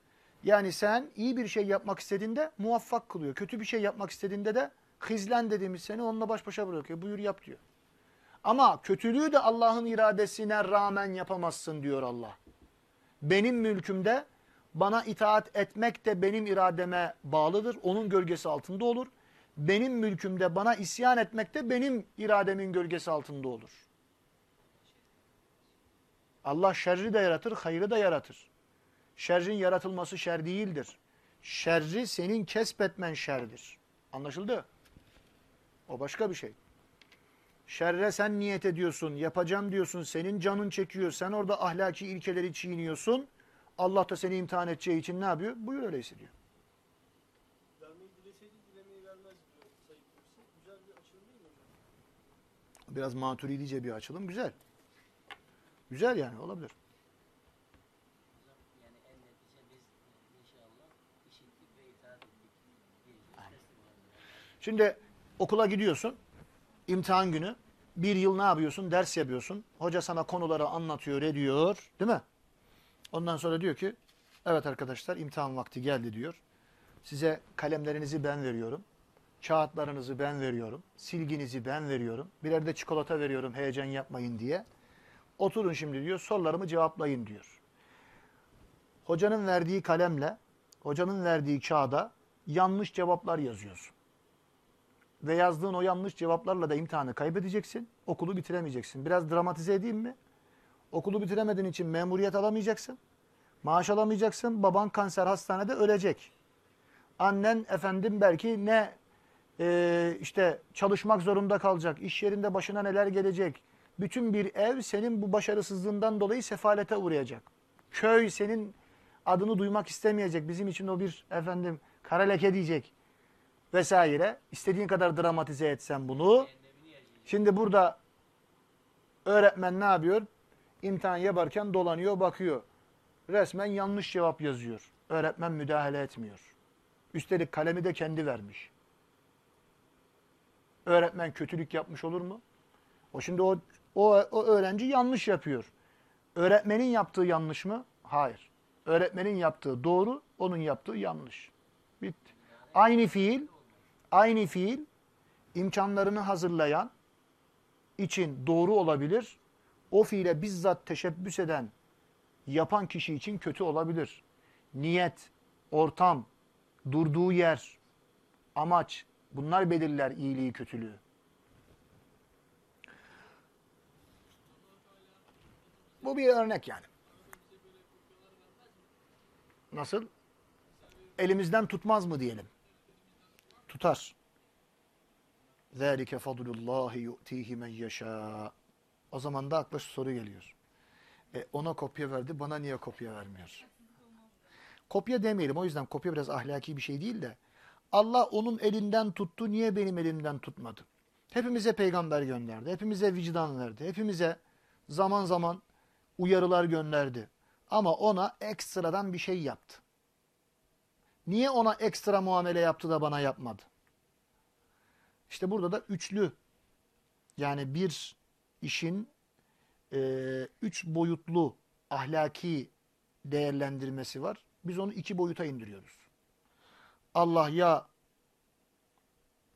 Yani sen iyi bir şey yapmak istediğinde muvaffak kılıyor. Kötü bir şey yapmak istediğinde de hizlen dediğimiz seni onunla baş başa bırakıyor. Buyur yap diyor. Ama kötülüğü de Allah'ın iradesine rağmen yapamazsın diyor Allah. Benim mülkümde bana itaat etmek de benim irademe bağlıdır. Onun gölgesi altında olur. Benim mülkümde bana isyan etmek de benim irademin gölgesi altında olur. Allah şerri de yaratır, hayrı da yaratır. Şerrin yaratılması şer değildir. Şerri senin kesbetmen şerdir. Anlaşıldı? O başka bir şey. Şerre sen niyet ediyorsun, yapacağım diyorsun, senin canın çekiyor, sen orada ahlaki ilkeleri çiğniyorsun. Allah da seni imtihan edeceği için ne yapıyor? Buyur öyleyse diyor. Biraz maturidice bir açılım. Güzel. Güzel yani olabilir. Şimdi okula gidiyorsun. imtihan günü. Bir yıl ne yapıyorsun? Ders yapıyorsun. Hoca sana konuları anlatıyor, ediyor. Değil mi? Ondan sonra diyor ki, evet arkadaşlar imtihan vakti geldi diyor. Size kalemlerinizi ben veriyorum. Kağıtlarınızı ben veriyorum. Silginizi ben veriyorum. Birer de çikolata veriyorum heyecan yapmayın diye. Oturun şimdi diyor, sorularımı cevaplayın diyor. Hocanın verdiği kalemle, hocanın verdiği kağıda yanlış cevaplar yazıyorsun. Ve yazdığın o yanlış cevaplarla da imtihanı kaybedeceksin. Okulu bitiremeyeceksin. Biraz dramatize edeyim mi? Okulu bitiremediğin için memuriyet alamayacaksın. Maaş alamayacaksın. Baban kanser hastanede ölecek. Annen efendim belki ne e, işte çalışmak zorunda kalacak. İş yerinde başına neler gelecek. Bütün bir ev senin bu başarısızlığından dolayı sefalete uğrayacak. Köy senin adını duymak istemeyecek. Bizim için o bir efendim kara leke diyecek vesaire. İstediğin kadar dramatize etsen bunu. Şimdi burada öğretmen ne yapıyor? İmtihan yaparken dolanıyor, bakıyor. Resmen yanlış cevap yazıyor. Öğretmen müdahale etmiyor. Üstelik kalemi de kendi vermiş. Öğretmen kötülük yapmış olur mu? O şimdi o, o, o öğrenci yanlış yapıyor. Öğretmenin yaptığı yanlış mı? Hayır. Öğretmenin yaptığı doğru, onun yaptığı yanlış. Bitti. Aynı fiil, aynı fiil imkanlarını hazırlayan için doğru olabilir. O fiile bizzat teşebbüs eden, yapan kişi için kötü olabilir. Niyet, ortam, durduğu yer, amaç bunlar belirler iyiliği, kötülüğü. Bu bir örnek yani. Nasıl? Elimizden tutmaz mı diyelim? Tutar. ذَٰلِكَ فَضْلُ اللّٰهِ يُؤْتِيهِ مَنْ يَشَاءُ O zaman da akla şu soru geliyor. E, ona kopya verdi, bana niye kopya vermiyor? Kopya demeyelim, o yüzden kopya biraz ahlaki bir şey değil de. Allah onun elinden tuttu, niye benim elimden tutmadı? Hepimize peygamber gönderdi, hepimize vicdan verdi, hepimize zaman zaman uyarılar gönderdi. Ama ona ekstradan bir şey yaptı. Niye ona ekstra muamele yaptı da bana yapmadı? İşte burada da üçlü yani bir işin e, üç boyutlu ahlaki değerlendirmesi var. Biz onu iki boyuta indiriyoruz. Allah ya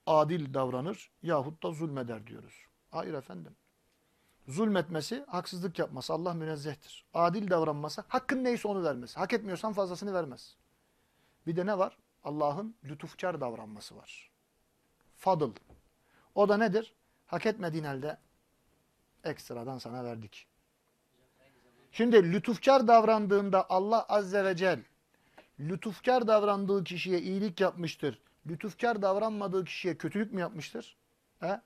adil davranır yahut da zulmeder diyoruz. Hayır efendim. Zulmetmesi, haksızlık yapması Allah münezzehtir. Adil davranması, hakkın neyse onu vermesi. Hak etmiyorsan fazlasını vermez. Bir de ne var? Allah'ın lütufkar davranması var. Fadıl. O da nedir? Hak etmediğin halde ekstradan sana verdik. Şimdi lütufkar davrandığında Allah Azze ve Celle lütufkar davrandığı kişiye iyilik yapmıştır. Lütufkar davranmadığı kişiye kötülük mü yapmıştır? He?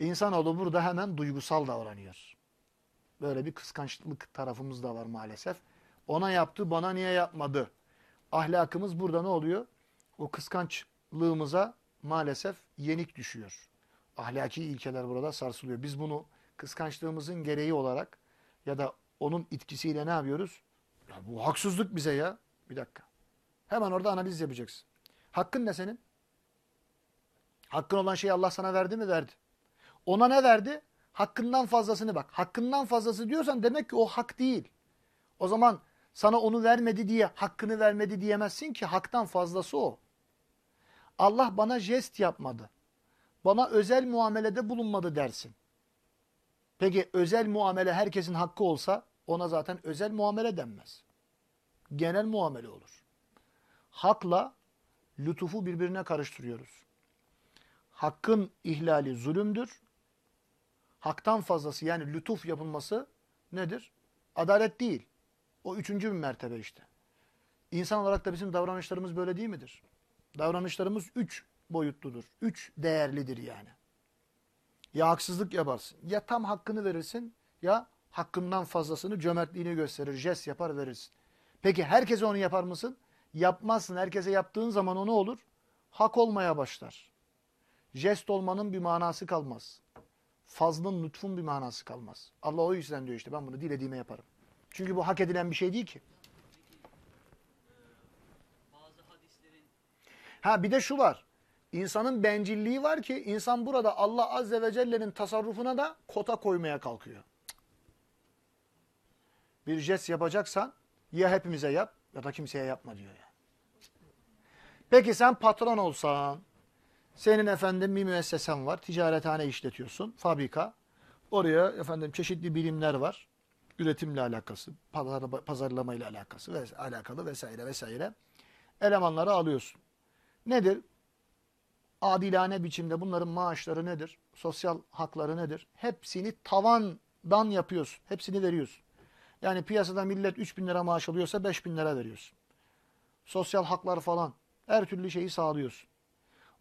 İnsanoğlu burada hemen duygusal davranıyor. Böyle bir kıskançlık tarafımız da var maalesef. Ona yaptı, bana niye yapmadı? Ahlakımız burada ne oluyor? O kıskançlığımıza maalesef yenik düşüyor. Ahlaki ilkeler burada sarsılıyor. Biz bunu kıskançlığımızın gereği olarak ya da onun etkisiyle ne yapıyoruz? Ya bu haksızlık bize ya. Bir dakika. Hemen orada analiz yapacaksın. Hakkın ne senin? Hakkın olan şeyi Allah sana verdi mi? Verdi. Ona ne verdi? Hakkından fazlasını bak. Hakkından fazlası diyorsan demek ki o hak değil. O zaman sana onu vermedi diye hakkını vermedi diyemezsin ki haktan fazlası o. Allah bana jest yapmadı. Bana özel muamelede bulunmadı dersin. Peki özel muamele herkesin hakkı olsa ona zaten özel muamele denmez. Genel muamele olur. Hakla lütufu birbirine karıştırıyoruz. Hakkın ihlali zulümdür. Haktan fazlası yani lütuf yapılması nedir? Adalet değil. O üçüncü bir mertebe işte. İnsan olarak da bizim davranışlarımız böyle değil midir? Davranışlarımız üç boyutludur. Üç değerlidir yani. Ya haksızlık yaparsın, ya tam hakkını verirsin, ya hakkından fazlasını cömertliğini gösterir, jest yapar verirsin. Peki herkese onu yapar mısın? Yapmazsın. Herkese yaptığın zaman o ne olur? Hak olmaya başlar. Jest olmanın bir manası kalmaz. Fazlın, lütfun bir manası kalmaz. Allah o yüzden diyor işte ben bunu dilediğime yaparım. Çünkü bu hak edilen bir şey değil ki. Ha bir de şu var. İnsanın bencilliği var ki insan burada Allah Azze ve Celle'nin tasarrufuna da kota koymaya kalkıyor. Bir jest yapacaksan ya hepimize yap ya da kimseye yapma diyor yani. Peki sen patron olsan, senin efendim bir müessesen var, ticarethane işletiyorsun, fabrika. Oraya efendim çeşitli bilimler var. Üretimle alakası, pazar, pazarlamayla alakası ve alakalı vesaire vesaire. Elemanları alıyorsun. Nedir? Adilane biçimde bunların maaşları nedir? Sosyal hakları nedir? Hepsini tavandan yapıyorsun. Hepsini veriyorsun. Yani piyasada millet 3 bin lira maaş alıyorsa 5 bin lira veriyorsun. Sosyal haklar falan. Her türlü şeyi sağlıyorsun.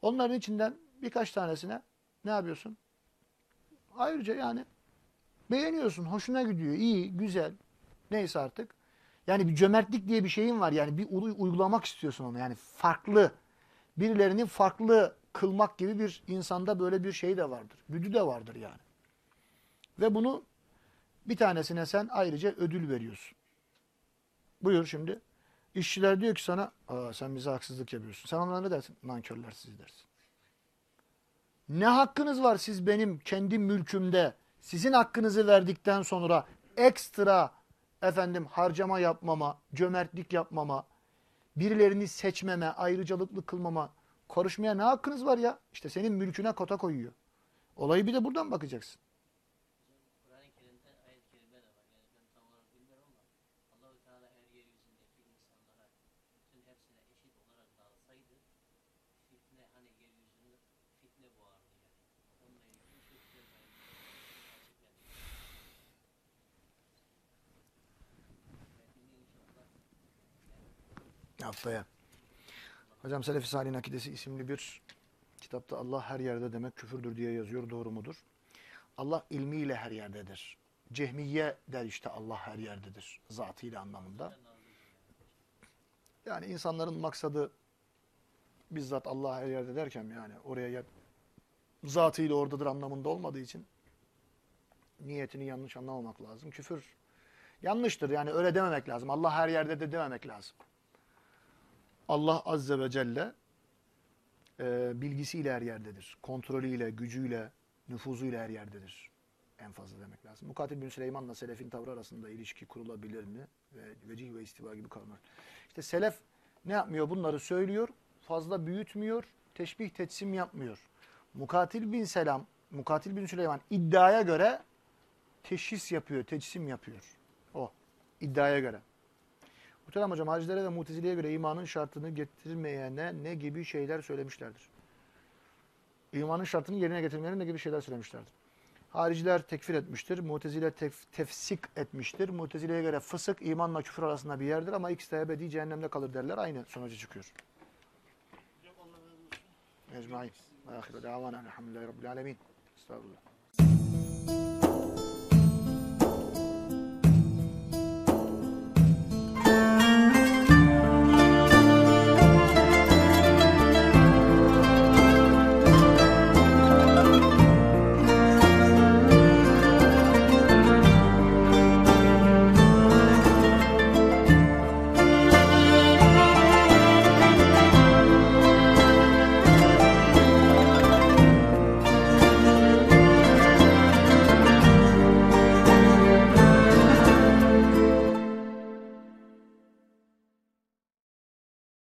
Onların içinden birkaç tanesine ne yapıyorsun? Ayrıca yani beğeniyorsun. Hoşuna gidiyor. iyi, güzel. Neyse artık. Yani bir cömertlik diye bir şeyin var. Yani bir uy- uygulamak istiyorsun onu. Yani farklı. Birilerini farklı kılmak gibi bir insanda böyle bir şey de vardır. Güdü de vardır yani. Ve bunu bir tanesine sen ayrıca ödül veriyorsun. Buyur şimdi. İşçiler diyor ki sana Aa, sen bize haksızlık yapıyorsun. Sen onlara ne dersin? Nankörler siz dersin. Ne hakkınız var siz benim kendi mülkümde sizin hakkınızı verdikten sonra ekstra efendim harcama yapmama, cömertlik yapmama, birilerini seçmeme, ayrıcalıklı kılmama, karışmaya ne hakkınız var ya? İşte senin mülküne kota koyuyor. Olayı bir de buradan bakacaksın. Kur'an-ı Kerim'de ayet-i kerime de var. Yani ben tam olarak bilmiyorum ama Allahu Teala eğer yeryüzündeki insanlara bütün hepsine eşit olarak dağıtsaydı fitne hani yeryüzünde fitne boğardı yani. Onunla ilgili çok güzel bir ayet açıklanıyor. Metnini inşallah Haftaya. Hocam Selefi Salih'in Akidesi isimli bir kitapta Allah her yerde demek küfürdür diye yazıyor. Doğru mudur? Allah ilmiyle her yerdedir. Cehmiye der işte Allah her yerdedir. Zatıyla anlamında. Yani insanların maksadı bizzat Allah her yerde derken yani oraya ya, zatıyla oradadır anlamında olmadığı için niyetini yanlış anlamamak lazım. Küfür yanlıştır yani öyle dememek lazım. Allah her yerde de dememek lazım. Allah Azze ve Celle e, bilgisiyle her yerdedir. Kontrolüyle, gücüyle, nüfuzuyla her yerdedir. En fazla demek lazım. Mukatil bin Süleyman'la Selef'in tavrı arasında ilişki kurulabilir mi? Ve vecih ve istiva gibi kavramlar. İşte Selef ne yapmıyor? Bunları söylüyor. Fazla büyütmüyor. Teşbih, tetsim yapmıyor. Mukatil bin Selam, Mukatil bin Süleyman iddiaya göre teşhis yapıyor, teçsim yapıyor. O. iddiaya göre. Muhterem hocam Hacilere ve Mutezile'ye göre imanın şartını getirmeyene ne gibi şeyler söylemişlerdir? İmanın şartını yerine getirmeyene ne gibi şeyler söylemişlerdir? Hariciler tekfir etmiştir. Mutezile tef- tefsik etmiştir. Mutezile'ye göre fısık imanla küfür arasında bir yerdir ama ikisi de ebedi cehennemde kalır derler. Aynı sonuca çıkıyor. Ecmaîn. Ahiru davana elhamdülillahi rabbil alemin. Estağfurullah.